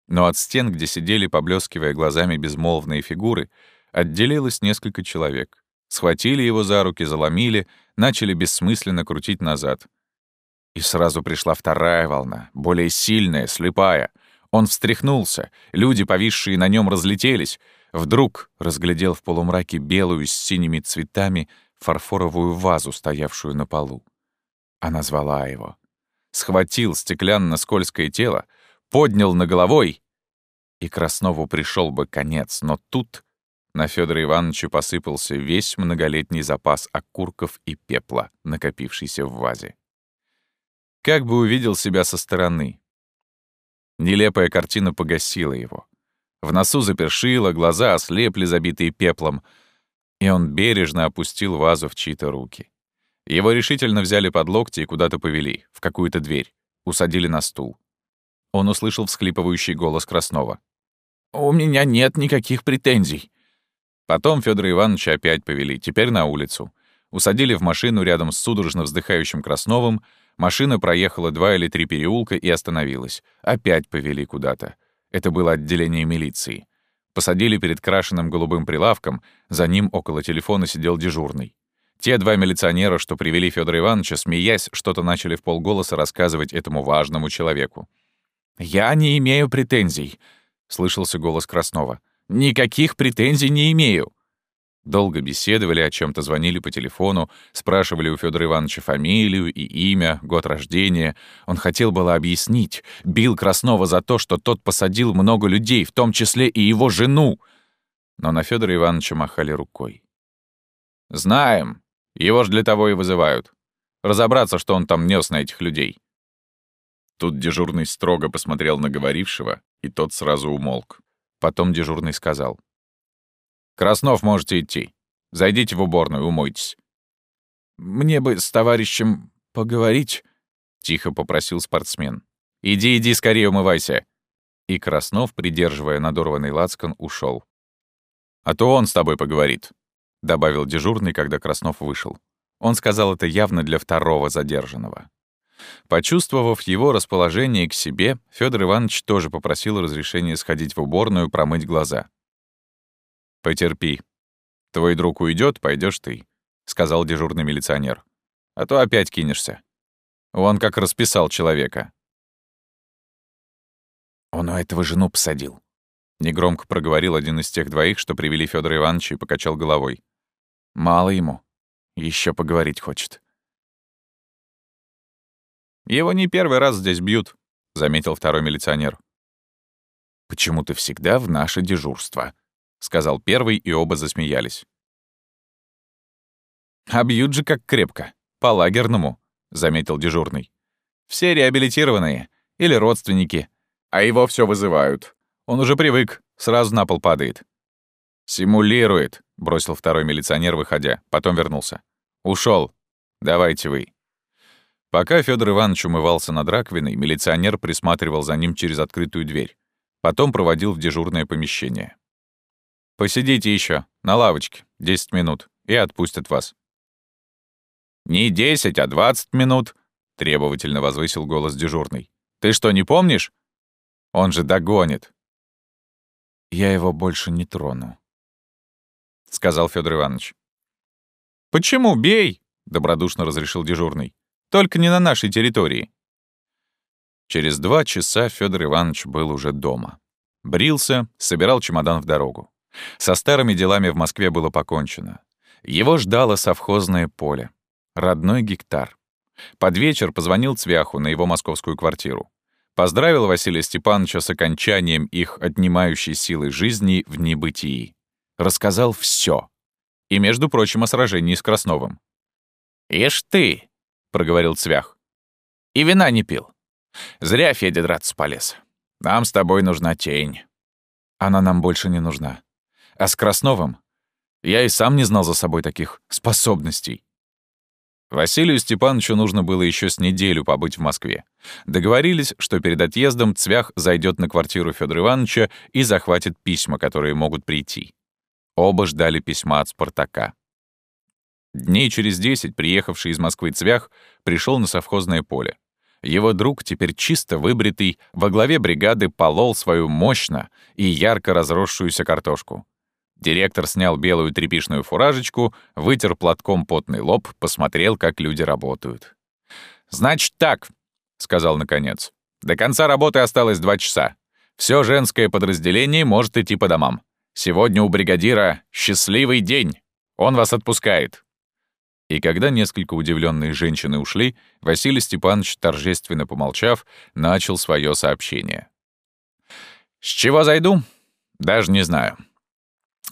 Но от стен, где сидели, поблескивая глазами безмолвные фигуры, отделилось несколько человек. Схватили его за руки, заломили, начали бессмысленно крутить назад. И сразу пришла вторая волна, более сильная, слепая — он встряхнулся, люди, повисшие на нем, разлетелись. Вдруг разглядел в полумраке белую с синими цветами фарфоровую вазу, стоявшую на полу. Она звала его. Схватил стеклянно-скользкое тело, поднял на головой, и Краснову пришел бы конец, но тут на Федора Ивановича посыпался весь многолетний запас окурков и пепла, накопившийся в вазе. Как бы увидел себя со стороны, Нелепая картина погасила его. В носу запершило, глаза ослепли, забитые пеплом, и он бережно опустил вазу в чьи-то руки. Его решительно взяли под локти и куда-то повели, в какую-то дверь, усадили на стул. Он услышал всхлипывающий голос Краснова. «У меня нет никаких претензий». Потом Федора Ивановича опять повели, теперь на улицу. Усадили в машину рядом с судорожно вздыхающим Красновым, Машина проехала два или три переулка и остановилась. Опять повели куда-то. Это было отделение милиции. Посадили перед крашенным голубым прилавком, за ним около телефона сидел дежурный. Те два милиционера, что привели Федора Ивановича, смеясь, что-то начали в полголоса рассказывать этому важному человеку. «Я не имею претензий», — слышался голос Краснова. «Никаких претензий не имею». Долго беседовали, о чем то звонили по телефону, спрашивали у Федора Ивановича фамилию и имя, год рождения. Он хотел было объяснить, бил Краснова за то, что тот посадил много людей, в том числе и его жену. Но на Федора Ивановича махали рукой. «Знаем. Его ж для того и вызывают. Разобраться, что он там нес на этих людей». Тут дежурный строго посмотрел на говорившего, и тот сразу умолк. Потом дежурный сказал. «Краснов, можете идти. Зайдите в уборную, умойтесь». «Мне бы с товарищем поговорить», — тихо попросил спортсмен. «Иди, иди, скорее умывайся». И Краснов, придерживая надорванный лацкан, ушел. «А то он с тобой поговорит», — добавил дежурный, когда Краснов вышел. Он сказал это явно для второго задержанного. Почувствовав его расположение к себе, Федор Иванович тоже попросил разрешения сходить в уборную промыть глаза. «Потерпи. Твой друг уйдет, пойдешь ты», — сказал дежурный милиционер. «А то опять кинешься. Он как расписал человека». «Он у этого жену посадил», — негромко проговорил один из тех двоих, что привели Федора Ивановича и покачал головой. «Мало ему. Еще поговорить хочет». «Его не первый раз здесь бьют», — заметил второй милиционер. «Почему ты всегда в наше дежурство?» — сказал первый, и оба засмеялись. «А бьют же как крепко, по-лагерному», — заметил дежурный. «Все реабилитированные или родственники, а его все вызывают. Он уже привык, сразу на пол падает». «Симулирует», — бросил второй милиционер, выходя, потом вернулся. Ушел. Давайте вы». Пока Федор Иванович умывался над раковиной, милиционер присматривал за ним через открытую дверь. Потом проводил в дежурное помещение. Посидите еще на лавочке, 10 минут, и отпустят вас». «Не 10, а 20 минут», — требовательно возвысил голос дежурный. «Ты что, не помнишь? Он же догонит». «Я его больше не трону», — сказал Федор Иванович. «Почему? Бей!» — добродушно разрешил дежурный. «Только не на нашей территории». Через два часа Федор Иванович был уже дома. Брился, собирал чемодан в дорогу. Со старыми делами в Москве было покончено. Его ждало совхозное поле. Родной гектар. Под вечер позвонил Цвяху на его московскую квартиру. Поздравил Василия Степановича с окончанием их отнимающей силы жизни в небытии. Рассказал все. И, между прочим, о сражении с Красновым. «Ишь ты!» — проговорил Цвях. «И вина не пил. Зря Федя драться полез. Нам с тобой нужна тень». «Она нам больше не нужна», а с Красновым я и сам не знал за собой таких способностей. Василию Степановичу нужно было еще с неделю побыть в Москве. Договорились, что перед отъездом Цвях зайдет на квартиру Федора Ивановича и захватит письма, которые могут прийти. Оба ждали письма от Спартака. Дней через десять приехавший из Москвы Цвях пришел на совхозное поле. Его друг, теперь чисто выбритый, во главе бригады полол свою мощно и ярко разросшуюся картошку. Директор снял белую тряпичную фуражечку, вытер платком потный лоб, посмотрел, как люди работают. «Значит так», — сказал наконец. «До конца работы осталось два часа. Все женское подразделение может идти по домам. Сегодня у бригадира счастливый день. Он вас отпускает». И когда несколько удивленные женщины ушли, Василий Степанович, торжественно помолчав, начал свое сообщение. «С чего зайду? Даже не знаю.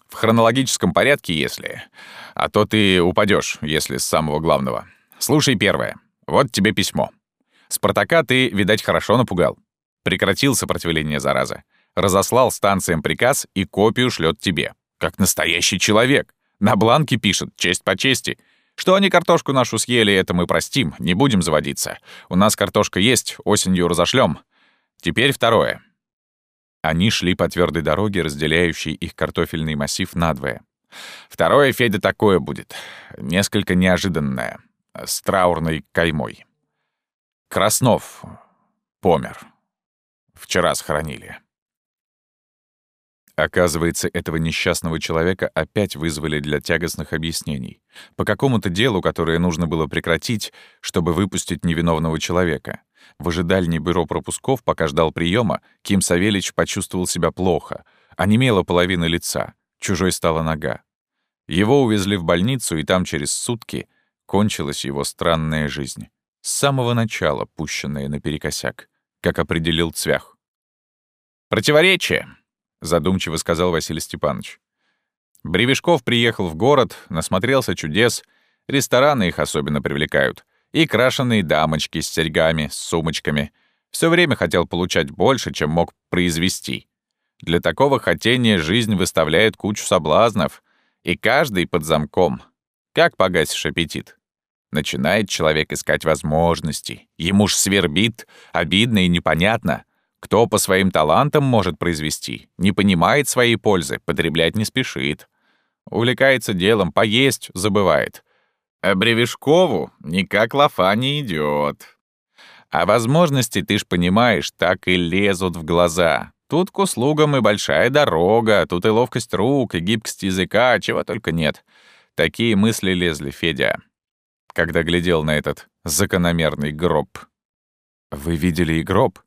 В хронологическом порядке, если. А то ты упадешь, если с самого главного. Слушай первое. Вот тебе письмо. Спартака ты, видать, хорошо напугал. Прекратил сопротивление заразы. Разослал станциям приказ и копию шлет тебе. Как настоящий человек. На бланке пишет, честь по чести. Что они картошку нашу съели, это мы простим, не будем заводиться. У нас картошка есть, осенью разошлем. Теперь второе. Они шли по твердой дороге, разделяющей их картофельный массив надвое. Второе, Федя, такое будет. Несколько неожиданное. С траурной каймой. Краснов помер. Вчера схоронили. Оказывается, этого несчастного человека опять вызвали для тягостных объяснений. По какому-то делу, которое нужно было прекратить, чтобы выпустить невиновного человека. В ожидальне бюро пропусков, пока ждал приема, Ким Савельич почувствовал себя плохо. Онемела половина лица, чужой стала нога. Его увезли в больницу, и там через сутки кончилась его странная жизнь. С самого начала пущенная наперекосяк, как определил Цвях. «Противоречие», — задумчиво сказал Василий Степанович. Бревешков приехал в город, насмотрелся чудес, рестораны их особенно привлекают, и крашеные дамочки с серьгами, с сумочками. Все время хотел получать больше, чем мог произвести. Для такого хотения жизнь выставляет кучу соблазнов, и каждый под замком. Как погасишь аппетит? Начинает человек искать возможности. Ему ж свербит, обидно и непонятно. Кто по своим талантам может произвести, не понимает своей пользы, потреблять не спешит. Увлекается делом, поесть забывает. А Бревешкову никак лафа не идет. А возможности, ты ж понимаешь, так и лезут в глаза. Тут к услугам и большая дорога, тут и ловкость рук, и гибкость языка, чего только нет. Такие мысли лезли Федя, когда глядел на этот закономерный гроб. «Вы видели и гроб?»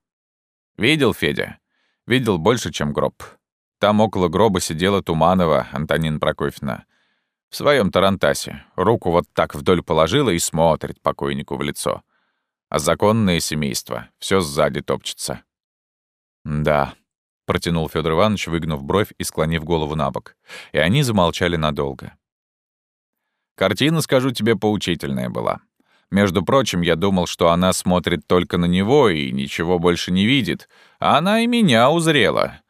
«Видел, Федя. Видел больше, чем гроб. Там около гроба сидела Туманова Антонина Прокофьевна. В своем тарантасе. Руку вот так вдоль положила и смотрит покойнику в лицо. А законное семейство все сзади топчется. «Да», протянул Федор Иванович, выгнув бровь и склонив голову на бок. И они замолчали надолго. Картина, скажу тебе, поучительная была. Между прочим, я думал, что она смотрит только на него и ничего больше не видит, а она и меня узрела.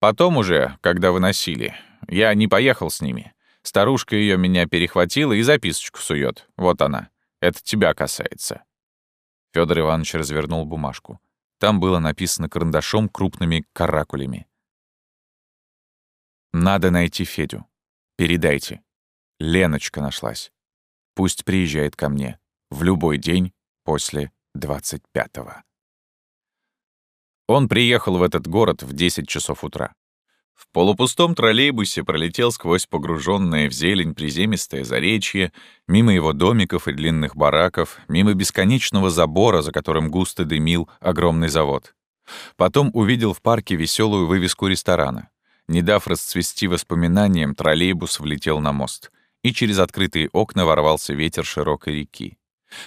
Потом уже, когда выносили, я не поехал с ними. Старушка ее меня перехватила и записочку сует. Вот она. Это тебя касается. Федор Иванович развернул бумажку. Там было написано карандашом крупными каракулями. «Надо найти Федю. Передайте. Леночка нашлась. Пусть приезжает ко мне. В любой день после 25-го». Он приехал в этот город в 10 часов утра. В полупустом троллейбусе пролетел сквозь погруженное в зелень приземистое заречье, мимо его домиков и длинных бараков, мимо бесконечного забора, за которым густо дымил огромный завод. Потом увидел в парке веселую вывеску ресторана. Не дав расцвести воспоминаниям, троллейбус влетел на мост, и через открытые окна ворвался ветер широкой реки.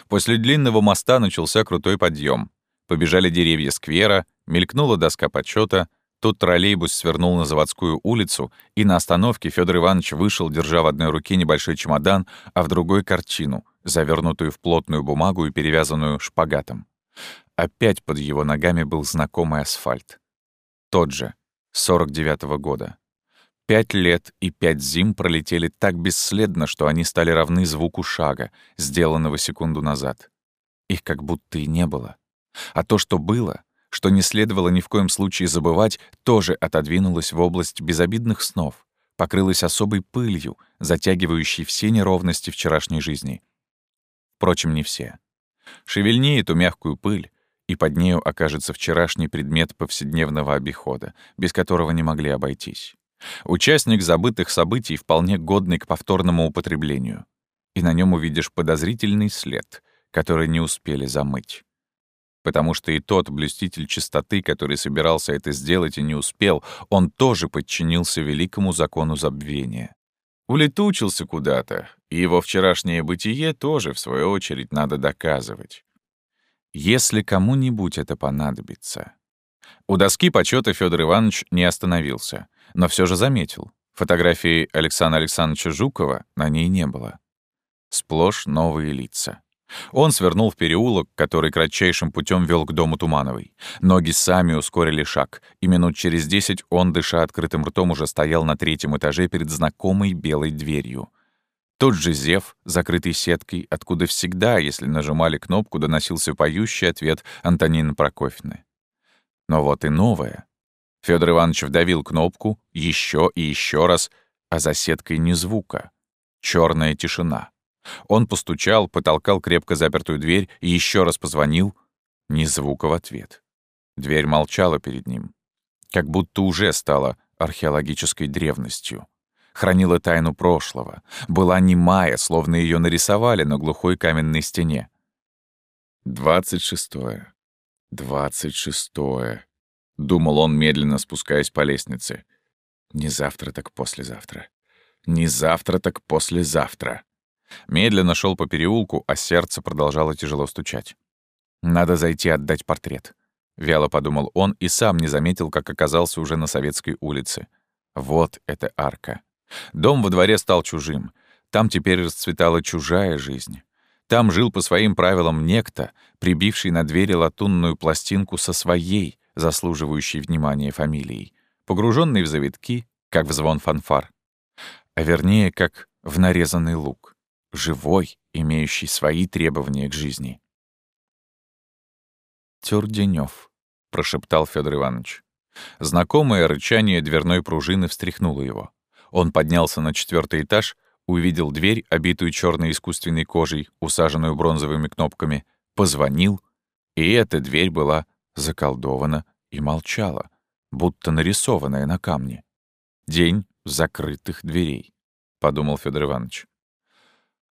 После длинного моста начался крутой подъем. Побежали деревья сквера, мелькнула доска почета, Тут троллейбус свернул на заводскую улицу, и на остановке Федор Иванович вышел, держа в одной руке небольшой чемодан, а в другой — картину, завернутую в плотную бумагу и перевязанную шпагатом. Опять под его ногами был знакомый асфальт. Тот же, 49-го года. Пять лет и пять зим пролетели так бесследно, что они стали равны звуку шага, сделанного секунду назад. Их как будто и не было. А то, что было, что не следовало ни в коем случае забывать, тоже отодвинулось в область безобидных снов, покрылось особой пылью, затягивающей все неровности вчерашней жизни. Впрочем, не все. Шевельни эту мягкую пыль, и под нею окажется вчерашний предмет повседневного обихода, без которого не могли обойтись. Участник забытых событий вполне годный к повторному употреблению. И на нем увидишь подозрительный след, который не успели замыть потому что и тот блюститель чистоты, который собирался это сделать и не успел, он тоже подчинился великому закону забвения. Улетучился куда-то, и его вчерашнее бытие тоже, в свою очередь, надо доказывать. Если кому-нибудь это понадобится. У доски почета Федор Иванович не остановился, но все же заметил. Фотографии Александра Александровича Жукова на ней не было. Сплошь новые лица. Он свернул в переулок, который кратчайшим путем вел к дому Тумановой. Ноги сами ускорили шаг, и минут через десять он, дыша открытым ртом, уже стоял на третьем этаже перед знакомой белой дверью. Тот же зев, закрытый сеткой, откуда всегда, если нажимали кнопку, доносился поющий ответ Антонины Прокофьевны. Но вот и новое. Федор Иванович вдавил кнопку еще и еще раз, а за сеткой ни звука. Черная тишина. Он постучал, потолкал крепко запертую дверь и еще раз позвонил. Ни звука в ответ. Дверь молчала перед ним. Как будто уже стала археологической древностью. Хранила тайну прошлого. Была немая, словно ее нарисовали на глухой каменной стене. Двадцать шестое. Двадцать шестое. Думал он, медленно спускаясь по лестнице. Не завтра, так послезавтра. Не завтра, так послезавтра. Медленно шел по переулку, а сердце продолжало тяжело стучать. «Надо зайти отдать портрет», — вяло подумал он и сам не заметил, как оказался уже на Советской улице. Вот эта арка. Дом во дворе стал чужим. Там теперь расцветала чужая жизнь. Там жил по своим правилам некто, прибивший на двери латунную пластинку со своей, заслуживающей внимания фамилией, погруженный в завитки, как в звон фанфар. А вернее, как в нарезанный лук, живой, имеющий свои требования к жизни. «Тюрденёв», — прошептал Федор Иванович. Знакомое рычание дверной пружины встряхнуло его. Он поднялся на четвертый этаж, увидел дверь, обитую черной искусственной кожей, усаженную бронзовыми кнопками, позвонил, и эта дверь была заколдована и молчала, будто нарисованная на камне. День закрытых дверей, — подумал Федор Иванович.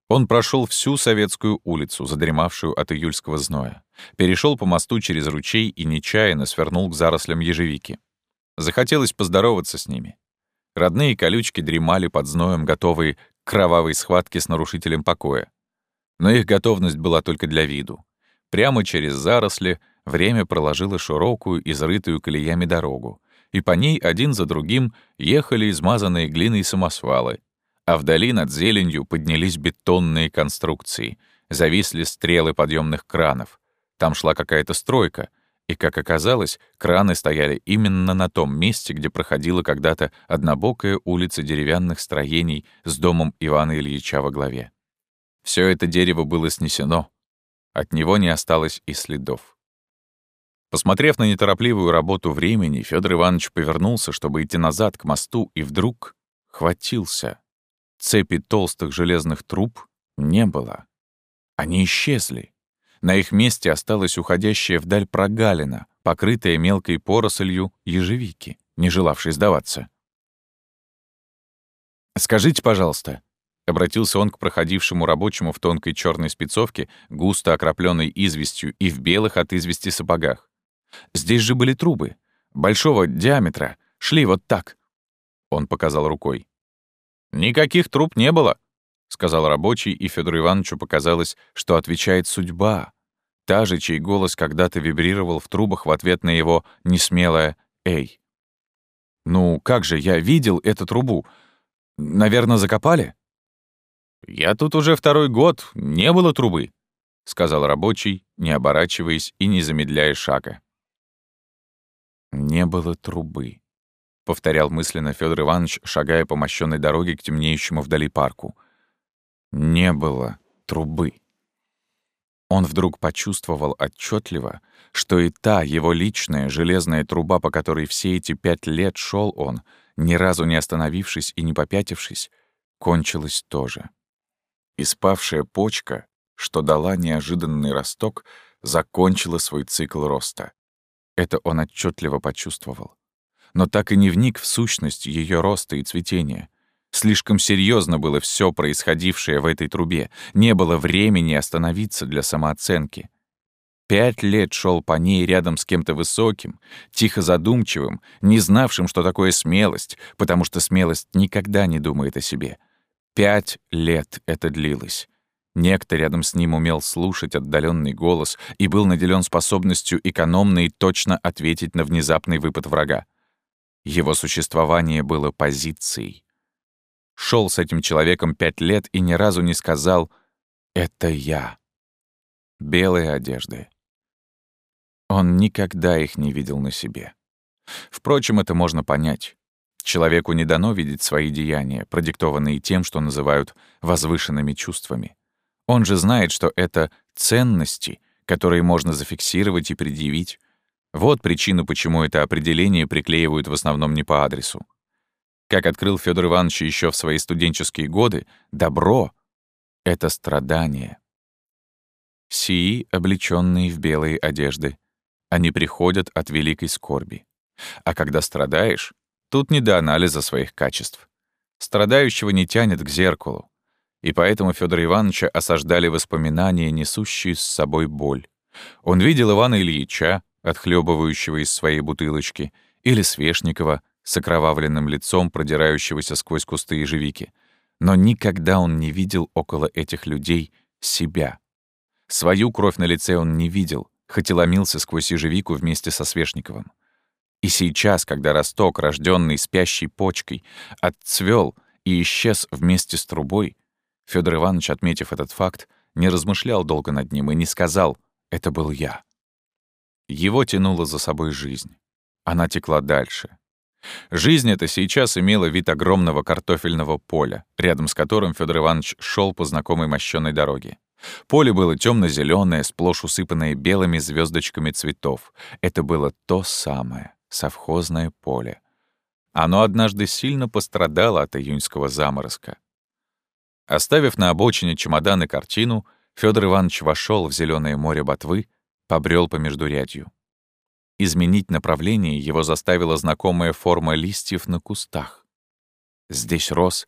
Он прошел всю Советскую улицу, задремавшую от июльского зноя, перешел по мосту через ручей и нечаянно свернул к зарослям ежевики. Захотелось поздороваться с ними. Родные колючки дремали под зноем, готовые к кровавой схватке с нарушителем покоя. Но их готовность была только для виду. Прямо через заросли время проложило широкую, изрытую колеями дорогу, и по ней один за другим ехали измазанные глиной самосвалы, а вдали над зеленью поднялись бетонные конструкции, зависли стрелы подъемных кранов. Там шла какая-то стройка, и, как оказалось, краны стояли именно на том месте, где проходила когда-то однобокая улица деревянных строений с домом Ивана Ильича во главе. Все это дерево было снесено. От него не осталось и следов. Посмотрев на неторопливую работу времени, Федор Иванович повернулся, чтобы идти назад к мосту, и вдруг хватился. Цепи толстых железных труб не было. Они исчезли. На их месте осталась уходящая вдаль прогалина, покрытая мелкой порослью ежевики, не желавшей сдаваться. «Скажите, пожалуйста», — обратился он к проходившему рабочему в тонкой черной спецовке, густо окропленной известью и в белых от извести сапогах. «Здесь же были трубы. Большого диаметра. Шли вот так». Он показал рукой. «Никаких труб не было», — сказал рабочий, и Федору Ивановичу показалось, что отвечает судьба. Та же, чей голос когда-то вибрировал в трубах в ответ на его несмелое «Эй». «Ну, как же, я видел эту трубу. Наверное, закопали?» «Я тут уже второй год, не было трубы», — сказал рабочий, не оборачиваясь и не замедляя шага. «Не было трубы», — повторял мысленно Федор Иванович, шагая по мощенной дороге к темнеющему вдали парку. «Не было трубы». Он вдруг почувствовал отчетливо, что и та его личная железная труба, по которой все эти пять лет шел он, ни разу не остановившись и не попятившись, кончилась тоже. Испавшая почка, что дала неожиданный росток, закончила свой цикл роста. Это он отчетливо почувствовал но так и не вник в сущность ее роста и цветения. Слишком серьезно было все происходившее в этой трубе, не было времени остановиться для самооценки. Пять лет шел по ней рядом с кем-то высоким, тихо задумчивым, не знавшим, что такое смелость, потому что смелость никогда не думает о себе. Пять лет это длилось. Некто рядом с ним умел слушать отдаленный голос и был наделен способностью экономно и точно ответить на внезапный выпад врага. Его существование было позицией. Шел с этим человеком пять лет и ни разу не сказал «это я». Белые одежды. Он никогда их не видел на себе. Впрочем, это можно понять. Человеку не дано видеть свои деяния, продиктованные тем, что называют возвышенными чувствами. Он же знает, что это ценности, которые можно зафиксировать и предъявить, вот причина, почему это определение приклеивают в основном не по адресу. Как открыл Федор Иванович еще в свои студенческие годы, добро — это страдание. Сии, облеченные в белые одежды, они приходят от великой скорби. А когда страдаешь, тут не до анализа своих качеств. Страдающего не тянет к зеркалу. И поэтому Федора Ивановича осаждали воспоминания, несущие с собой боль. Он видел Ивана Ильича, отхлебывающего из своей бутылочки, или Свешникова с окровавленным лицом, продирающегося сквозь кусты ежевики. Но никогда он не видел около этих людей себя. Свою кровь на лице он не видел, хоть и ломился сквозь ежевику вместе со Свешниковым. И сейчас, когда росток, рожденный спящей почкой, отцвел и исчез вместе с трубой, Федор Иванович, отметив этот факт, не размышлял долго над ним и не сказал «это был я». Его тянула за собой жизнь. Она текла дальше. Жизнь эта сейчас имела вид огромного картофельного поля, рядом с которым Федор Иванович шел по знакомой мощенной дороге. Поле было темно зеленое сплошь усыпанное белыми звездочками цветов. Это было то самое совхозное поле. Оно однажды сильно пострадало от июньского заморозка. Оставив на обочине чемодан и картину, Федор Иванович вошел в зеленое море ботвы, побрел по междурядью. Изменить направление его заставила знакомая форма листьев на кустах. Здесь рос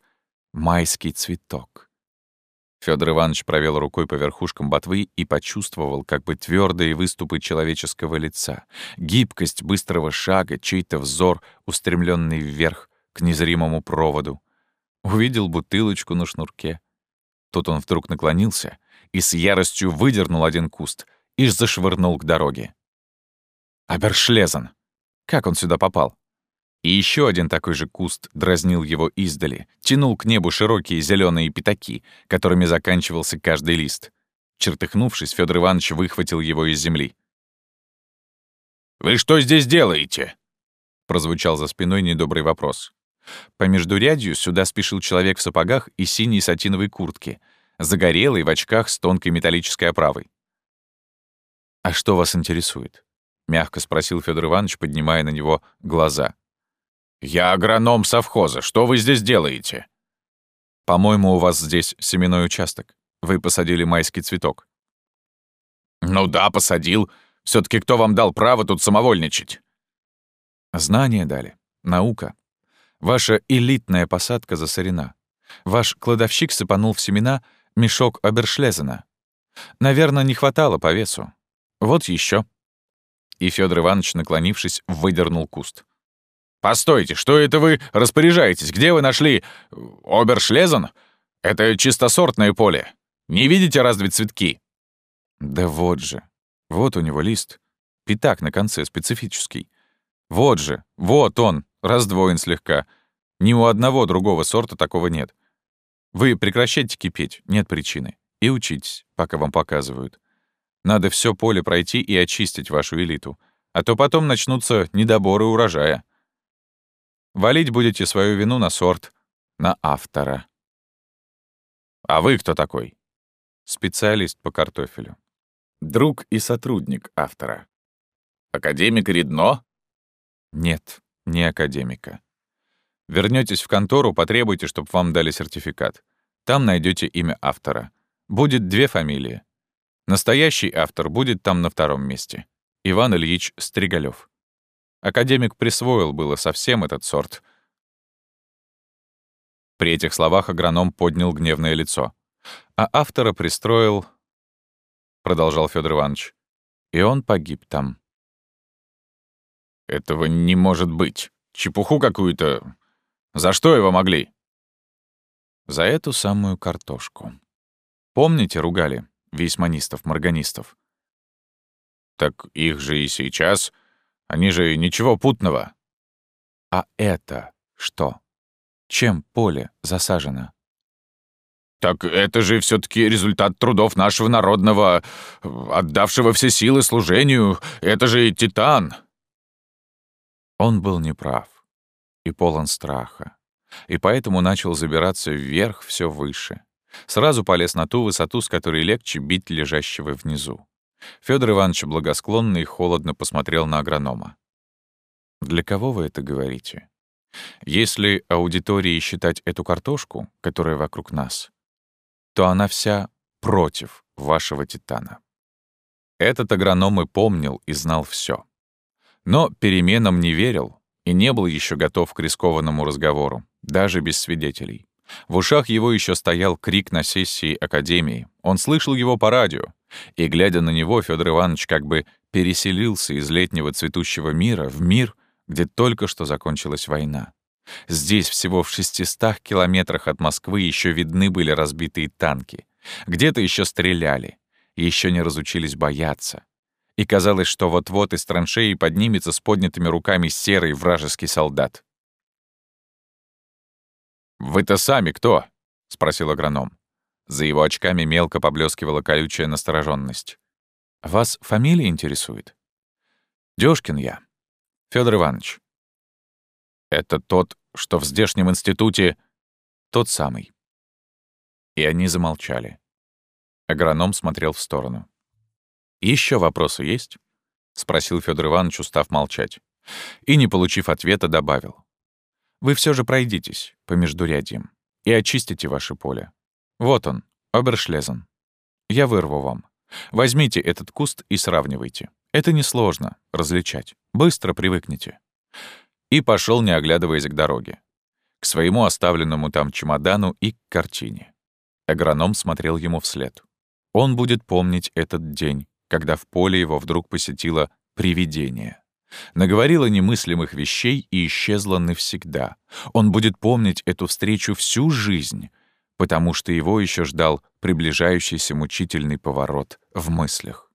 майский цветок. Федор Иванович провел рукой по верхушкам ботвы и почувствовал как бы твердые выступы человеческого лица, гибкость быстрого шага, чей-то взор, устремленный вверх к незримому проводу. Увидел бутылочку на шнурке. Тут он вдруг наклонился и с яростью выдернул один куст и зашвырнул к дороге. Абершлезен! Как он сюда попал? И еще один такой же куст дразнил его издали, тянул к небу широкие зеленые пятаки, которыми заканчивался каждый лист. Чертыхнувшись, Федор Иванович выхватил его из земли. «Вы что здесь делаете?» — прозвучал за спиной недобрый вопрос. По междурядью сюда спешил человек в сапогах и синей сатиновой куртке, загорелый в очках с тонкой металлической оправой. «А что вас интересует?» — мягко спросил Федор Иванович, поднимая на него глаза. «Я агроном совхоза. Что вы здесь делаете?» «По-моему, у вас здесь семенной участок. Вы посадили майский цветок». «Ну да, посадил. все таки кто вам дал право тут самовольничать?» «Знания дали. Наука. Ваша элитная посадка засорена. Ваш кладовщик сыпанул в семена мешок Обершлезена. Наверное, не хватало по весу. Вот еще. И Федор Иванович, наклонившись, выдернул куст. «Постойте, что это вы распоряжаетесь? Где вы нашли обершлезен? Это чистосортное поле. Не видите разве цветки?» «Да вот же. Вот у него лист. Пятак на конце, специфический. Вот же, вот он, раздвоен слегка. Ни у одного другого сорта такого нет. Вы прекращайте кипеть, нет причины. И учитесь, пока вам показывают. Надо все поле пройти и очистить вашу элиту, а то потом начнутся недоборы урожая. Валить будете свою вину на сорт, на автора. А вы кто такой? Специалист по картофелю. Друг и сотрудник автора. Академик Редно? Нет, не академика. Вернётесь в контору, потребуйте, чтобы вам дали сертификат. Там найдете имя автора. Будет две фамилии. Настоящий автор будет там на втором месте. Иван Ильич Стригалев. Академик присвоил было совсем этот сорт. При этих словах агроном поднял гневное лицо. А автора пристроил, продолжал Федор Иванович, и он погиб там. Этого не может быть. Чепуху какую-то. За что его могли? За эту самую картошку. Помните, ругали вейсманистов-морганистов? Так их же и сейчас они же ничего путного. А это что? Чем поле засажено? Так это же все таки результат трудов нашего народного, отдавшего все силы служению. Это же Титан. Он был неправ и полон страха, и поэтому начал забираться вверх все выше. Сразу полез на ту высоту, с которой легче бить лежащего внизу. Федор Иванович благосклонно и холодно посмотрел на агронома. «Для кого вы это говорите? Если аудиторией считать эту картошку, которая вокруг нас, то она вся против вашего титана». Этот агроном и помнил и знал все. Но переменам не верил и не был еще готов к рискованному разговору, даже без свидетелей. В ушах его еще стоял крик на сессии Академии. Он слышал его по радио. И, глядя на него, Федор Иванович как бы переселился из летнего цветущего мира в мир, где только что закончилась война. Здесь, всего в 600 километрах от Москвы, еще видны были разбитые танки. Где-то еще стреляли, еще не разучились бояться. И казалось, что вот-вот из траншеи поднимется с поднятыми руками серый вражеский солдат. «Вы-то сами кто?» — спросил агроном. За его очками мелко поблескивала колючая настороженность. «Вас фамилия интересует?» «Дёшкин я. Федор Иванович». «Это тот, что в здешнем институте...» «Тот самый». И они замолчали. Агроном смотрел в сторону. Еще вопросы есть?» — спросил Федор Иванович, устав молчать. И, не получив ответа, добавил. «Вы все же пройдитесь по междурядьям и очистите ваше поле. Вот он, обершлезен. Я вырву вам. Возьмите этот куст и сравнивайте. Это несложно — различать. Быстро привыкнете». И пошел, не оглядываясь к дороге. К своему оставленному там чемодану и к картине. Агроном смотрел ему вслед. Он будет помнить этот день, когда в поле его вдруг посетило привидение. Наговорила немыслимых вещей и исчезла навсегда. Он будет помнить эту встречу всю жизнь, потому что его еще ждал приближающийся мучительный поворот в мыслях.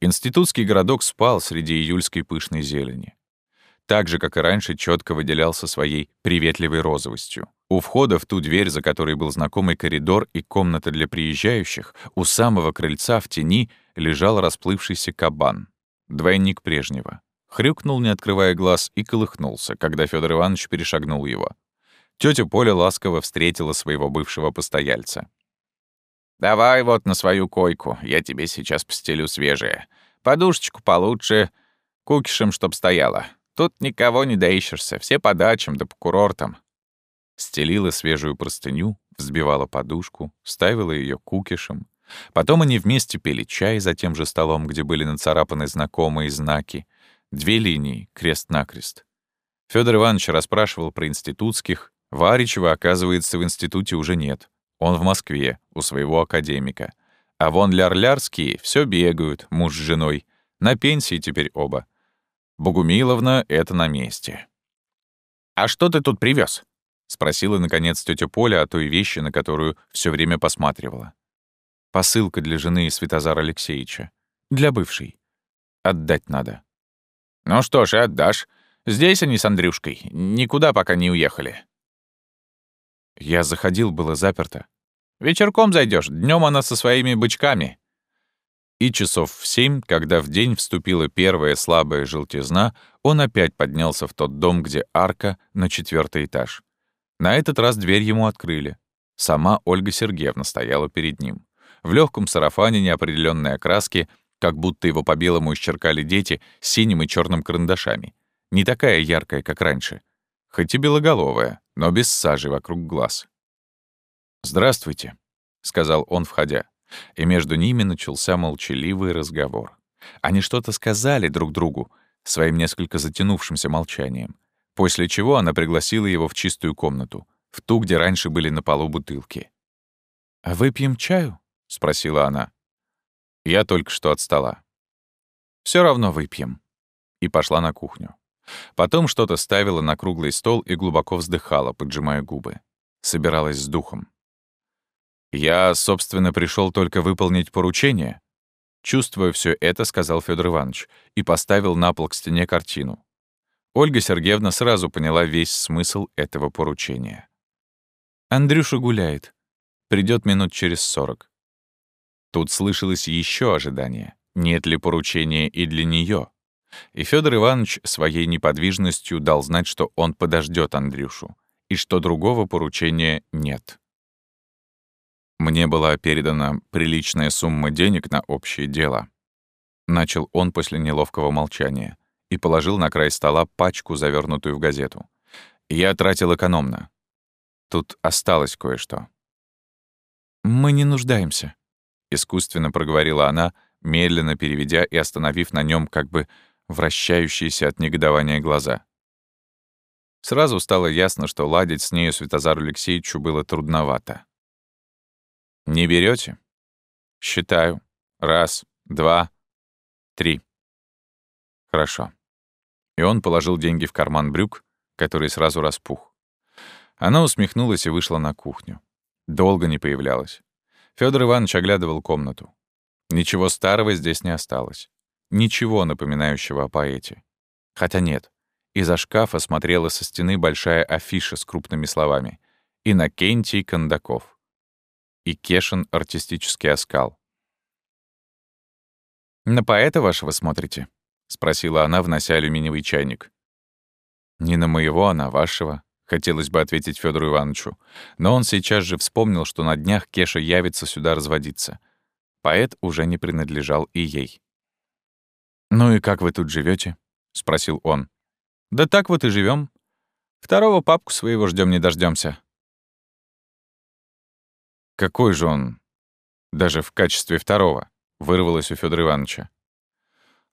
Институтский городок спал среди июльской пышной зелени так же, как и раньше, четко выделялся своей приветливой розовостью. У входа в ту дверь, за которой был знакомый коридор и комната для приезжающих, у самого крыльца в тени лежал расплывшийся кабан. Двойник прежнего. Хрюкнул, не открывая глаз, и колыхнулся, когда Федор Иванович перешагнул его. Тетя Поля ласково встретила своего бывшего постояльца. «Давай вот на свою койку, я тебе сейчас постелю свежее. Подушечку получше, кукишем, чтоб стояла. Тут никого не доищешься, все по дачам да по курортам. Стелила свежую простыню, взбивала подушку, ставила ее кукишем. Потом они вместе пили чай за тем же столом, где были нацарапаны знакомые знаки. Две линии, крест-накрест. Федор Иванович расспрашивал про институтских. Варичева, оказывается, в институте уже нет. Он в Москве, у своего академика. А вон лярлярские все бегают, муж с женой. На пенсии теперь оба. Богумиловна — это на месте. «А что ты тут привез? спросила, наконец, тетя Поля о той вещи, на которую все время посматривала. «Посылка для жены Святозара Алексеевича. Для бывшей. Отдать надо». «Ну что ж, и отдашь. Здесь они с Андрюшкой. Никуда пока не уехали». Я заходил, было заперто. «Вечерком зайдешь. Днем она со своими бычками. И часов в семь, когда в день вступила первая слабая желтизна, он опять поднялся в тот дом, где арка на четвертый этаж. На этот раз дверь ему открыли. Сама Ольга Сергеевна стояла перед ним. В легком сарафане неопределенной окраски, как будто его по белому исчеркали дети с синим и черным карандашами. Не такая яркая, как раньше. Хоть и белоголовая, но без сажи вокруг глаз. «Здравствуйте», — сказал он, входя и между ними начался молчаливый разговор. Они что-то сказали друг другу своим несколько затянувшимся молчанием, после чего она пригласила его в чистую комнату, в ту, где раньше были на полу бутылки. «А выпьем чаю?» — спросила она. Я только что от стола. Все равно выпьем». И пошла на кухню. Потом что-то ставила на круглый стол и глубоко вздыхала, поджимая губы. Собиралась с духом. Я, собственно, пришел только выполнить поручение. Чувствуя все это, сказал Федор Иванович и поставил на пол к стене картину. Ольга Сергеевна сразу поняла весь смысл этого поручения. Андрюша гуляет. Придет минут через сорок. Тут слышалось еще ожидание. Нет ли поручения и для нее? И Федор Иванович своей неподвижностью дал знать, что он подождет Андрюшу, и что другого поручения нет. Мне была передана приличная сумма денег на общее дело. Начал он после неловкого молчания и положил на край стола пачку, завернутую в газету. Я тратил экономно. Тут осталось кое-что. «Мы не нуждаемся», — искусственно проговорила она, медленно переведя и остановив на нем как бы вращающиеся от негодования глаза. Сразу стало ясно, что ладить с нею Святозару Алексеевичу было трудновато. «Не берете? «Считаю. Раз, два, три». «Хорошо». И он положил деньги в карман брюк, который сразу распух. Она усмехнулась и вышла на кухню. Долго не появлялась. Федор Иванович оглядывал комнату. Ничего старого здесь не осталось. Ничего напоминающего о поэте. Хотя нет. Из-за шкафа смотрела со стены большая афиша с крупными словами. «Иннокентий Кондаков». И Кешин артистический оскал. «На поэта вашего смотрите?» — спросила она, внося алюминиевый чайник. «Не на моего, а на вашего», — хотелось бы ответить Федору Ивановичу. Но он сейчас же вспомнил, что на днях Кеша явится сюда разводиться. Поэт уже не принадлежал и ей. «Ну и как вы тут живете? спросил он. «Да так вот и живем. Второго папку своего ждем не дождемся. «Какой же он? Даже в качестве второго?» — вырвалось у Федора Ивановича.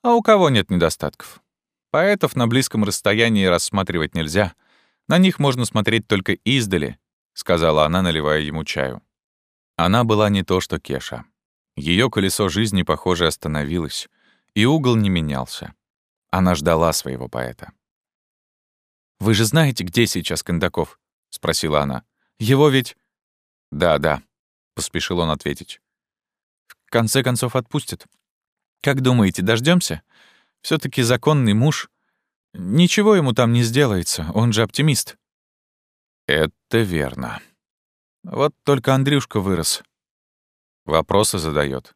«А у кого нет недостатков? Поэтов на близком расстоянии рассматривать нельзя. На них можно смотреть только издали», — сказала она, наливая ему чаю. Она была не то что Кеша. Ее колесо жизни, похоже, остановилось, и угол не менялся. Она ждала своего поэта. «Вы же знаете, где сейчас Кондаков?» — спросила она. «Его ведь...» «Да, да», — поспешил он ответить. «В конце концов отпустят. Как думаете, дождемся? все таки законный муж. Ничего ему там не сделается, он же оптимист». «Это верно. Вот только Андрюшка вырос. Вопросы задает.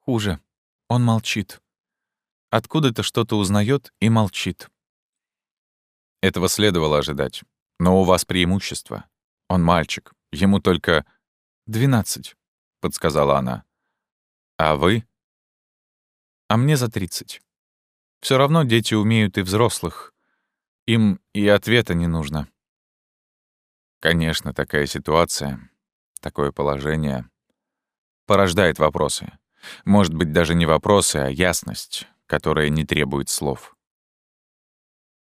Хуже. Он молчит. Откуда-то что-то узнает и молчит. Этого следовало ожидать. Но у вас преимущество. Он мальчик. Ему только двенадцать, подсказала она. А вы? А мне за тридцать. Все равно дети умеют и взрослых. Им и ответа не нужно. Конечно, такая ситуация, такое положение порождает вопросы. Может быть, даже не вопросы, а ясность, которая не требует слов.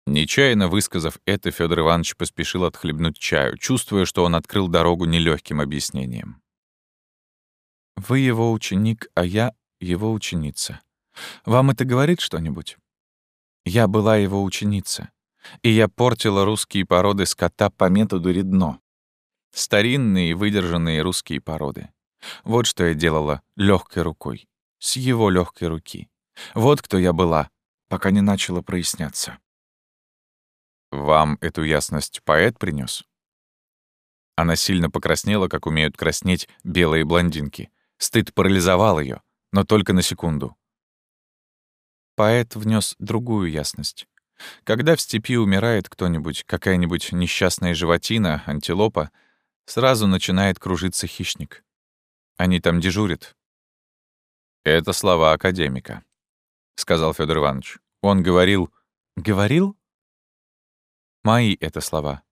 Нечаянно высказав это, Федор Иванович поспешил отхлебнуть чаю, чувствуя, что он открыл дорогу нелегким объяснением. «Вы его ученик, а я его ученица. Вам это говорит что-нибудь? Я была его ученица, и я портила русские породы скота по методу Редно. Старинные выдержанные русские породы. Вот что я делала легкой рукой, с его легкой руки. Вот кто я была, пока не начала проясняться. Вам эту ясность поэт принес? Она сильно покраснела, как умеют краснеть белые блондинки. Стыд парализовал ее, но только на секунду. Поэт внес другую ясность. Когда в степи умирает кто-нибудь, какая-нибудь несчастная животина, антилопа, сразу начинает кружиться хищник. Они там дежурят. Это слова академика. — сказал Федор Иванович. Он говорил... Говорил? Мои это слова.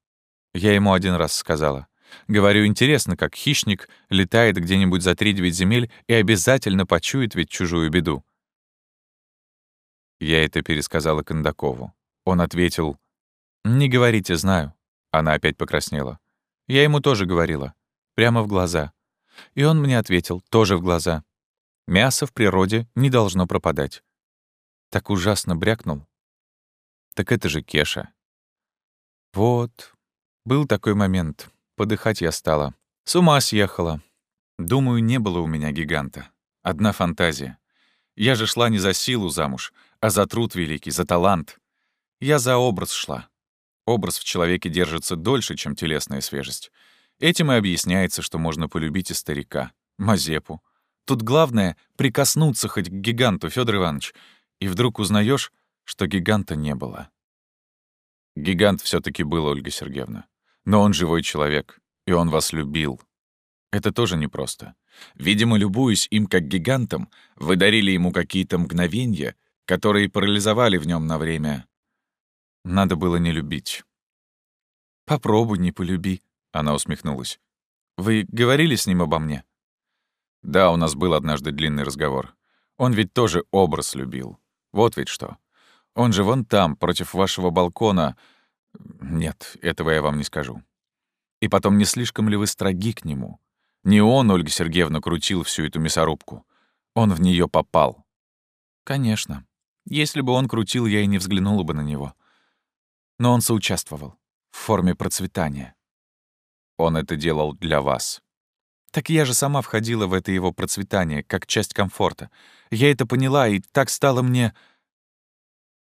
Я ему один раз сказала. Говорю, интересно, как хищник летает где-нибудь за три-девять земель и обязательно почует ведь чужую беду. Я это пересказала Кондакову. Он ответил, «Не говорите, знаю». Она опять покраснела. Я ему тоже говорила. Прямо в глаза. И он мне ответил, тоже в глаза. Мясо в природе не должно пропадать так ужасно брякнул. Так это же Кеша. Вот, был такой момент. Подыхать я стала. С ума съехала. Думаю, не было у меня гиганта. Одна фантазия. Я же шла не за силу замуж, а за труд великий, за талант. Я за образ шла. Образ в человеке держится дольше, чем телесная свежесть. Этим и объясняется, что можно полюбить и старика, Мазепу. Тут главное — прикоснуться хоть к гиганту, Федор Иванович, и вдруг узнаешь, что гиганта не было. Гигант все таки был, Ольга Сергеевна. Но он живой человек, и он вас любил. Это тоже непросто. Видимо, любуясь им как гигантом, вы дарили ему какие-то мгновения, которые парализовали в нем на время. Надо было не любить. «Попробуй, не полюби», — она усмехнулась. «Вы говорили с ним обо мне?» «Да, у нас был однажды длинный разговор. Он ведь тоже образ любил. Вот ведь что. Он же вон там, против вашего балкона. Нет, этого я вам не скажу. И потом, не слишком ли вы строги к нему? Не он, Ольга Сергеевна, крутил всю эту мясорубку. Он в нее попал. Конечно. Если бы он крутил, я и не взглянула бы на него. Но он соучаствовал. В форме процветания. Он это делал для вас. Так я же сама входила в это его процветание, как часть комфорта. Я это поняла, и так стало мне...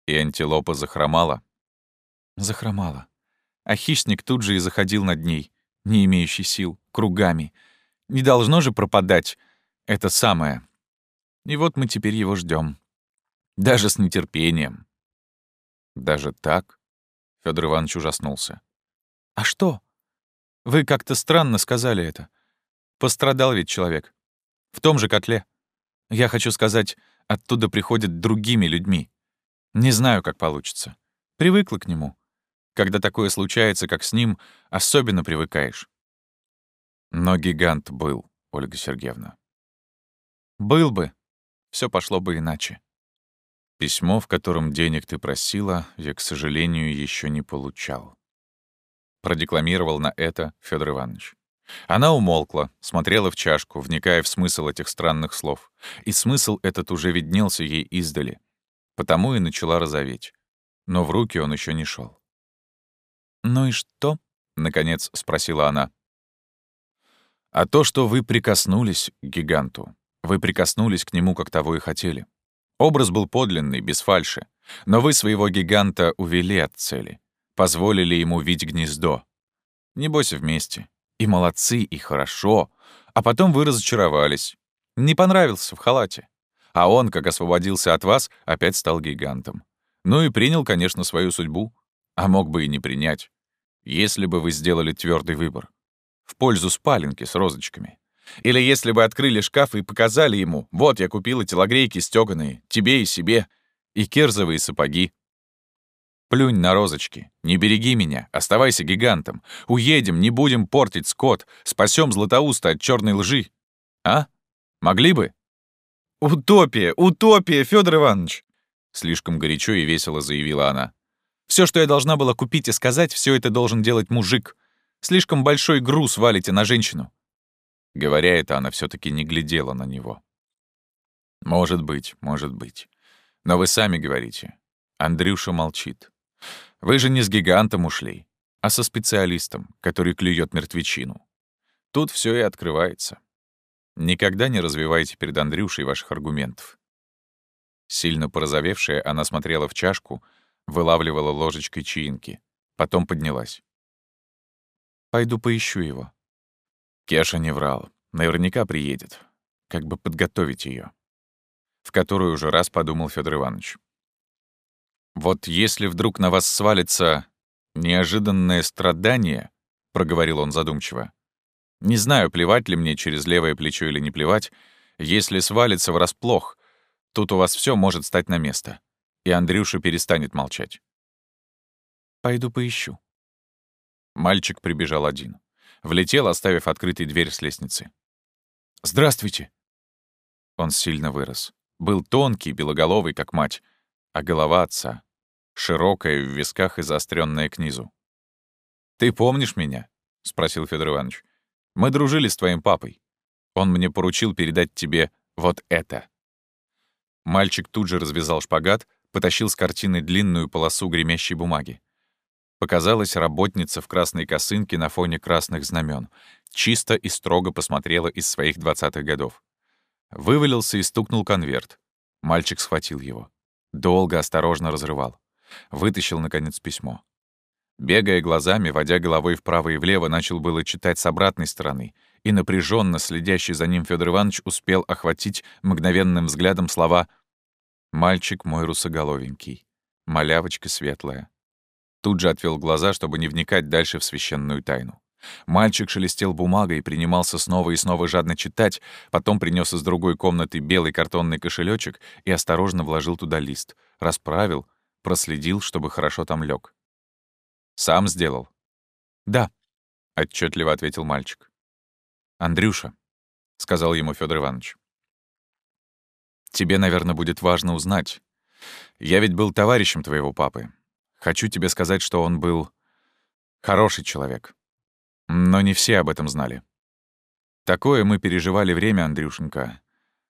И антилопа захромала? Захромала. А хищник тут же и заходил над ней, не имеющий сил, кругами. Не должно же пропадать это самое. И вот мы теперь его ждем, Даже с нетерпением. Даже так? Федор Иванович ужаснулся. А что? Вы как-то странно сказали это. Пострадал ведь человек. В том же котле. Я хочу сказать, оттуда приходят другими людьми. Не знаю, как получится. Привыкла к нему. Когда такое случается, как с ним, особенно привыкаешь. Но гигант был, Ольга Сергеевна. Был бы. все пошло бы иначе. Письмо, в котором денег ты просила, я, к сожалению, еще не получал. Продекламировал на это Федор Иванович. Она умолкла, смотрела в чашку, вникая в смысл этих странных слов. И смысл этот уже виднелся ей издали. Потому и начала розоветь. Но в руки он еще не шел. «Ну и что?» — наконец спросила она. «А то, что вы прикоснулись к гиганту. Вы прикоснулись к нему, как того и хотели. Образ был подлинный, без фальши. Но вы своего гиганта увели от цели. Позволили ему видеть гнездо. Небось, вместе. И молодцы, и хорошо. А потом вы разочаровались. Не понравился в халате. А он, как освободился от вас, опять стал гигантом. Ну и принял, конечно, свою судьбу. А мог бы и не принять. Если бы вы сделали твердый выбор. В пользу спаленки с розочками. Или если бы открыли шкаф и показали ему, вот я купила телогрейки стёганые, тебе и себе, и кирзовые сапоги, Плюнь на розочки. Не береги меня. Оставайся гигантом. Уедем, не будем портить скот. Спасем Златоуста от черной лжи. А? Могли бы? Утопия, утопия, Федор Иванович! Слишком горячо и весело заявила она. Все, что я должна была купить и сказать, все это должен делать мужик. Слишком большой груз валите на женщину. Говоря это, она все таки не глядела на него. Может быть, может быть. Но вы сами говорите. Андрюша молчит. Вы же не с гигантом ушли, а со специалистом, который клюет мертвечину. Тут все и открывается. Никогда не развивайте перед Андрюшей ваших аргументов. Сильно порозовевшая, она смотрела в чашку, вылавливала ложечкой чаинки. Потом поднялась. «Пойду поищу его». Кеша не врал. Наверняка приедет. Как бы подготовить ее. В которую уже раз подумал Федор Иванович. «Вот если вдруг на вас свалится неожиданное страдание», — проговорил он задумчиво, «не знаю, плевать ли мне через левое плечо или не плевать, если свалится врасплох, тут у вас все может стать на место, и Андрюша перестанет молчать». «Пойду поищу». Мальчик прибежал один. Влетел, оставив открытой дверь с лестницы. «Здравствуйте!» Он сильно вырос. Был тонкий, белоголовый, как мать, а голова отца широкая в висках и заостренная к низу. «Ты помнишь меня?» — спросил Федор Иванович. «Мы дружили с твоим папой. Он мне поручил передать тебе вот это». Мальчик тут же развязал шпагат, потащил с картины длинную полосу гремящей бумаги. Показалась работница в красной косынке на фоне красных знамен. Чисто и строго посмотрела из своих двадцатых годов. Вывалился и стукнул конверт. Мальчик схватил его. Долго, осторожно разрывал. Вытащил, наконец, письмо. Бегая глазами, водя головой вправо и влево, начал было читать с обратной стороны, и напряженно следящий за ним Федор Иванович успел охватить мгновенным взглядом слова «Мальчик мой русоголовенький, малявочка светлая». Тут же отвел глаза, чтобы не вникать дальше в священную тайну. Мальчик шелестел бумагой принимался снова и снова жадно читать, потом принес из другой комнаты белый картонный кошелечек и осторожно вложил туда лист, расправил, проследил, чтобы хорошо там лег. «Сам сделал?» «Да», — отчетливо ответил мальчик. «Андрюша», — сказал ему Федор Иванович. «Тебе, наверное, будет важно узнать. Я ведь был товарищем твоего папы. Хочу тебе сказать, что он был хороший человек. Но не все об этом знали. Такое мы переживали время, Андрюшенька,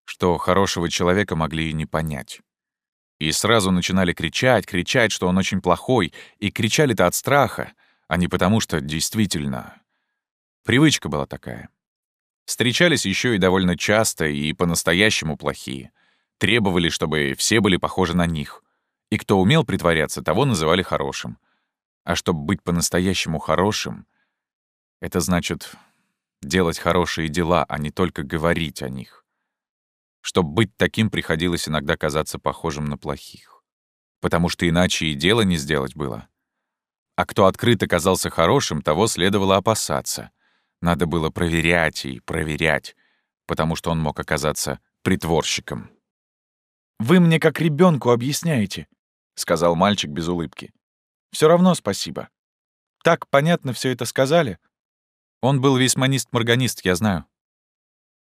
что хорошего человека могли и не понять. И сразу начинали кричать, кричать, что он очень плохой, и кричали-то от страха, а не потому, что действительно... Привычка была такая. Встречались еще и довольно часто, и по-настоящему плохие. Требовали, чтобы все были похожи на них. И кто умел притворяться, того называли хорошим. А чтобы быть по-настоящему хорошим, это значит делать хорошие дела, а не только говорить о них. Чтобы быть таким, приходилось иногда казаться похожим на плохих. Потому что иначе и дело не сделать было. А кто открыто казался хорошим, того следовало опасаться. Надо было проверять и проверять, потому что он мог оказаться притворщиком. «Вы мне как ребенку объясняете», — сказал мальчик без улыбки. Все равно спасибо. Так понятно все это сказали. Он был весьманист-морганист, я знаю.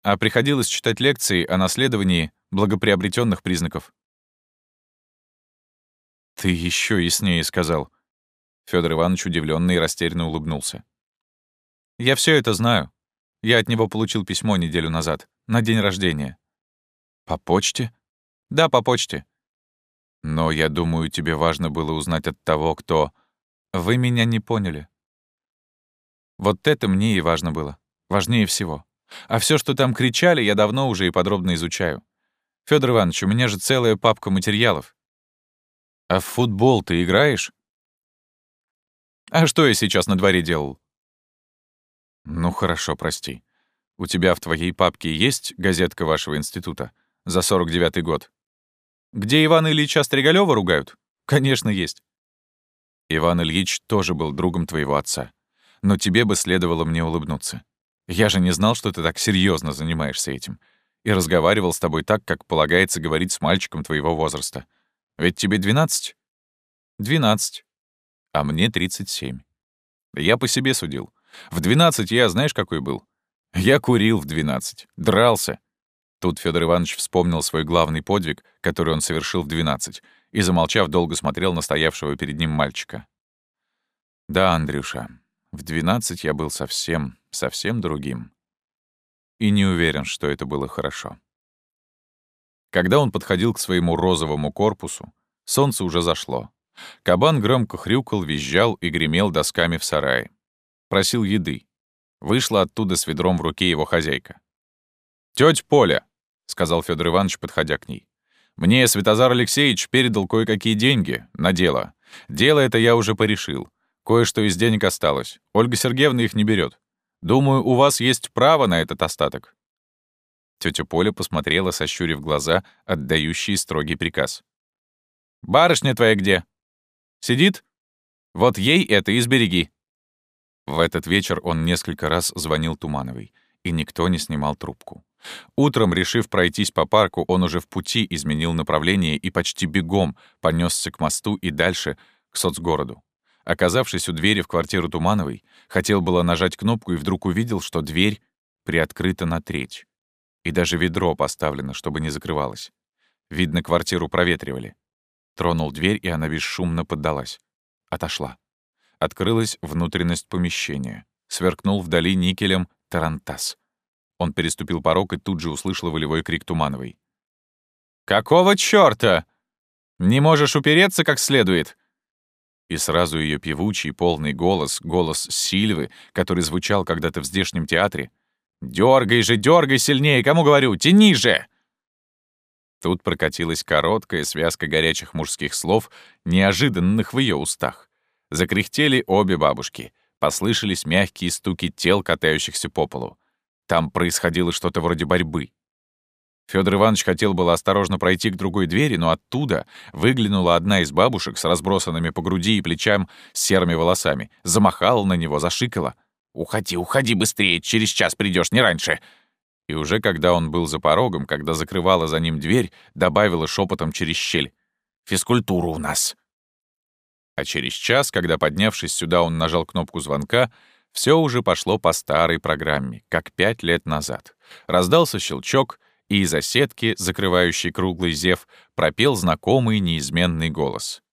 А приходилось читать лекции о наследовании благоприобретенных признаков. Ты еще яснее сказал. Федор Иванович удивленно и растерянно улыбнулся. Я все это знаю. Я от него получил письмо неделю назад, на день рождения. По почте? Да, по почте. Но я думаю, тебе важно было узнать от того, кто... Вы меня не поняли. Вот это мне и важно было. Важнее всего. А все, что там кричали, я давно уже и подробно изучаю. Федор Иванович, у меня же целая папка материалов. А в футбол ты играешь? А что я сейчас на дворе делал? Ну хорошо, прости. У тебя в твоей папке есть газетка вашего института за 49-й год? Где Ивана Ильича Стригалёва ругают? Конечно, есть. Иван Ильич тоже был другом твоего отца. Но тебе бы следовало мне улыбнуться. Я же не знал, что ты так серьезно занимаешься этим. И разговаривал с тобой так, как полагается говорить с мальчиком твоего возраста. Ведь тебе 12? 12. А мне 37. Я по себе судил. В 12 я, знаешь, какой был? Я курил в 12, дрался, Тут Федор Иванович вспомнил свой главный подвиг, который он совершил в 12, и, замолчав, долго смотрел на стоявшего перед ним мальчика. «Да, Андрюша, в 12 я был совсем, совсем другим. И не уверен, что это было хорошо». Когда он подходил к своему розовому корпусу, солнце уже зашло. Кабан громко хрюкал, визжал и гремел досками в сарае. Просил еды. Вышла оттуда с ведром в руке его хозяйка. «Тётя Поля», — сказал Федор Иванович, подходя к ней. «Мне Святозар Алексеевич передал кое-какие деньги на дело. Дело это я уже порешил. Кое-что из денег осталось. Ольга Сергеевна их не берет. Думаю, у вас есть право на этот остаток». Тётя Поля посмотрела, сощурив глаза, отдающие строгий приказ. «Барышня твоя где? Сидит? Вот ей это и сбереги». В этот вечер он несколько раз звонил Тумановой, и никто не снимал трубку. Утром, решив пройтись по парку, он уже в пути изменил направление и почти бегом понесся к мосту и дальше к соцгороду. Оказавшись у двери в квартиру Тумановой, хотел было нажать кнопку и вдруг увидел, что дверь приоткрыта на треть. И даже ведро поставлено, чтобы не закрывалось. Видно, квартиру проветривали. Тронул дверь, и она бесшумно поддалась. Отошла. Открылась внутренность помещения. Сверкнул вдали никелем тарантас. Он переступил порог и тут же услышал волевой крик Тумановой. «Какого чёрта? Не можешь упереться как следует?» И сразу ее певучий, полный голос, голос Сильвы, который звучал когда-то в здешнем театре. «Дёргай же, дёргай сильнее, кому говорю, тяни же!» Тут прокатилась короткая связка горячих мужских слов, неожиданных в ее устах. Закряхтели обе бабушки. Послышались мягкие стуки тел, катающихся по полу. Там происходило что-то вроде борьбы. Федор Иванович хотел было осторожно пройти к другой двери, но оттуда выглянула одна из бабушек с разбросанными по груди и плечам серыми волосами, замахала на него, зашикала. «Уходи, уходи быстрее, через час придешь, не раньше!» И уже когда он был за порогом, когда закрывала за ним дверь, добавила шепотом через щель. «Физкультура у нас!» А через час, когда, поднявшись сюда, он нажал кнопку звонка, все уже пошло по старой программе, как пять лет назад. Раздался щелчок, и из-за сетки, закрывающей круглый зев, пропел знакомый неизменный голос.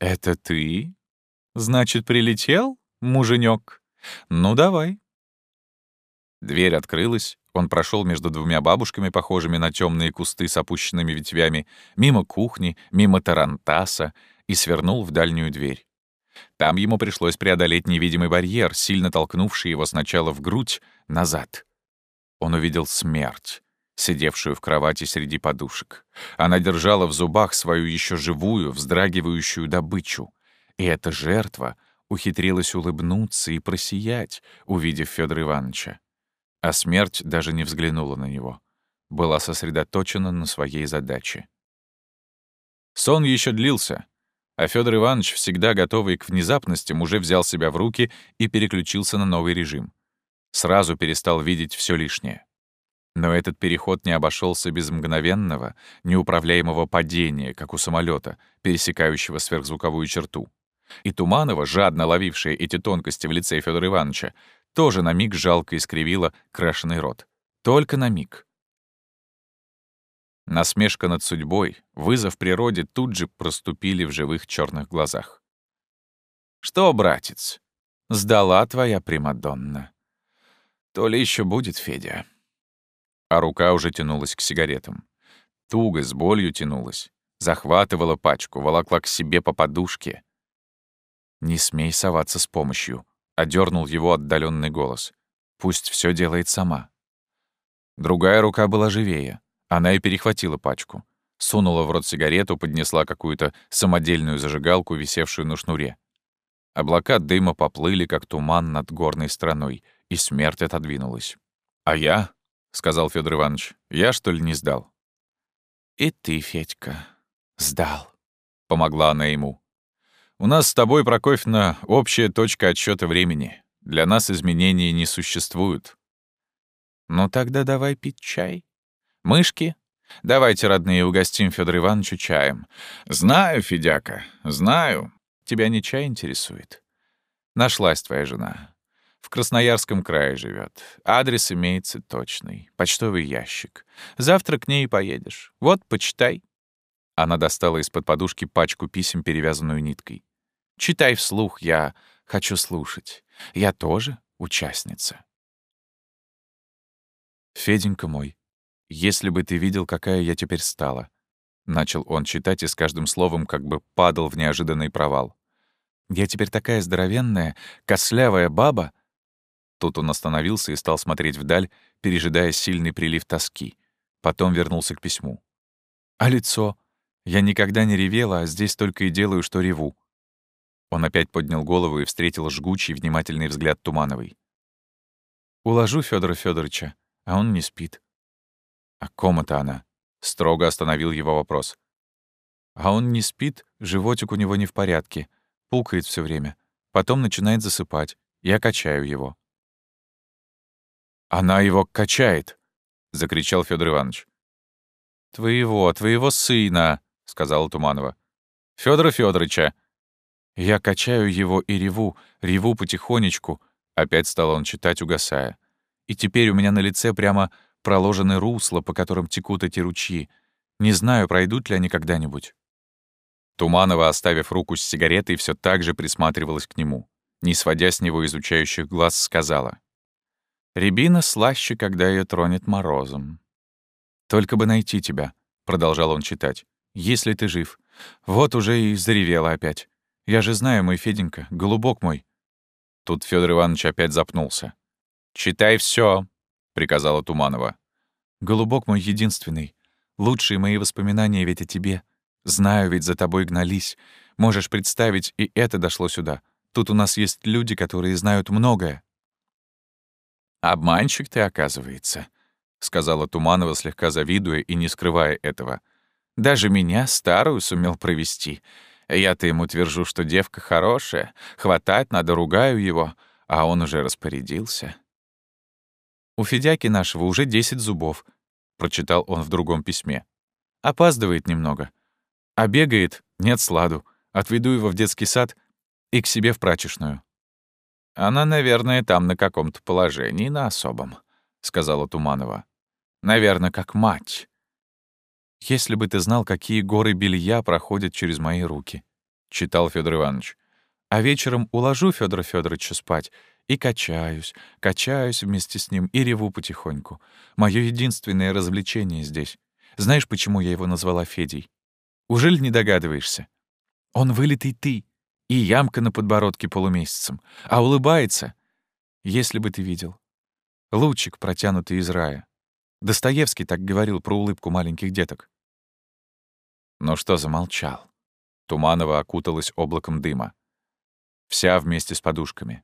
«Это ты? Значит, прилетел, муженек? Ну, давай». Дверь открылась, он прошел между двумя бабушками, похожими на темные кусты с опущенными ветвями, мимо кухни, мимо тарантаса и свернул в дальнюю дверь. Там ему пришлось преодолеть невидимый барьер, сильно толкнувший его сначала в грудь, назад. Он увидел смерть, сидевшую в кровати среди подушек. Она держала в зубах свою еще живую, вздрагивающую добычу. И эта жертва ухитрилась улыбнуться и просиять, увидев Федора Ивановича. А смерть даже не взглянула на него. Была сосредоточена на своей задаче. Сон еще длился, а Федор Иванович, всегда готовый к внезапностям, уже взял себя в руки и переключился на новый режим. Сразу перестал видеть все лишнее. Но этот переход не обошелся без мгновенного, неуправляемого падения, как у самолета, пересекающего сверхзвуковую черту. И Туманова, жадно ловившая эти тонкости в лице Федора Ивановича, тоже на миг жалко искривила крашеный рот. Только на миг. Насмешка над судьбой, вызов природе тут же проступили в живых черных глазах. «Что, братец, сдала твоя Примадонна? То ли еще будет, Федя?» А рука уже тянулась к сигаретам. Туго, с болью тянулась. Захватывала пачку, волокла к себе по подушке. «Не смей соваться с помощью», Одернул его отдаленный голос. Пусть все делает сама. Другая рука была живее. Она и перехватила пачку. Сунула в рот сигарету, поднесла какую-то самодельную зажигалку, висевшую на шнуре. Облака дыма поплыли, как туман над горной страной, и смерть отодвинулась. «А я?» — сказал Федор Иванович. «Я, что ли, не сдал?» «И ты, Федька, сдал», — помогла она ему. У нас с тобой, Прокофьевна, общая точка отсчета времени. Для нас изменений не существует. Ну тогда давай пить чай. Мышки? Давайте, родные, угостим Федор Ивановичу чаем. Знаю, Федяка, знаю. Тебя не чай интересует? Нашлась твоя жена. В Красноярском крае живет. Адрес имеется точный. Почтовый ящик. Завтра к ней поедешь. Вот, почитай. Она достала из-под подушки пачку писем, перевязанную ниткой. Читай вслух, я хочу слушать. Я тоже участница. Феденька мой, если бы ты видел, какая я теперь стала. Начал он читать и с каждым словом как бы падал в неожиданный провал. Я теперь такая здоровенная, кослявая баба. Тут он остановился и стал смотреть вдаль, пережидая сильный прилив тоски. Потом вернулся к письму. А лицо? Я никогда не ревела, а здесь только и делаю, что реву. Он опять поднял голову и встретил жгучий, внимательный взгляд Тумановой. «Уложу Федора Федоровича, а он не спит». «А ком это она?» — строго остановил его вопрос. «А он не спит, животик у него не в порядке, пукает все время, потом начинает засыпать, я качаю его». «Она его качает!» — закричал Федор Иванович. «Твоего, твоего сына!» — сказала Туманова. Федора Федоровича!» Я качаю его и реву, реву потихонечку. Опять стал он читать, угасая. И теперь у меня на лице прямо проложены русла, по которым текут эти ручьи. Не знаю, пройдут ли они когда-нибудь. Туманова, оставив руку с сигаретой, все так же присматривалась к нему. Не сводя с него изучающих глаз, сказала. «Рябина слаще, когда ее тронет морозом». «Только бы найти тебя», — продолжал он читать, — «если ты жив. Вот уже и заревела опять. Я же знаю, мой Феденька, голубок мой». Тут Федор Иванович опять запнулся. «Читай все, приказала Туманова. «Голубок мой единственный. Лучшие мои воспоминания ведь о тебе. Знаю, ведь за тобой гнались. Можешь представить, и это дошло сюда. Тут у нас есть люди, которые знают многое». «Обманщик ты, оказывается», — сказала Туманова, слегка завидуя и не скрывая этого. «Даже меня, старую, сумел провести. Я-то ему твержу, что девка хорошая, хватать надо, ругаю его, а он уже распорядился. «У Федяки нашего уже десять зубов», — прочитал он в другом письме. «Опаздывает немного. А бегает, нет сладу. Отведу его в детский сад и к себе в прачечную». «Она, наверное, там на каком-то положении, на особом», — сказала Туманова. «Наверное, как мать. Если бы ты знал, какие горы белья проходят через мои руки. — читал Федор Иванович. «А вечером уложу Федора Федоровича спать и качаюсь, качаюсь вместе с ним и реву потихоньку. Мое единственное развлечение здесь. Знаешь, почему я его назвала Федей? Уже ли не догадываешься? Он вылитый ты, и ямка на подбородке полумесяцем, а улыбается. Если бы ты видел. Лучик, протянутый из рая. Достоевский так говорил про улыбку маленьких деток. Но что замолчал? Туманова окуталась облаком дыма. Вся вместе с подушками.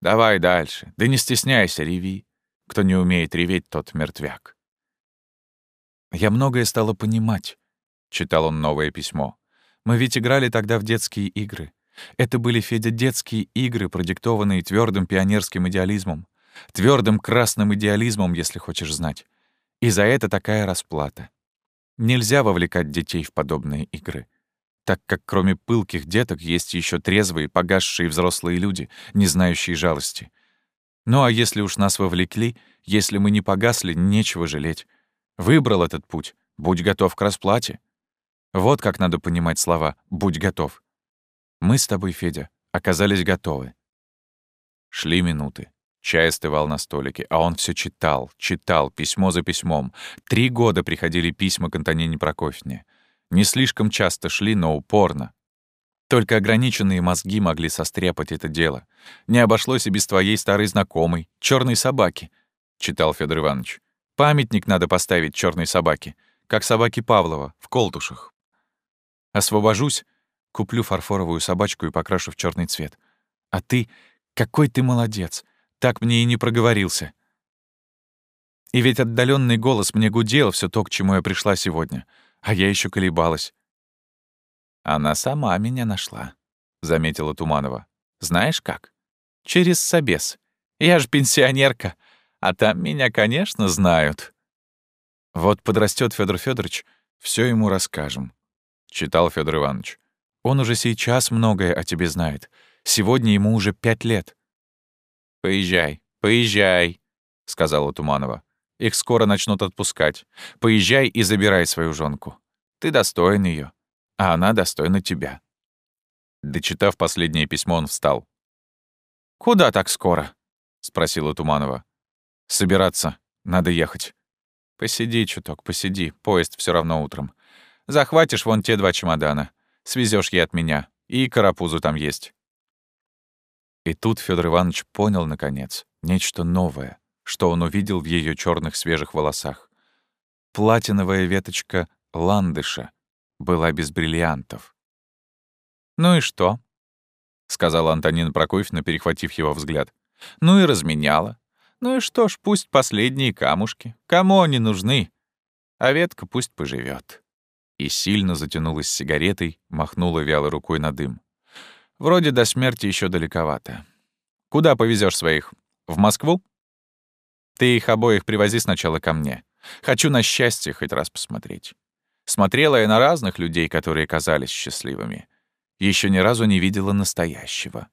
Давай дальше. Да не стесняйся, реви. Кто не умеет реветь, тот мертвяк. «Я многое стала понимать», — читал он новое письмо. «Мы ведь играли тогда в детские игры. Это были, Федя, детские игры, продиктованные твердым пионерским идеализмом. твердым красным идеализмом, если хочешь знать. И за это такая расплата. Нельзя вовлекать детей в подобные игры так как кроме пылких деток есть еще трезвые, погасшие взрослые люди, не знающие жалости. Ну а если уж нас вовлекли, если мы не погасли, нечего жалеть. Выбрал этот путь, будь готов к расплате. Вот как надо понимать слова «будь готов». Мы с тобой, Федя, оказались готовы. Шли минуты. Чай остывал на столике, а он все читал, читал, письмо за письмом. Три года приходили письма к Антонине Прокофьевне. Не слишком часто шли, но упорно. Только ограниченные мозги могли состряпать это дело. Не обошлось и без твоей старой знакомой, черной собаки, — читал Федор Иванович. Памятник надо поставить черной собаке, как собаке Павлова, в колтушах. Освобожусь, куплю фарфоровую собачку и покрашу в черный цвет. А ты, какой ты молодец, так мне и не проговорился. И ведь отдаленный голос мне гудел все то, к чему я пришла сегодня — а я еще колебалась. «Она сама меня нашла», — заметила Туманова. «Знаешь как? Через собес. Я же пенсионерка, а там меня, конечно, знают». «Вот подрастет Федор Федорович, все ему расскажем», — читал Федор Иванович. «Он уже сейчас многое о тебе знает. Сегодня ему уже пять лет». «Поезжай, поезжай», — сказала Туманова. Их скоро начнут отпускать. Поезжай и забирай свою жонку. Ты достоин ее, а она достойна тебя». Дочитав последнее письмо, он встал. «Куда так скоро?» — спросила Туманова. «Собираться. Надо ехать». «Посиди чуток, посиди. Поезд все равно утром. Захватишь вон те два чемодана. Свезешь ей от меня. И карапузу там есть». И тут Федор Иванович понял, наконец, нечто новое что он увидел в ее черных свежих волосах. Платиновая веточка ландыша была без бриллиантов. «Ну и что?» — сказала Антонина Прокофьевна, перехватив его взгляд. «Ну и разменяла. Ну и что ж, пусть последние камушки. Кому они нужны? А ветка пусть поживет. И сильно затянулась сигаретой, махнула вялой рукой на дым. «Вроде до смерти еще далековато. Куда повезешь своих? В Москву?» Ты их обоих привози сначала ко мне. Хочу на счастье хоть раз посмотреть. Смотрела я на разных людей, которые казались счастливыми. Еще ни разу не видела настоящего.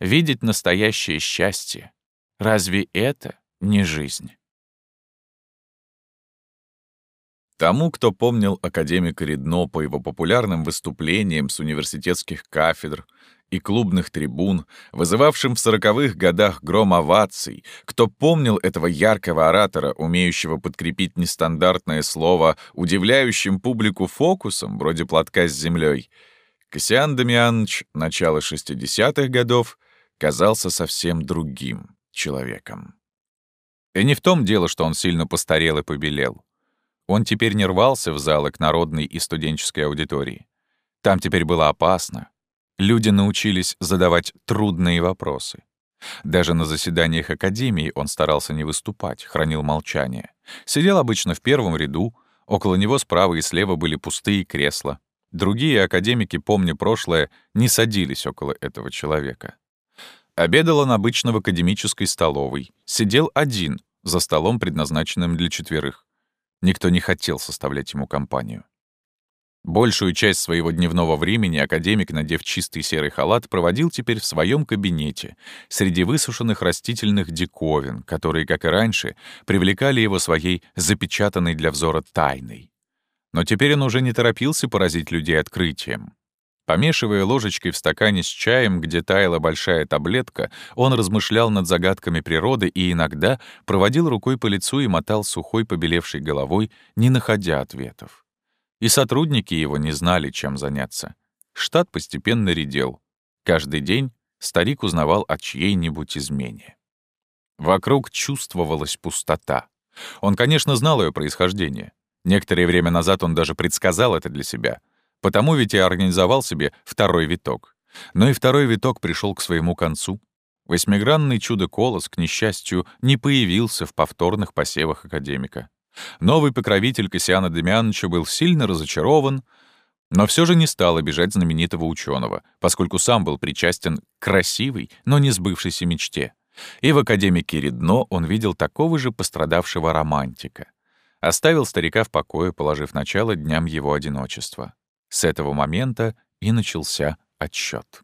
Видеть настоящее счастье — разве это не жизнь? Тому, кто помнил академика Редно по его популярным выступлениям с университетских кафедр и клубных трибун, вызывавшим в сороковых годах гром оваций, кто помнил этого яркого оратора, умеющего подкрепить нестандартное слово удивляющим публику фокусом, вроде платка с землей, Кассиан Дамианович, начало 60-х годов, казался совсем другим человеком. И не в том дело, что он сильно постарел и побелел. Он теперь не рвался в залы к народной и студенческой аудитории. Там теперь было опасно, Люди научились задавать трудные вопросы. Даже на заседаниях Академии он старался не выступать, хранил молчание. Сидел обычно в первом ряду, около него справа и слева были пустые кресла. Другие академики, помня прошлое, не садились около этого человека. Обедал он обычно в академической столовой, сидел один, за столом, предназначенным для четверых. Никто не хотел составлять ему компанию. Большую часть своего дневного времени академик, надев чистый серый халат, проводил теперь в своем кабинете, среди высушенных растительных диковин, которые, как и раньше, привлекали его своей запечатанной для взора тайной. Но теперь он уже не торопился поразить людей открытием. Помешивая ложечкой в стакане с чаем, где таяла большая таблетка, он размышлял над загадками природы и иногда проводил рукой по лицу и мотал сухой побелевшей головой, не находя ответов. И сотрудники его не знали, чем заняться. Штат постепенно редел. Каждый день старик узнавал о чьей-нибудь измене. Вокруг чувствовалась пустота. Он, конечно, знал ее происхождение. Некоторое время назад он даже предсказал это для себя. Потому ведь и организовал себе второй виток. Но и второй виток пришел к своему концу. Восьмигранный чудо-колос, к несчастью, не появился в повторных посевах академика. Новый покровитель Кассиана Демьяновича был сильно разочарован, но все же не стал обижать знаменитого ученого, поскольку сам был причастен к красивой, но не сбывшейся мечте. И в академике Редно он видел такого же пострадавшего романтика. Оставил старика в покое, положив начало дням его одиночества. С этого момента и начался отсчет.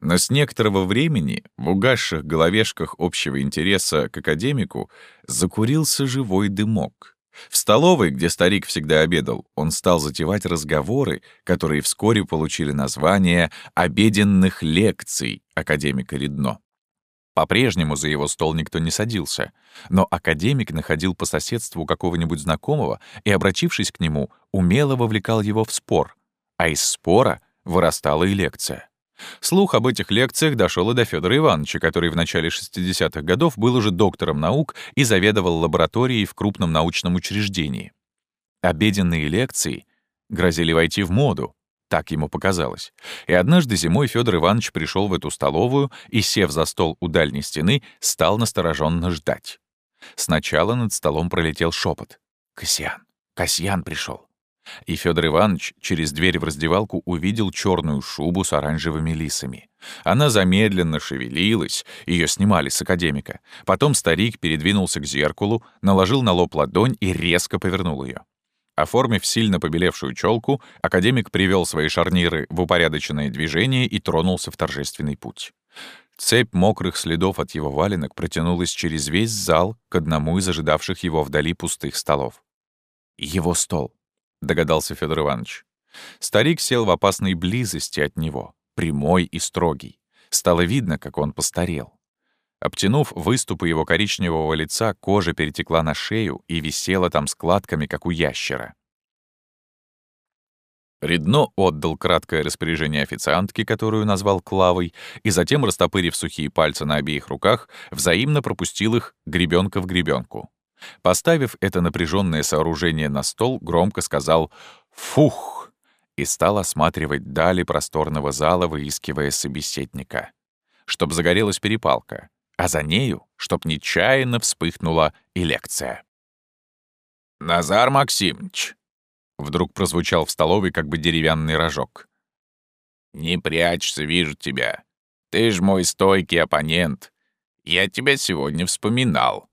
Но с некоторого времени в угасших головешках общего интереса к академику закурился живой дымок. В столовой, где старик всегда обедал, он стал затевать разговоры, которые вскоре получили название «обеденных лекций» академика Редно. По-прежнему за его стол никто не садился, но академик находил по соседству какого-нибудь знакомого и, обратившись к нему, умело вовлекал его в спор, а из спора вырастала и лекция. Слух об этих лекциях дошел и до Федора Ивановича, который в начале 60-х годов был уже доктором наук и заведовал лабораторией в крупном научном учреждении. Обеденные лекции грозили войти в моду, так ему показалось. И однажды зимой Федор Иванович пришел в эту столовую и, сев за стол у дальней стены, стал настороженно ждать. Сначала над столом пролетел шепот. «Касьян! Касьян пришел!» И Федор Иванович через дверь в раздевалку увидел черную шубу с оранжевыми лисами. Она замедленно шевелилась, ее снимали с академика. Потом старик передвинулся к зеркалу, наложил на лоб ладонь и резко повернул ее. Оформив сильно побелевшую челку, академик привел свои шарниры в упорядоченное движение и тронулся в торжественный путь. Цепь мокрых следов от его валенок протянулась через весь зал к одному из ожидавших его вдали пустых столов. «Его стол», — догадался Федор Иванович. Старик сел в опасной близости от него, прямой и строгий. Стало видно, как он постарел. Обтянув выступы его коричневого лица, кожа перетекла на шею и висела там складками, как у ящера. Редно отдал краткое распоряжение официантке, которую назвал Клавой, и затем, растопырив сухие пальцы на обеих руках, взаимно пропустил их гребенка в гребенку. Поставив это напряженное сооружение на стол, громко сказал «Фух!» и стал осматривать дали просторного зала, выискивая собеседника. Чтоб загорелась перепалка а за нею, чтоб нечаянно вспыхнула и лекция. «Назар Максимович!» — вдруг прозвучал в столовой как бы деревянный рожок. «Не прячься, вижу тебя. Ты ж мой стойкий оппонент. Я тебя сегодня вспоминал.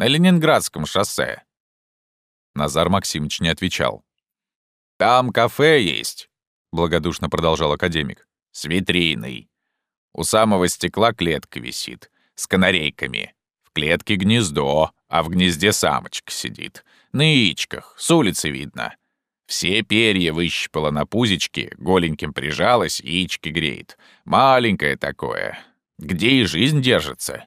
На Ленинградском шоссе». Назар Максимович не отвечал. «Там кафе есть», — благодушно продолжал академик. «С витриной. У самого стекла клетка висит с канарейками. В клетке гнездо, а в гнезде самочка сидит. На яичках, с улицы видно. Все перья выщипала на пузичке, голеньким прижалась, яички греет. Маленькое такое. Где и жизнь держится.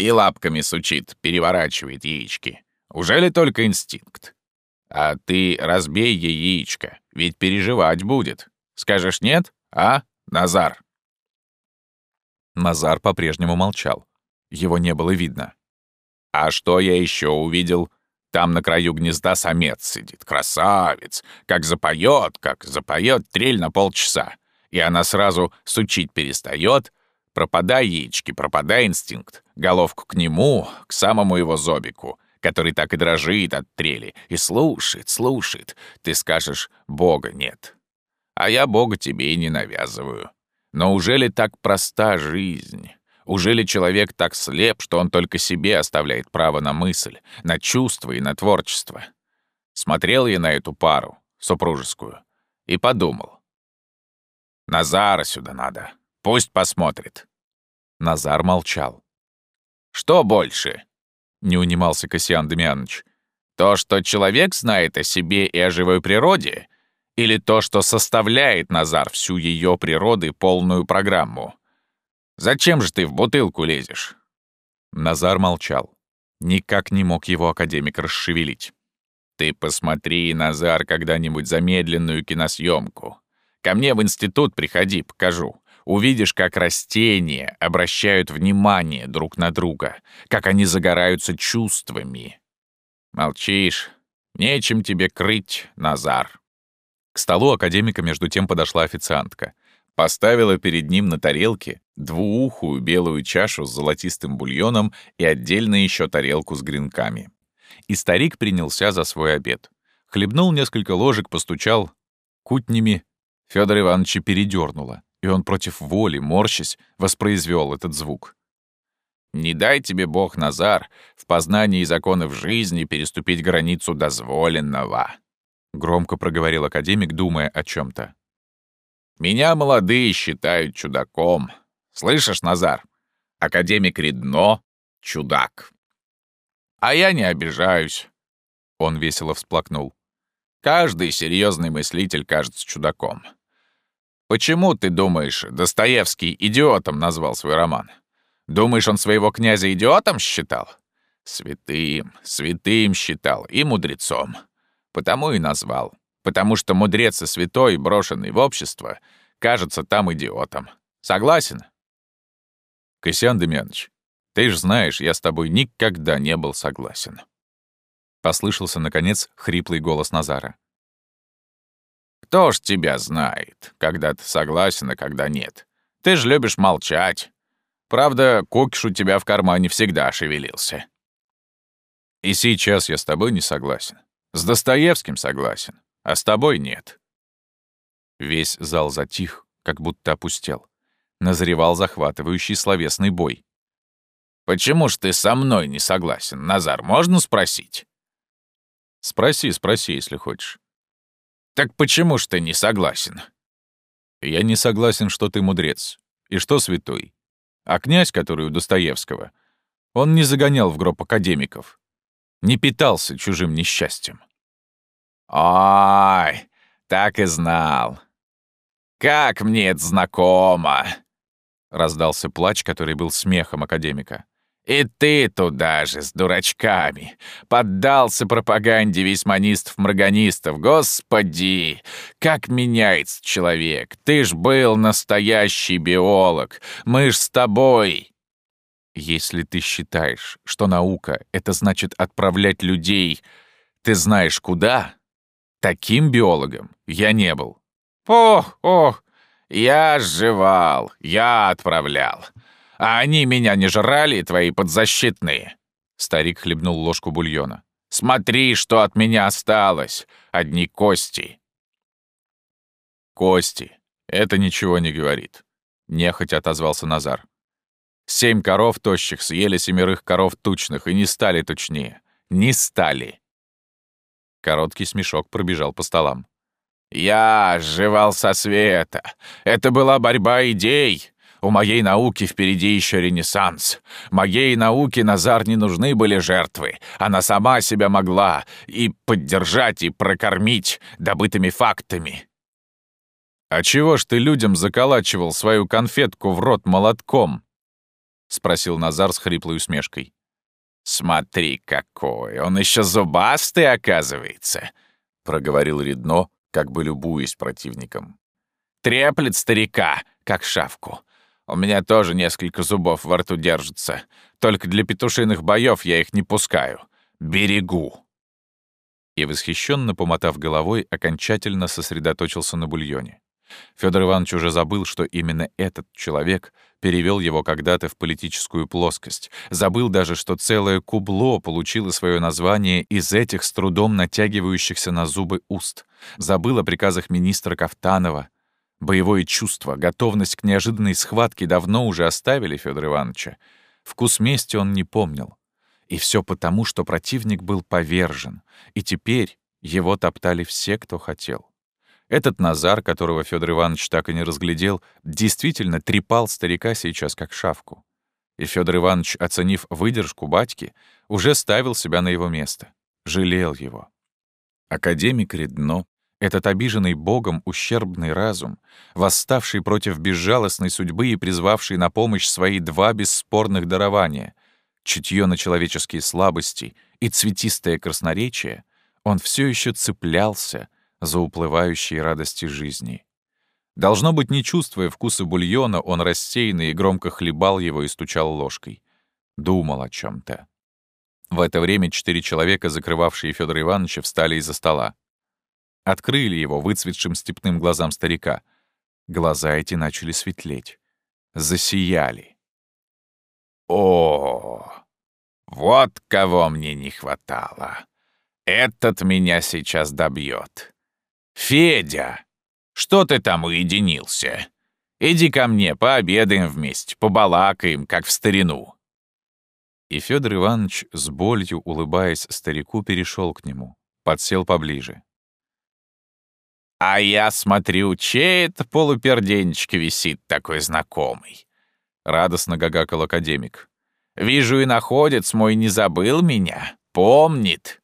И лапками сучит, переворачивает яички. Уже ли только инстинкт? А ты разбей ей яичко, ведь переживать будет. Скажешь нет, а, Назар?» Назар по-прежнему молчал. Его не было видно. А что я еще увидел? Там на краю гнезда самец сидит, красавец. Как запоет, как запоет трель на полчаса. И она сразу сучить перестает. Пропадай яички, пропадай инстинкт. Головку к нему, к самому его зобику, который так и дрожит от трели. И слушает, слушает. Ты скажешь, Бога нет. А я Бога тебе и не навязываю. Но уже ли так проста жизнь? Уже ли человек так слеп, что он только себе оставляет право на мысль, на чувство и на творчество? Смотрел я на эту пару, супружескую, и подумал. Назара сюда надо. Пусть посмотрит. Назар молчал. «Что больше?» — не унимался Кассиан Демьянович. «То, что человек знает о себе и о живой природе, Или то, что составляет, Назар, всю ее природы полную программу? Зачем же ты в бутылку лезешь?» Назар молчал. Никак не мог его академик расшевелить. «Ты посмотри, Назар, когда-нибудь замедленную киносъемку. Ко мне в институт приходи, покажу. Увидишь, как растения обращают внимание друг на друга, как они загораются чувствами. Молчишь. Нечем тебе крыть, Назар. К столу академика между тем подошла официантка. Поставила перед ним на тарелке двуухую белую чашу с золотистым бульоном и отдельно еще тарелку с гренками. И старик принялся за свой обед. Хлебнул несколько ложек, постучал кутнями. Федор Ивановича передернуло, и он против воли, морщась, воспроизвел этот звук. «Не дай тебе Бог, Назар, в познании законов жизни переступить границу дозволенного», — громко проговорил академик, думая о чем то «Меня молодые считают чудаком. Слышишь, Назар? Академик Редно — чудак. А я не обижаюсь». Он весело всплакнул. «Каждый серьезный мыслитель кажется чудаком. Почему, ты думаешь, Достоевский идиотом назвал свой роман? Думаешь, он своего князя идиотом считал? Святым, святым считал и мудрецом. Потому и назвал. Потому что мудрец и святой, брошенный в общество, кажется там идиотом. Согласен? Касьян Демьяныч, ты ж знаешь, я с тобой никогда не был согласен. Послышался, наконец, хриплый голос Назара. «Кто ж тебя знает, когда ты согласен, а когда нет? Ты ж любишь молчать. Правда, кукиш у тебя в кармане всегда шевелился. И сейчас я с тобой не согласен. С Достоевским согласен, а с тобой нет. Весь зал затих, как будто опустел. Назревал захватывающий словесный бой. «Почему ж ты со мной не согласен, Назар, можно спросить?» «Спроси, спроси, если хочешь». «Так почему ж ты не согласен?» «Я не согласен, что ты мудрец, и что святой, а князь, который у Достоевского, он не загонял в гроб академиков, не питался чужим несчастьем. «Ой, так и знал. Как мне это знакомо!» Раздался плач, который был смехом академика. И ты туда же, с дурачками. Поддался пропаганде весьманистов-мраганистов. Господи, как меняется человек. Ты ж был настоящий биолог. Мы ж с тобой. Если ты считаешь, что наука — это значит отправлять людей, ты знаешь куда, таким биологом я не был. Ох, ох, я сживал, я отправлял. А они меня не жрали, твои подзащитные?» Старик хлебнул ложку бульона. «Смотри, что от меня осталось. Одни кости». «Кости. Это ничего не говорит», — нехотя отозвался Назар. «Семь коров тощих съели семерых коров тучных и не стали тучнее. Не стали». Короткий смешок пробежал по столам. «Я сживал со света. Это была борьба идей. У моей науки впереди еще ренессанс. Моей науке Назар не нужны были жертвы. Она сама себя могла и поддержать, и прокормить добытыми фактами. «А чего ж ты людям заколачивал свою конфетку в рот молотком?» — спросил Назар с хриплой усмешкой. «Смотри, какой! Он еще зубастый, оказывается!» — проговорил Редно, как бы любуясь противником. «Треплет старика, как шавку. У меня тоже несколько зубов во рту держатся. Только для петушиных боев я их не пускаю. Берегу!» И, восхищенно помотав головой, окончательно сосредоточился на бульоне. Федор Иванович уже забыл, что именно этот человек перевел его когда-то в политическую плоскость. Забыл даже, что целое кубло получило свое название из этих с трудом натягивающихся на зубы уст. Забыл о приказах министра Кафтанова — Боевое чувство, готовность к неожиданной схватке давно уже оставили Федора Ивановича. Вкус мести он не помнил. И все потому, что противник был повержен, и теперь его топтали все, кто хотел. Этот Назар, которого Федор Иванович так и не разглядел, действительно трепал старика сейчас как шавку. И Федор Иванович, оценив выдержку батьки, уже ставил себя на его место, жалел его. Академик Редно этот обиженный Богом ущербный разум, восставший против безжалостной судьбы и призвавший на помощь свои два бесспорных дарования — чутье на человеческие слабости и цветистое красноречие, он все еще цеплялся за уплывающие радости жизни. Должно быть, не чувствуя вкуса бульона, он рассеянно и громко хлебал его и стучал ложкой. Думал о чем то В это время четыре человека, закрывавшие Федора Ивановича, встали из-за стола. Открыли его выцветшим степным глазам старика. Глаза эти начали светлеть. Засияли. О, вот кого мне не хватало. Этот меня сейчас добьет. Федя, что ты там уединился? Иди ко мне, пообедаем вместе, побалакаем, как в старину. И Федор Иванович, с болью улыбаясь старику, перешел к нему, подсел поближе. «А я смотрю, чей это полуперденечка висит такой знакомый?» — радостно гагакал академик. «Вижу, и находец мой не забыл меня, помнит».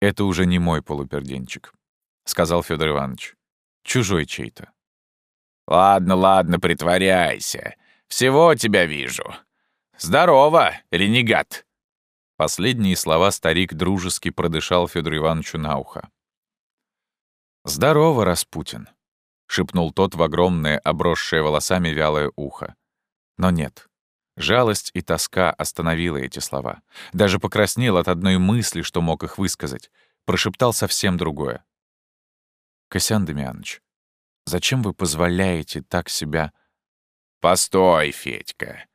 «Это уже не мой полуперденчик», — сказал Федор Иванович. «Чужой чей-то». «Ладно, ладно, притворяйся. Всего тебя вижу. Здорово, ренегат!» Последние слова старик дружески продышал Федору Ивановичу на ухо. «Здорово, Распутин», — шепнул тот в огромное, обросшее волосами вялое ухо. Но нет. Жалость и тоска остановила эти слова. Даже покраснел от одной мысли, что мог их высказать. Прошептал совсем другое. «Косян Демьяныч, зачем вы позволяете так себя...» «Постой, Федька.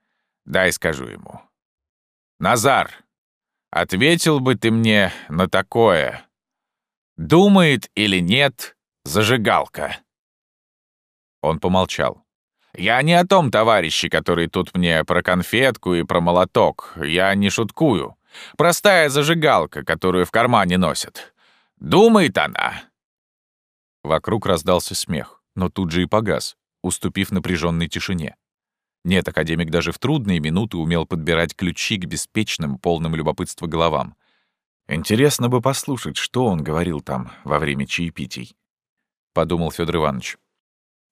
Дай скажу ему. Назар, ответил бы ты мне на такое. Думает или нет зажигалка?» Он помолчал. Я не о том товарище, который тут мне про конфетку и про молоток. Я не шуткую. Простая зажигалка, которую в кармане носят. Думает она. Вокруг раздался смех, но тут же и погас, уступив напряженной тишине. Нет, академик даже в трудные минуты умел подбирать ключи к беспечным, полным любопытства головам. Интересно бы послушать, что он говорил там во время чаепитий. Подумал Федор Иванович.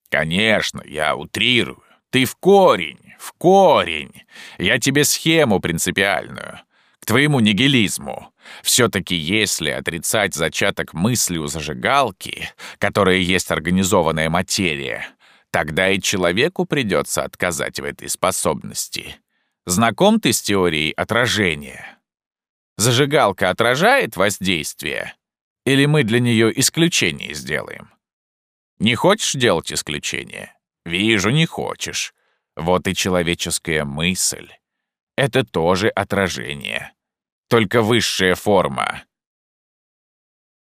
Конечно, я утрирую. Ты в корень, в корень. Я тебе схему принципиальную. К твоему нигилизму. Все-таки если отрицать зачаток мысли у зажигалки, которая есть организованная материя, тогда и человеку придется отказать в этой способности. Знаком ты с теорией отражения? Зажигалка отражает воздействие? Или мы для нее исключение сделаем? Не хочешь делать исключение? Вижу, не хочешь. Вот и человеческая мысль. Это тоже отражение. Только высшая форма.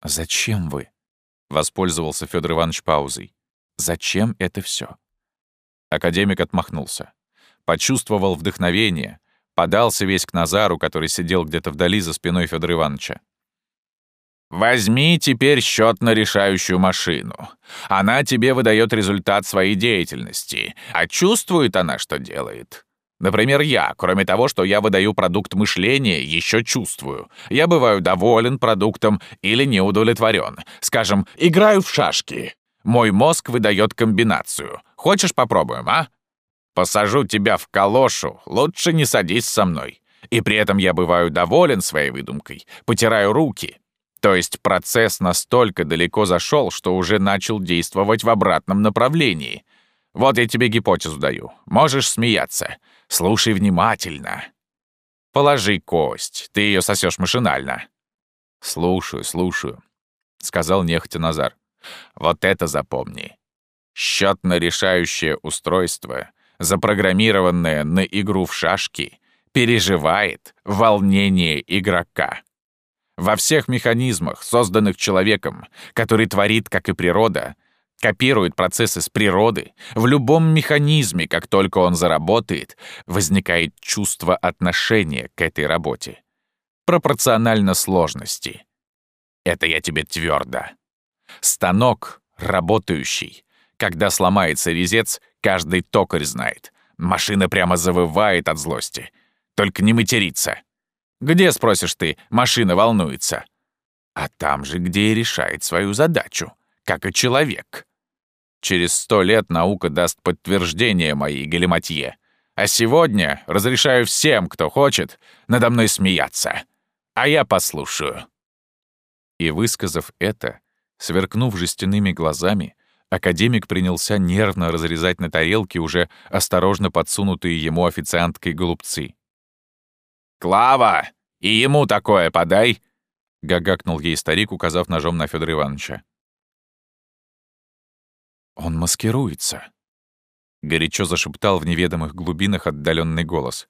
«Зачем вы?» — воспользовался Федор Иванович паузой. «Зачем это все? Академик отмахнулся. Почувствовал вдохновение, подался весь к Назару, который сидел где-то вдали за спиной Федора Ивановича. Возьми теперь счет на решающую машину. Она тебе выдает результат своей деятельности, а чувствует она, что делает. Например, я, кроме того, что я выдаю продукт мышления, еще чувствую. Я бываю доволен продуктом или не удовлетворен. Скажем, играю в шашки. Мой мозг выдает комбинацию. Хочешь попробуем, а? Посажу тебя в калошу, лучше не садись со мной. И при этом я бываю доволен своей выдумкой, потираю руки, то есть процесс настолько далеко зашел, что уже начал действовать в обратном направлении. Вот я тебе гипотезу даю. Можешь смеяться. Слушай внимательно. Положи кость, ты ее сосешь машинально. Слушаю, слушаю, сказал нехотя Назар. Вот это запомни. Счетно-решающее устройство, запрограммированное на игру в шашки, переживает волнение игрока. Во всех механизмах, созданных человеком, который творит, как и природа, копирует процессы с природы, в любом механизме, как только он заработает, возникает чувство отношения к этой работе. Пропорционально сложности. Это я тебе твердо. Станок, работающий. Когда сломается резец, каждый токарь знает. Машина прямо завывает от злости. Только не материться. Где, спросишь ты, машина волнуется? а там же, где и решает свою задачу, как и человек. Через сто лет наука даст подтверждение моей галиматье. А сегодня разрешаю всем, кто хочет, надо мной смеяться. А я послушаю». И, высказав это, сверкнув жестяными глазами, академик принялся нервно разрезать на тарелке уже осторожно подсунутые ему официанткой голубцы. «Клава, и ему такое подай!» — гагакнул ей старик, указав ножом на Федора Ивановича. «Он маскируется», — горячо зашептал в неведомых глубинах отдаленный голос.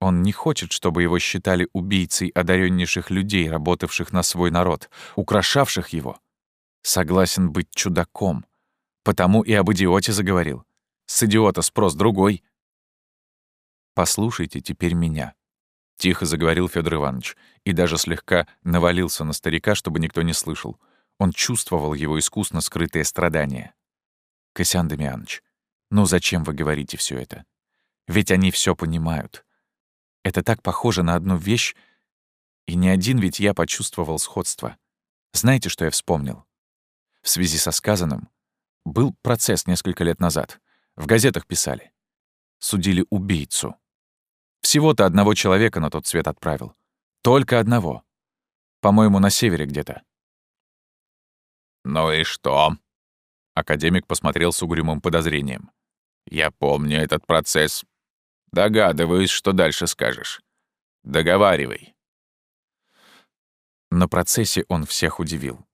«Он не хочет, чтобы его считали убийцей одареннейших людей, работавших на свой народ, украшавших его. Согласен быть чудаком. Потому и об идиоте заговорил. С идиота спрос другой». «Послушайте теперь меня», — тихо заговорил Федор Иванович и даже слегка навалился на старика, чтобы никто не слышал. Он чувствовал его искусно скрытое страдание. «Косян Дамианович, ну зачем вы говорите все это? Ведь они все понимают. Это так похоже на одну вещь, и не один ведь я почувствовал сходство. Знаете, что я вспомнил? В связи со сказанным был процесс несколько лет назад. В газетах писали. Судили убийцу. Всего-то одного человека на тот свет отправил. Только одного. По-моему, на севере где-то. «Ну и что?» Академик посмотрел с угрюмым подозрением. «Я помню этот процесс. Догадываюсь, что дальше скажешь. Договаривай». На процессе он всех удивил.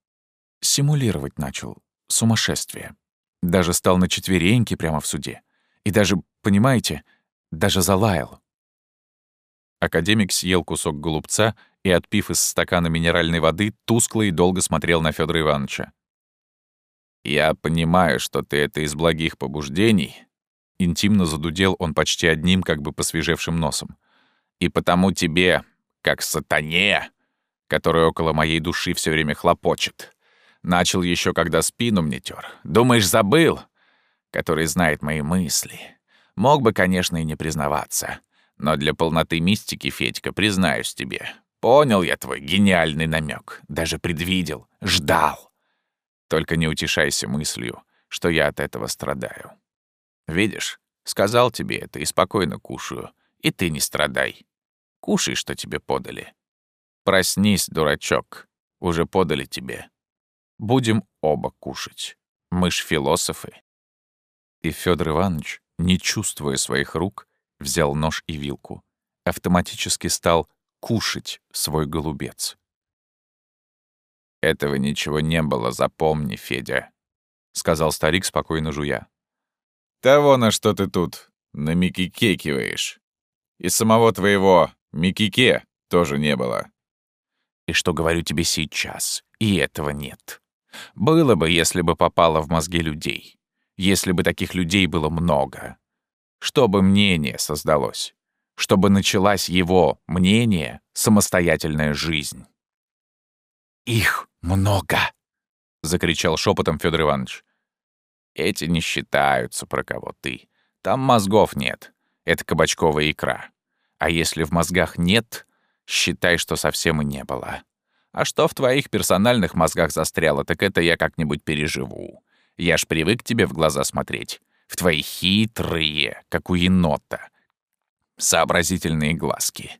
Симулировать начал. Сумасшествие. Даже стал на четвереньки прямо в суде. И даже, понимаете, даже залаял. Академик съел кусок голубца и, отпив из стакана минеральной воды, тускло и долго смотрел на Федора Ивановича. «Я понимаю, что ты это из благих побуждений», — интимно задудел он почти одним, как бы посвежевшим носом. «И потому тебе, как сатане, который около моей души все время хлопочет, начал еще, когда спину мне тер. Думаешь, забыл? Который знает мои мысли. Мог бы, конечно, и не признаваться». Но для полноты мистики, Федька, признаюсь тебе, понял я твой гениальный намек, даже предвидел, ждал. Только не утешайся мыслью, что я от этого страдаю. Видишь, сказал тебе это и спокойно кушаю, и ты не страдай. Кушай, что тебе подали. Проснись, дурачок, уже подали тебе. Будем оба кушать. Мы ж философы. И Федор Иванович, не чувствуя своих рук, взял нож и вилку. Автоматически стал кушать свой голубец. «Этого ничего не было, запомни, Федя», — сказал старик, спокойно жуя. «Того, на что ты тут намикикекиваешь. И самого твоего Микике тоже не было». «И что говорю тебе сейчас, и этого нет. Было бы, если бы попало в мозги людей. Если бы таких людей было много чтобы мнение создалось, чтобы началась его, мнение, самостоятельная жизнь. «Их много!» — закричал шепотом Федор Иванович. «Эти не считаются, про кого ты. Там мозгов нет. Это кабачковая икра. А если в мозгах нет, считай, что совсем и не было. А что в твоих персональных мозгах застряло, так это я как-нибудь переживу. Я ж привык тебе в глаза смотреть в твои хитрые, как у енота, сообразительные глазки.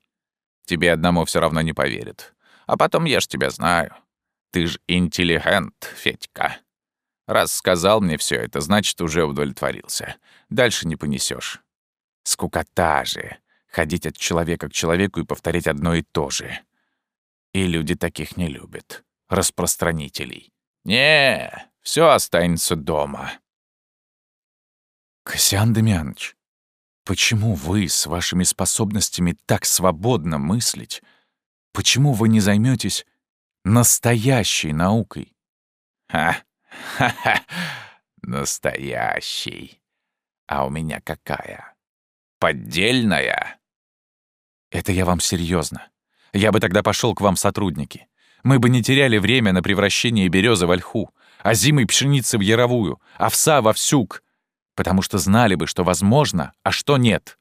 Тебе одному все равно не поверят. А потом я ж тебя знаю. Ты ж интеллигент, Федька. Раз сказал мне все это, значит, уже удовлетворился. Дальше не понесешь. Скукота же. Ходить от человека к человеку и повторять одно и то же. И люди таких не любят. Распространителей. Не, все останется дома. «Косян Демьяныч, почему вы с вашими способностями так свободно мыслить, почему вы не займетесь настоящей наукой?» «Ха! Ха-ха! Настоящий! А у меня какая? Поддельная?» «Это я вам серьезно. Я бы тогда пошел к вам в сотрудники. Мы бы не теряли время на превращение березы в ольху, а зимой пшеницы в яровую, овса во всюк, потому что знали бы, что возможно, а что нет.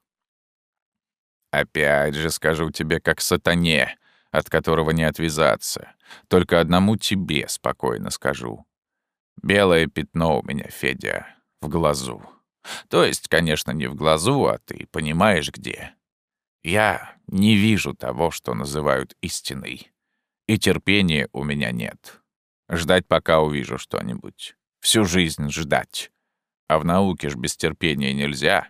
Опять же скажу тебе, как сатане, от которого не отвязаться. Только одному тебе спокойно скажу. Белое пятно у меня, Федя, в глазу. То есть, конечно, не в глазу, а ты понимаешь где. Я не вижу того, что называют истиной. И терпения у меня нет. Ждать, пока увижу что-нибудь. Всю жизнь ждать. А в науке ж без терпения нельзя.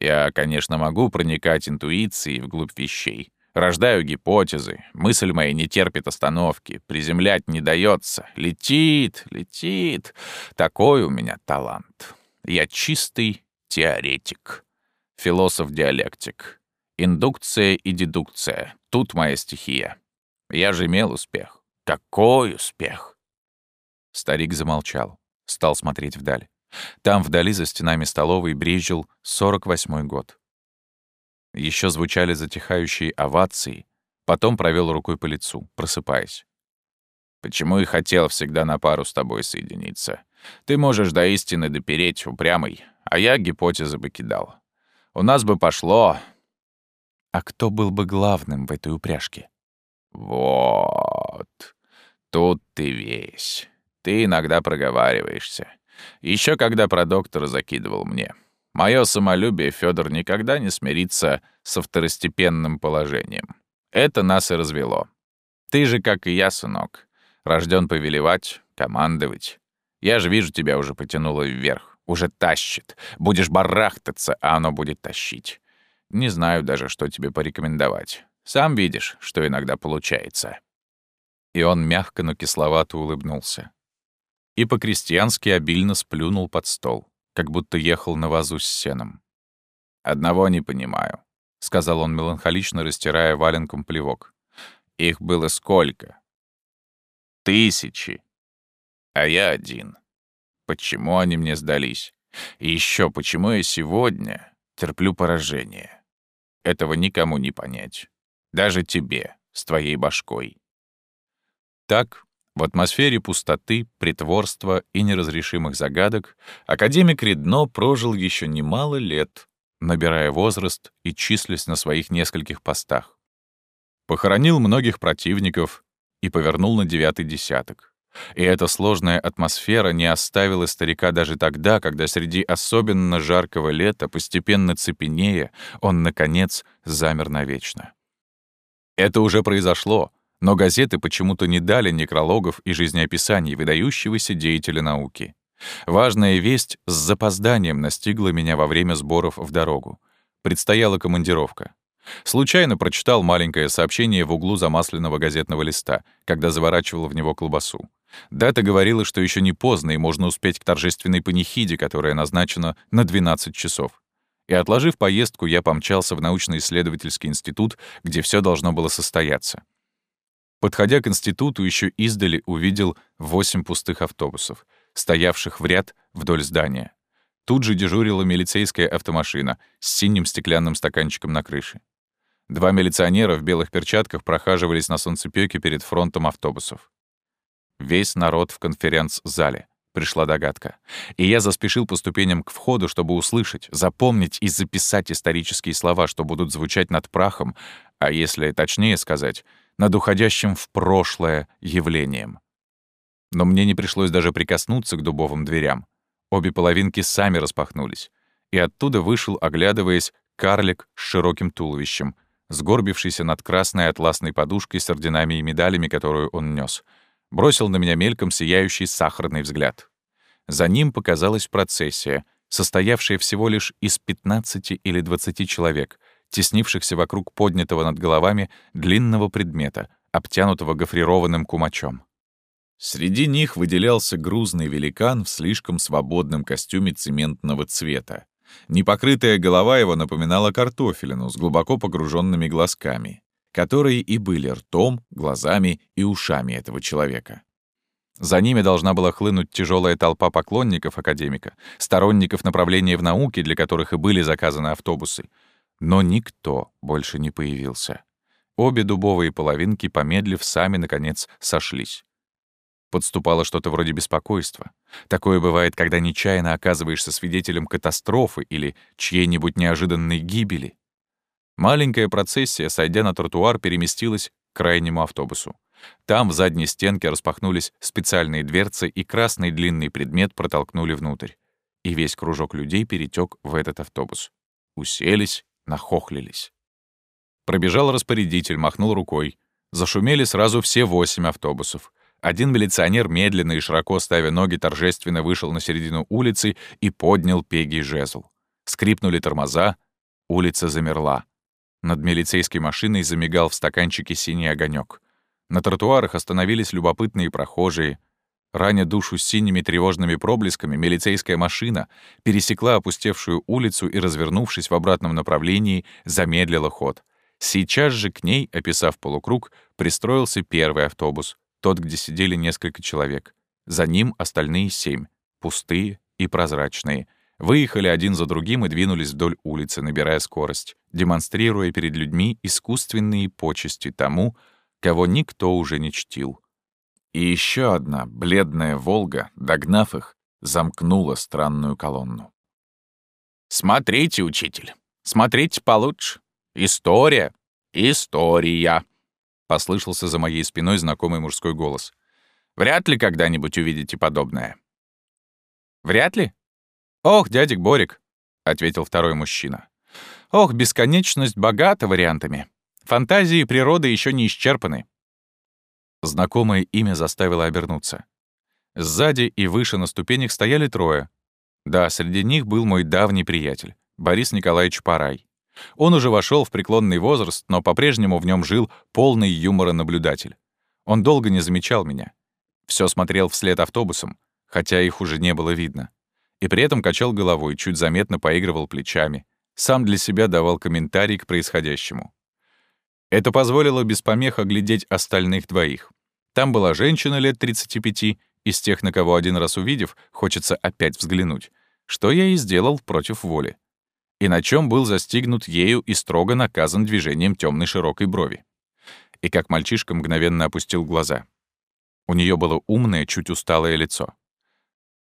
Я, конечно, могу проникать интуицией вглубь вещей. Рождаю гипотезы, мысль моя не терпит остановки, приземлять не дается, летит, летит. Такой у меня талант. Я чистый теоретик, философ-диалектик. Индукция и дедукция — тут моя стихия. Я же имел успех. Какой успех! Старик замолчал, стал смотреть вдаль. Там вдали за стенами столовой брезжил 48-й год. Еще звучали затихающие овации, потом провел рукой по лицу, просыпаясь. «Почему и хотел всегда на пару с тобой соединиться? Ты можешь до истины допереть, упрямый, а я гипотезы бы кидал. У нас бы пошло, а кто был бы главным в этой упряжке? Вот. Тут ты весь. Ты иногда проговариваешься. Еще когда про доктора закидывал мне. Мое самолюбие Федор никогда не смирится со второстепенным положением. Это нас и развело. Ты же, как и я, сынок, рожден повелевать, командовать. Я же вижу, тебя уже потянуло вверх, уже тащит. Будешь барахтаться, а оно будет тащить. Не знаю даже, что тебе порекомендовать. Сам видишь, что иногда получается». И он мягко, но кисловато улыбнулся. И по-крестьянски обильно сплюнул под стол, как будто ехал на вазу с сеном. «Одного не понимаю», — сказал он меланхолично, растирая валенком плевок. «Их было сколько?» «Тысячи. А я один. Почему они мне сдались? И еще почему я сегодня терплю поражение?» Этого никому не понять. Даже тебе, с твоей башкой. Так, в атмосфере пустоты, притворства и неразрешимых загадок академик Редно прожил еще немало лет, набирая возраст и числясь на своих нескольких постах. Похоронил многих противников и повернул на девятый десяток. И эта сложная атмосфера не оставила старика даже тогда, когда среди особенно жаркого лета, постепенно цепенея, он, наконец, замер навечно. Это уже произошло, но газеты почему-то не дали некрологов и жизнеописаний выдающегося деятеля науки. Важная весть с запозданием настигла меня во время сборов в дорогу. Предстояла командировка. Случайно прочитал маленькое сообщение в углу замасленного газетного листа, когда заворачивал в него колбасу. Дата говорила, что еще не поздно и можно успеть к торжественной панихиде, которая назначена на 12 часов. И отложив поездку, я помчался в научно-исследовательский институт, где все должно было состояться. Подходя к институту, еще издали увидел восемь пустых автобусов, стоявших в ряд вдоль здания. Тут же дежурила милицейская автомашина с синим стеклянным стаканчиком на крыше. Два милиционера в белых перчатках прохаживались на солнцепёке перед фронтом автобусов. Весь народ в конференц-зале. Пришла догадка. И я заспешил по ступеням к входу, чтобы услышать, запомнить и записать исторические слова, что будут звучать над прахом, а если точнее сказать, над уходящим в прошлое явлением. Но мне не пришлось даже прикоснуться к дубовым дверям. Обе половинки сами распахнулись. И оттуда вышел, оглядываясь, карлик с широким туловищем, сгорбившийся над красной атласной подушкой с орденами и медалями, которую он нес — бросил на меня мельком сияющий сахарный взгляд. За ним показалась процессия, состоявшая всего лишь из 15 или 20 человек, теснившихся вокруг поднятого над головами длинного предмета, обтянутого гофрированным кумачом. Среди них выделялся грузный великан в слишком свободном костюме цементного цвета. Непокрытая голова его напоминала картофелину с глубоко погруженными глазками которые и были ртом, глазами и ушами этого человека. За ними должна была хлынуть тяжелая толпа поклонников академика, сторонников направления в науке, для которых и были заказаны автобусы. Но никто больше не появился. Обе дубовые половинки, помедлив, сами, наконец, сошлись. Подступало что-то вроде беспокойства. Такое бывает, когда нечаянно оказываешься свидетелем катастрофы или чьей-нибудь неожиданной гибели. Маленькая процессия, сойдя на тротуар, переместилась к крайнему автобусу. Там в задней стенке распахнулись специальные дверцы, и красный длинный предмет протолкнули внутрь. И весь кружок людей перетек в этот автобус. Уселись, нахохлились. Пробежал распорядитель, махнул рукой. Зашумели сразу все восемь автобусов. Один милиционер, медленно и широко ставя ноги, торжественно вышел на середину улицы и поднял пегий жезл. Скрипнули тормоза, улица замерла. Над милицейской машиной замигал в стаканчике синий огонек. На тротуарах остановились любопытные прохожие. Раня душу синими тревожными проблесками, милицейская машина пересекла опустевшую улицу и, развернувшись в обратном направлении, замедлила ход. Сейчас же к ней, описав полукруг, пристроился первый автобус, тот, где сидели несколько человек. За ним остальные семь, пустые и прозрачные. Выехали один за другим и двинулись вдоль улицы, набирая скорость, демонстрируя перед людьми искусственные почести тому, кого никто уже не чтил. И еще одна бледная «Волга», догнав их, замкнула странную колонну. «Смотрите, учитель, смотрите получше. История, история!» — послышался за моей спиной знакомый мужской голос. «Вряд ли когда-нибудь увидите подобное». «Вряд ли?» «Ох, дядик Борик», — ответил второй мужчина. «Ох, бесконечность богата вариантами. Фантазии природы еще не исчерпаны. Знакомое имя заставило обернуться. Сзади и выше на ступенях стояли трое. Да, среди них был мой давний приятель, Борис Николаевич Парай. Он уже вошел в преклонный возраст, но по-прежнему в нем жил полный юмора наблюдатель. Он долго не замечал меня. Все смотрел вслед автобусам, хотя их уже не было видно. И при этом качал головой, чуть заметно поигрывал плечами. Сам для себя давал комментарий к происходящему. Это позволило без помех оглядеть остальных двоих. Там была женщина лет 35, из тех, на кого один раз увидев, хочется опять взглянуть, что я и сделал против воли. И на чем был застигнут ею и строго наказан движением темной широкой брови. И как мальчишка мгновенно опустил глаза. У нее было умное, чуть усталое лицо.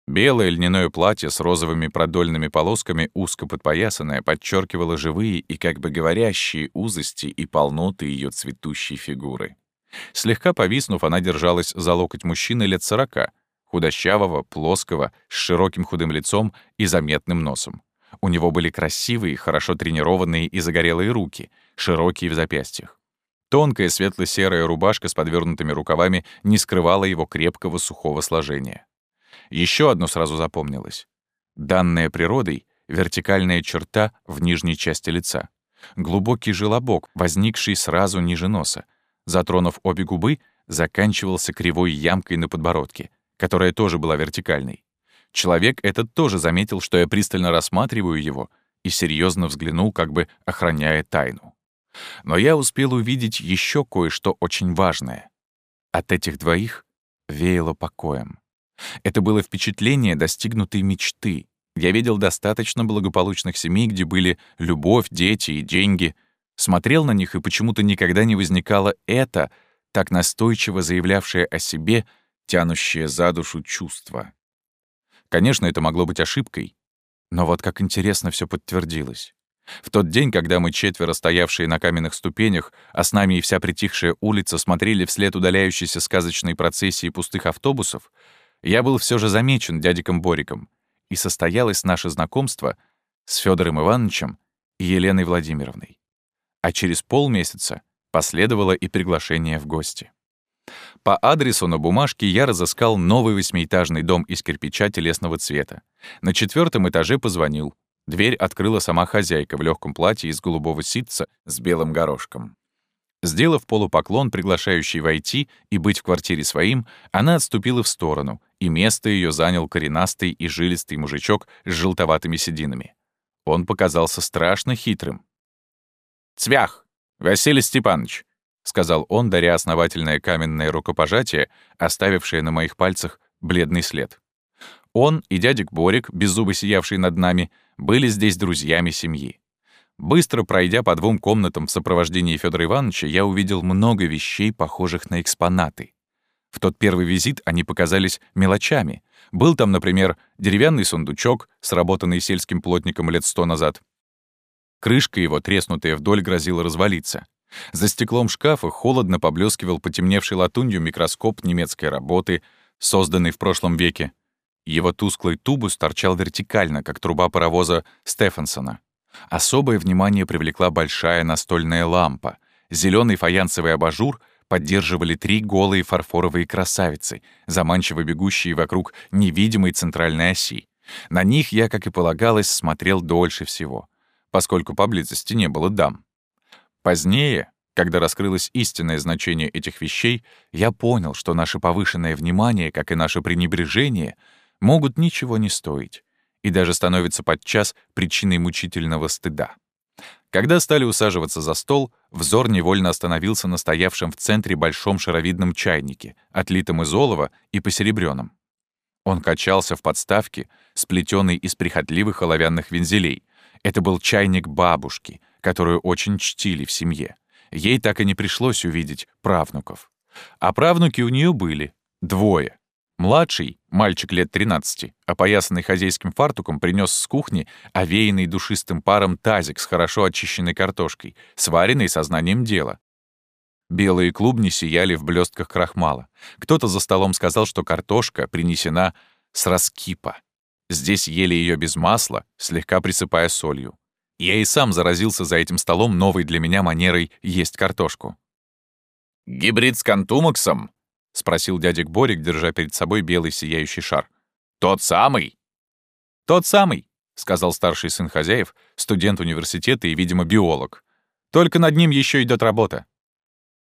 Белое льняное платье с розовыми продольными полосками, узко подпоясанное, подчеркивало живые и как бы говорящие узости и полноты ее цветущей фигуры. Слегка повиснув, она держалась за локоть мужчины лет сорока, худощавого, плоского, с широким худым лицом и заметным носом. У него были красивые, хорошо тренированные и загорелые руки, широкие в запястьях. Тонкая светло-серая рубашка с подвернутыми рукавами не скрывала его крепкого сухого сложения. Еще одно сразу запомнилось. Данная природой — вертикальная черта в нижней части лица. Глубокий желобок, возникший сразу ниже носа. Затронув обе губы, заканчивался кривой ямкой на подбородке, которая тоже была вертикальной. Человек этот тоже заметил, что я пристально рассматриваю его, и серьезно взглянул, как бы охраняя тайну. Но я успел увидеть еще кое-что очень важное. От этих двоих веяло покоем. Это было впечатление достигнутой мечты. Я видел достаточно благополучных семей, где были любовь, дети и деньги. Смотрел на них, и почему-то никогда не возникало это, так настойчиво заявлявшее о себе, тянущее за душу чувство. Конечно, это могло быть ошибкой, но вот как интересно все подтвердилось. В тот день, когда мы четверо, стоявшие на каменных ступенях, а с нами и вся притихшая улица, смотрели вслед удаляющейся сказочной процессии пустых автобусов, я был все же замечен дядиком Бориком, и состоялось наше знакомство с Федором Ивановичем и Еленой Владимировной. А через полмесяца последовало и приглашение в гости. По адресу на бумажке я разыскал новый восьмиэтажный дом из кирпича телесного цвета. На четвертом этаже позвонил. Дверь открыла сама хозяйка в легком платье из голубого ситца с белым горошком. Сделав полупоклон, приглашающий войти и быть в квартире своим, она отступила в сторону, и место ее занял коренастый и жилистый мужичок с желтоватыми сединами. Он показался страшно хитрым. «Цвях! Василий Степанович!» — сказал он, даря основательное каменное рукопожатие, оставившее на моих пальцах бледный след. Он и дядик Борик, беззубо сиявший над нами, были здесь друзьями семьи. Быстро пройдя по двум комнатам в сопровождении Федора Ивановича, я увидел много вещей, похожих на экспонаты. В тот первый визит они показались мелочами. Был там, например, деревянный сундучок, сработанный сельским плотником лет сто назад. Крышка его, треснутая вдоль, грозила развалиться. За стеклом шкафа холодно поблескивал потемневший латунью микроскоп немецкой работы, созданный в прошлом веке. Его тусклый тубус торчал вертикально, как труба паровоза Стефансона. Особое внимание привлекла большая настольная лампа. Зеленый фаянсовый абажур поддерживали три голые фарфоровые красавицы, заманчиво бегущие вокруг невидимой центральной оси. На них я, как и полагалось, смотрел дольше всего, поскольку поблизости не было дам. Позднее, когда раскрылось истинное значение этих вещей, я понял, что наше повышенное внимание, как и наше пренебрежение, могут ничего не стоить и даже становятся подчас причиной мучительного стыда. Когда стали усаживаться за стол, взор невольно остановился на стоявшем в центре большом шаровидном чайнике, отлитом из олова и посеребрённом. Он качался в подставке, сплетенный из прихотливых оловянных вензелей. Это был чайник бабушки, которую очень чтили в семье. Ей так и не пришлось увидеть правнуков. А правнуки у нее были. Двое. Младший, мальчик лет 13, опоясанный хозяйским фартуком, принес с кухни овеянный душистым паром тазик с хорошо очищенной картошкой, сваренной сознанием дела. Белые клубни сияли в блестках крахмала. Кто-то за столом сказал, что картошка принесена с раскипа. Здесь ели ее без масла, слегка присыпая солью. Я и сам заразился за этим столом новой для меня манерой есть картошку. «Гибрид с контумаксом?» — спросил дядик Борик, держа перед собой белый сияющий шар. «Тот самый?» «Тот самый», — сказал старший сын хозяев, студент университета и, видимо, биолог. «Только над ним еще идет работа».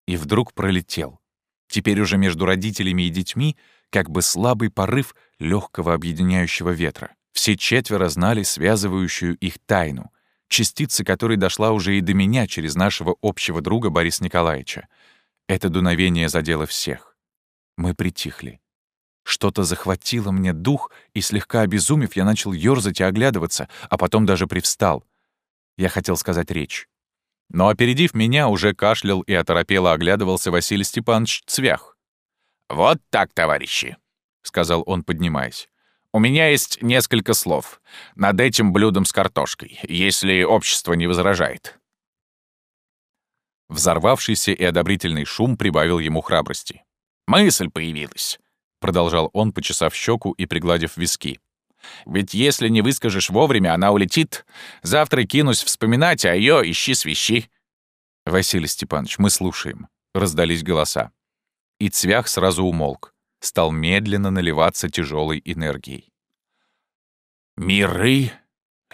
И вдруг пролетел. Теперь уже между родителями и детьми как бы слабый порыв легкого объединяющего ветра. Все четверо знали связывающую их тайну, частица которой дошла уже и до меня через нашего общего друга Бориса Николаевича. Это дуновение задело всех. Мы притихли. Что-то захватило мне дух, и слегка обезумев, я начал ёрзать и оглядываться, а потом даже привстал. Я хотел сказать речь. Но, опередив меня, уже кашлял и оторопело оглядывался Василий Степанович Цвях. «Вот так, товарищи», — сказал он, поднимаясь. «У меня есть несколько слов над этим блюдом с картошкой, если общество не возражает». Взорвавшийся и одобрительный шум прибавил ему храбрости. «Мысль появилась», — продолжал он, почесав щеку и пригладив виски. «Ведь если не выскажешь вовремя, она улетит. Завтра кинусь вспоминать, а ее ищи свищи». «Василий Степанович, мы слушаем», — раздались голоса. И цвях сразу умолк, стал медленно наливаться тяжелой энергией. «Миры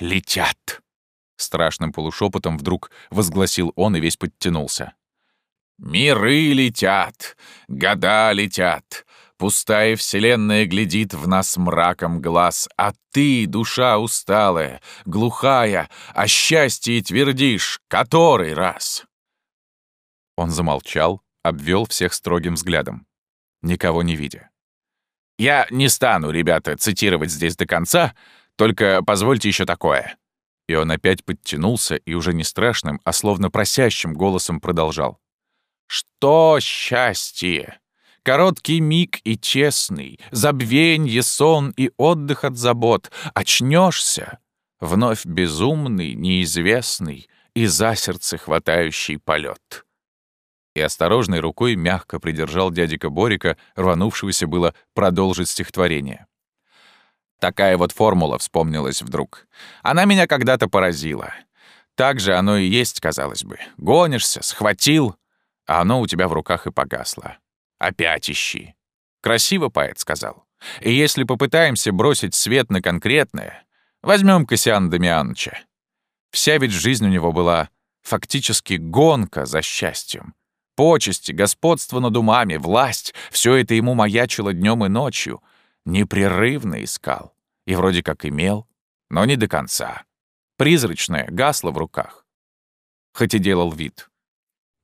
летят», — страшным полушепотом вдруг возгласил он и весь подтянулся. Миры летят, года летят, Пустая вселенная глядит в нас мраком глаз, А ты, душа усталая, глухая, О счастье твердишь, который раз? Он замолчал, обвел всех строгим взглядом, никого не видя. «Я не стану, ребята, цитировать здесь до конца, только позвольте еще такое». И он опять подтянулся и уже не страшным, а словно просящим голосом продолжал. Что счастье? Короткий миг и честный, забвенье, сон и отдых от забот. Очнешься, вновь безумный, неизвестный и за сердце хватающий полет. И осторожной рукой мягко придержал дядика Борика, рванувшегося было продолжить стихотворение. Такая вот формула вспомнилась вдруг. Она меня когда-то поразила. Так же оно и есть, казалось бы. Гонишься, схватил, а оно у тебя в руках и погасло. Опять ищи. Красиво поэт сказал. И если попытаемся бросить свет на конкретное, возьмем Кассиана Дамиановича. Вся ведь жизнь у него была фактически гонка за счастьем. Почести, господство над умами, власть — все это ему маячило днем и ночью. Непрерывно искал. И вроде как имел, но не до конца. Призрачное гасло в руках. Хоть и делал вид.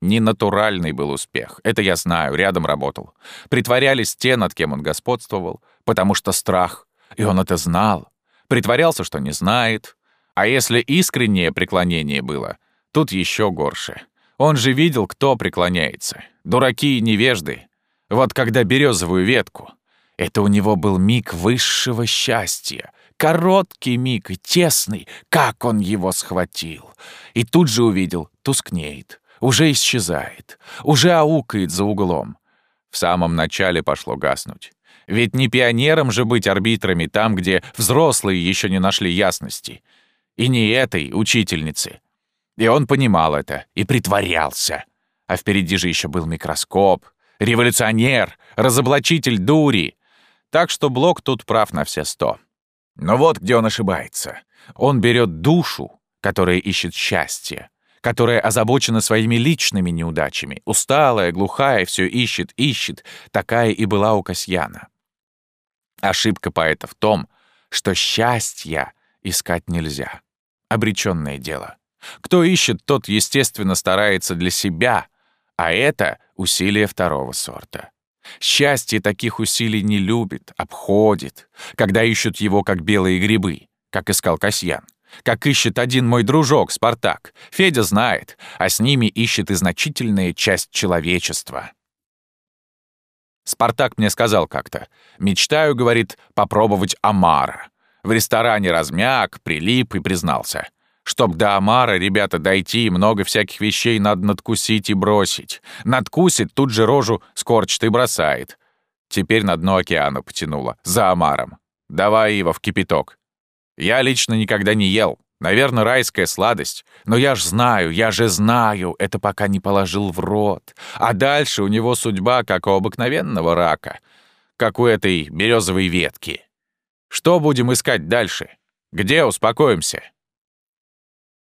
Ненатуральный был успех. Это я знаю, рядом работал. Притворялись те, над кем он господствовал, потому что страх. И он это знал. Притворялся, что не знает. А если искреннее преклонение было, тут еще горше. Он же видел, кто преклоняется. Дураки и невежды. Вот когда березовую ветку. Это у него был миг высшего счастья. Короткий миг и тесный, как он его схватил. И тут же увидел, тускнеет уже исчезает, уже аукает за углом. В самом начале пошло гаснуть. Ведь не пионерам же быть арбитрами там, где взрослые еще не нашли ясности. И не этой учительницы. И он понимал это и притворялся. А впереди же еще был микроскоп, революционер, разоблачитель дури. Так что Блок тут прав на все сто. Но вот где он ошибается. Он берет душу, которая ищет счастье, которая озабочена своими личными неудачами, усталая, глухая, все ищет, ищет. Такая и была у Касьяна. Ошибка поэта в том, что счастья искать нельзя. Обреченное дело. Кто ищет, тот, естественно, старается для себя, а это усилие второго сорта. Счастье таких усилий не любит, обходит, когда ищут его как белые грибы, как искал Касьян. Как ищет один мой дружок, Спартак. Федя знает, а с ними ищет и значительная часть человечества. Спартак мне сказал как-то. «Мечтаю, — говорит, — попробовать омара». В ресторане размяк, прилип и признался. Чтоб до омара, ребята, дойти, много всяких вещей надо надкусить и бросить. Надкусит, тут же рожу скорчит и бросает. Теперь на дно океана потянуло. За омаром. Давай его в кипяток. Я лично никогда не ел. Наверное, райская сладость. Но я ж знаю, я же знаю, это пока не положил в рот. А дальше у него судьба, как у обыкновенного рака. Как у этой березовой ветки. Что будем искать дальше? Где успокоимся?»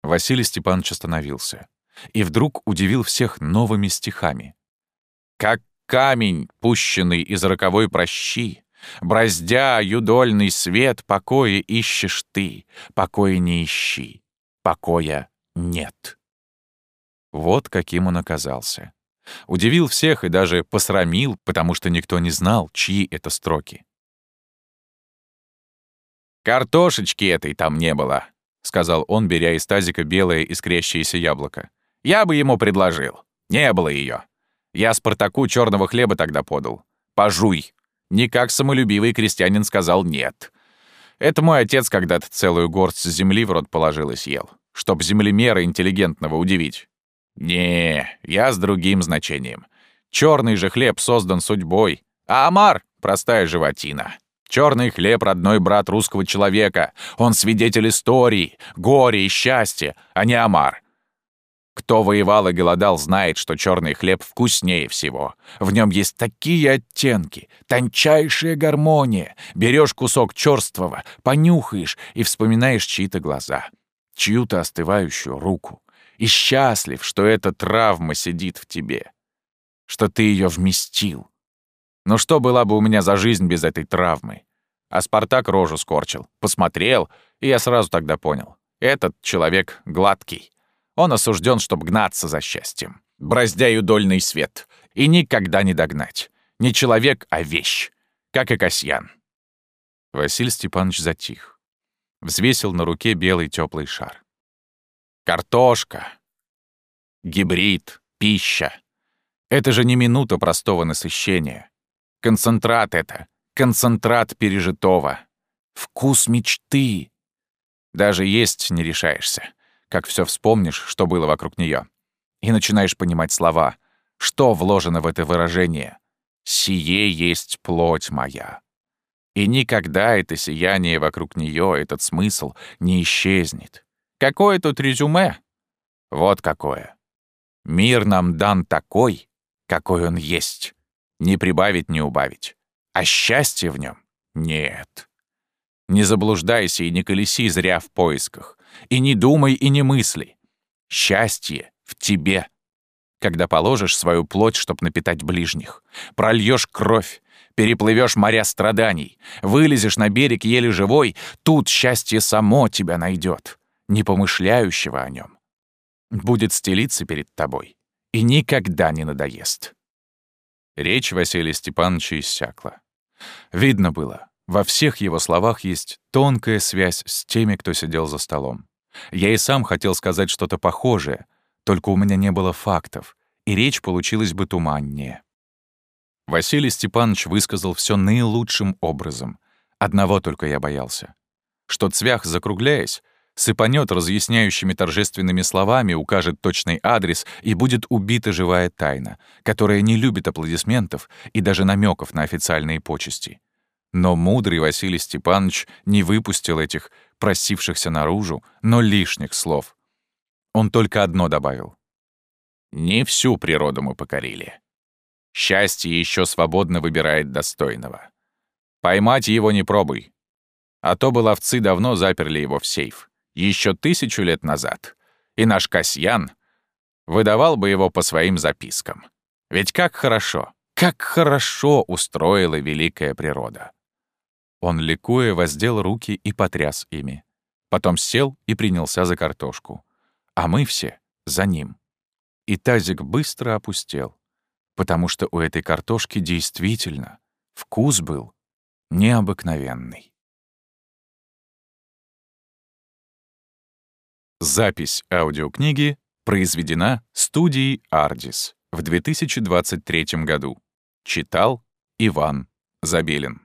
Василий Степанович остановился и вдруг удивил всех новыми стихами. «Как камень, пущенный из роковой прощи, Браздя юдольный свет, покоя ищешь ты, покоя не ищи, покоя нет». Вот каким он оказался. Удивил всех и даже посрамил, потому что никто не знал, чьи это строки. «Картошечки этой там не было», — сказал он, беря из тазика белое искрящееся яблоко. «Я бы ему предложил. Не было ее. Я Спартаку черного хлеба тогда подал. Пожуй. Никак самолюбивый крестьянин сказал «нет». Это мой отец когда-то целую горсть земли в рот положил и съел, чтоб землемера интеллигентного удивить. Не, я с другим значением. Черный же хлеб создан судьбой, а омар — простая животина. Черный хлеб — родной брат русского человека. Он свидетель истории, горя и счастья, а не омар. Кто воевал и голодал, знает, что черный хлеб вкуснее всего. В нем есть такие оттенки, тончайшая гармония. Берешь кусок черствого, понюхаешь и вспоминаешь чьи-то глаза, чью-то остывающую руку. И счастлив, что эта травма сидит в тебе, что ты ее вместил, но что была бы у меня за жизнь без этой травмы? А Спартак рожу скорчил, посмотрел, и я сразу тогда понял. Этот человек гладкий. Он осужден, чтобы гнаться за счастьем. Браздяю дольный свет. И никогда не догнать. Не человек, а вещь. Как и Касьян. Василий Степанович затих. Взвесил на руке белый теплый шар. Картошка. Гибрид. Пища. Это же не минута простого насыщения. Концентрат это. Концентрат пережитого. Вкус мечты. Даже есть не решаешься. Как все вспомнишь, что было вокруг нее. И начинаешь понимать слова. Что вложено в это выражение? «Сие есть плоть моя». И никогда это сияние вокруг нее, этот смысл, не исчезнет. Какое тут резюме? Вот какое. Мир нам дан такой, какой он есть. Не прибавить, не убавить. А счастье в нем нет. Не заблуждайся и не колеси зря в поисках. И не думай и не мысли. Счастье в тебе. Когда положишь свою плоть, чтоб напитать ближних, прольешь кровь, переплывешь моря страданий, вылезешь на берег еле живой, тут счастье само тебя найдет, не помышляющего о нем. Будет стелиться перед тобой и никогда не надоест. Речь Василия Степановича иссякла. Видно было, во всех его словах есть тонкая связь с теми, кто сидел за столом. Я и сам хотел сказать что-то похожее, только у меня не было фактов, и речь получилась бы туманнее. Василий Степанович высказал все наилучшим образом. Одного только я боялся. Что Цвях, закругляясь, сыпанет разъясняющими торжественными словами, укажет точный адрес и будет убита живая тайна, которая не любит аплодисментов и даже намеков на официальные почести. Но мудрый Василий Степанович не выпустил этих просившихся наружу, но лишних слов. Он только одно добавил. «Не всю природу мы покорили. Счастье еще свободно выбирает достойного. Поймать его не пробуй. А то бы ловцы давно заперли его в сейф. Еще тысячу лет назад. И наш Касьян выдавал бы его по своим запискам. Ведь как хорошо, как хорошо устроила великая природа. Он, ликуя, воздел руки и потряс ими. Потом сел и принялся за картошку. А мы все за ним. И тазик быстро опустел потому что у этой картошки действительно вкус был необыкновенный. Запись аудиокниги произведена студией «Ардис» в 2023 году. Читал Иван Забелин.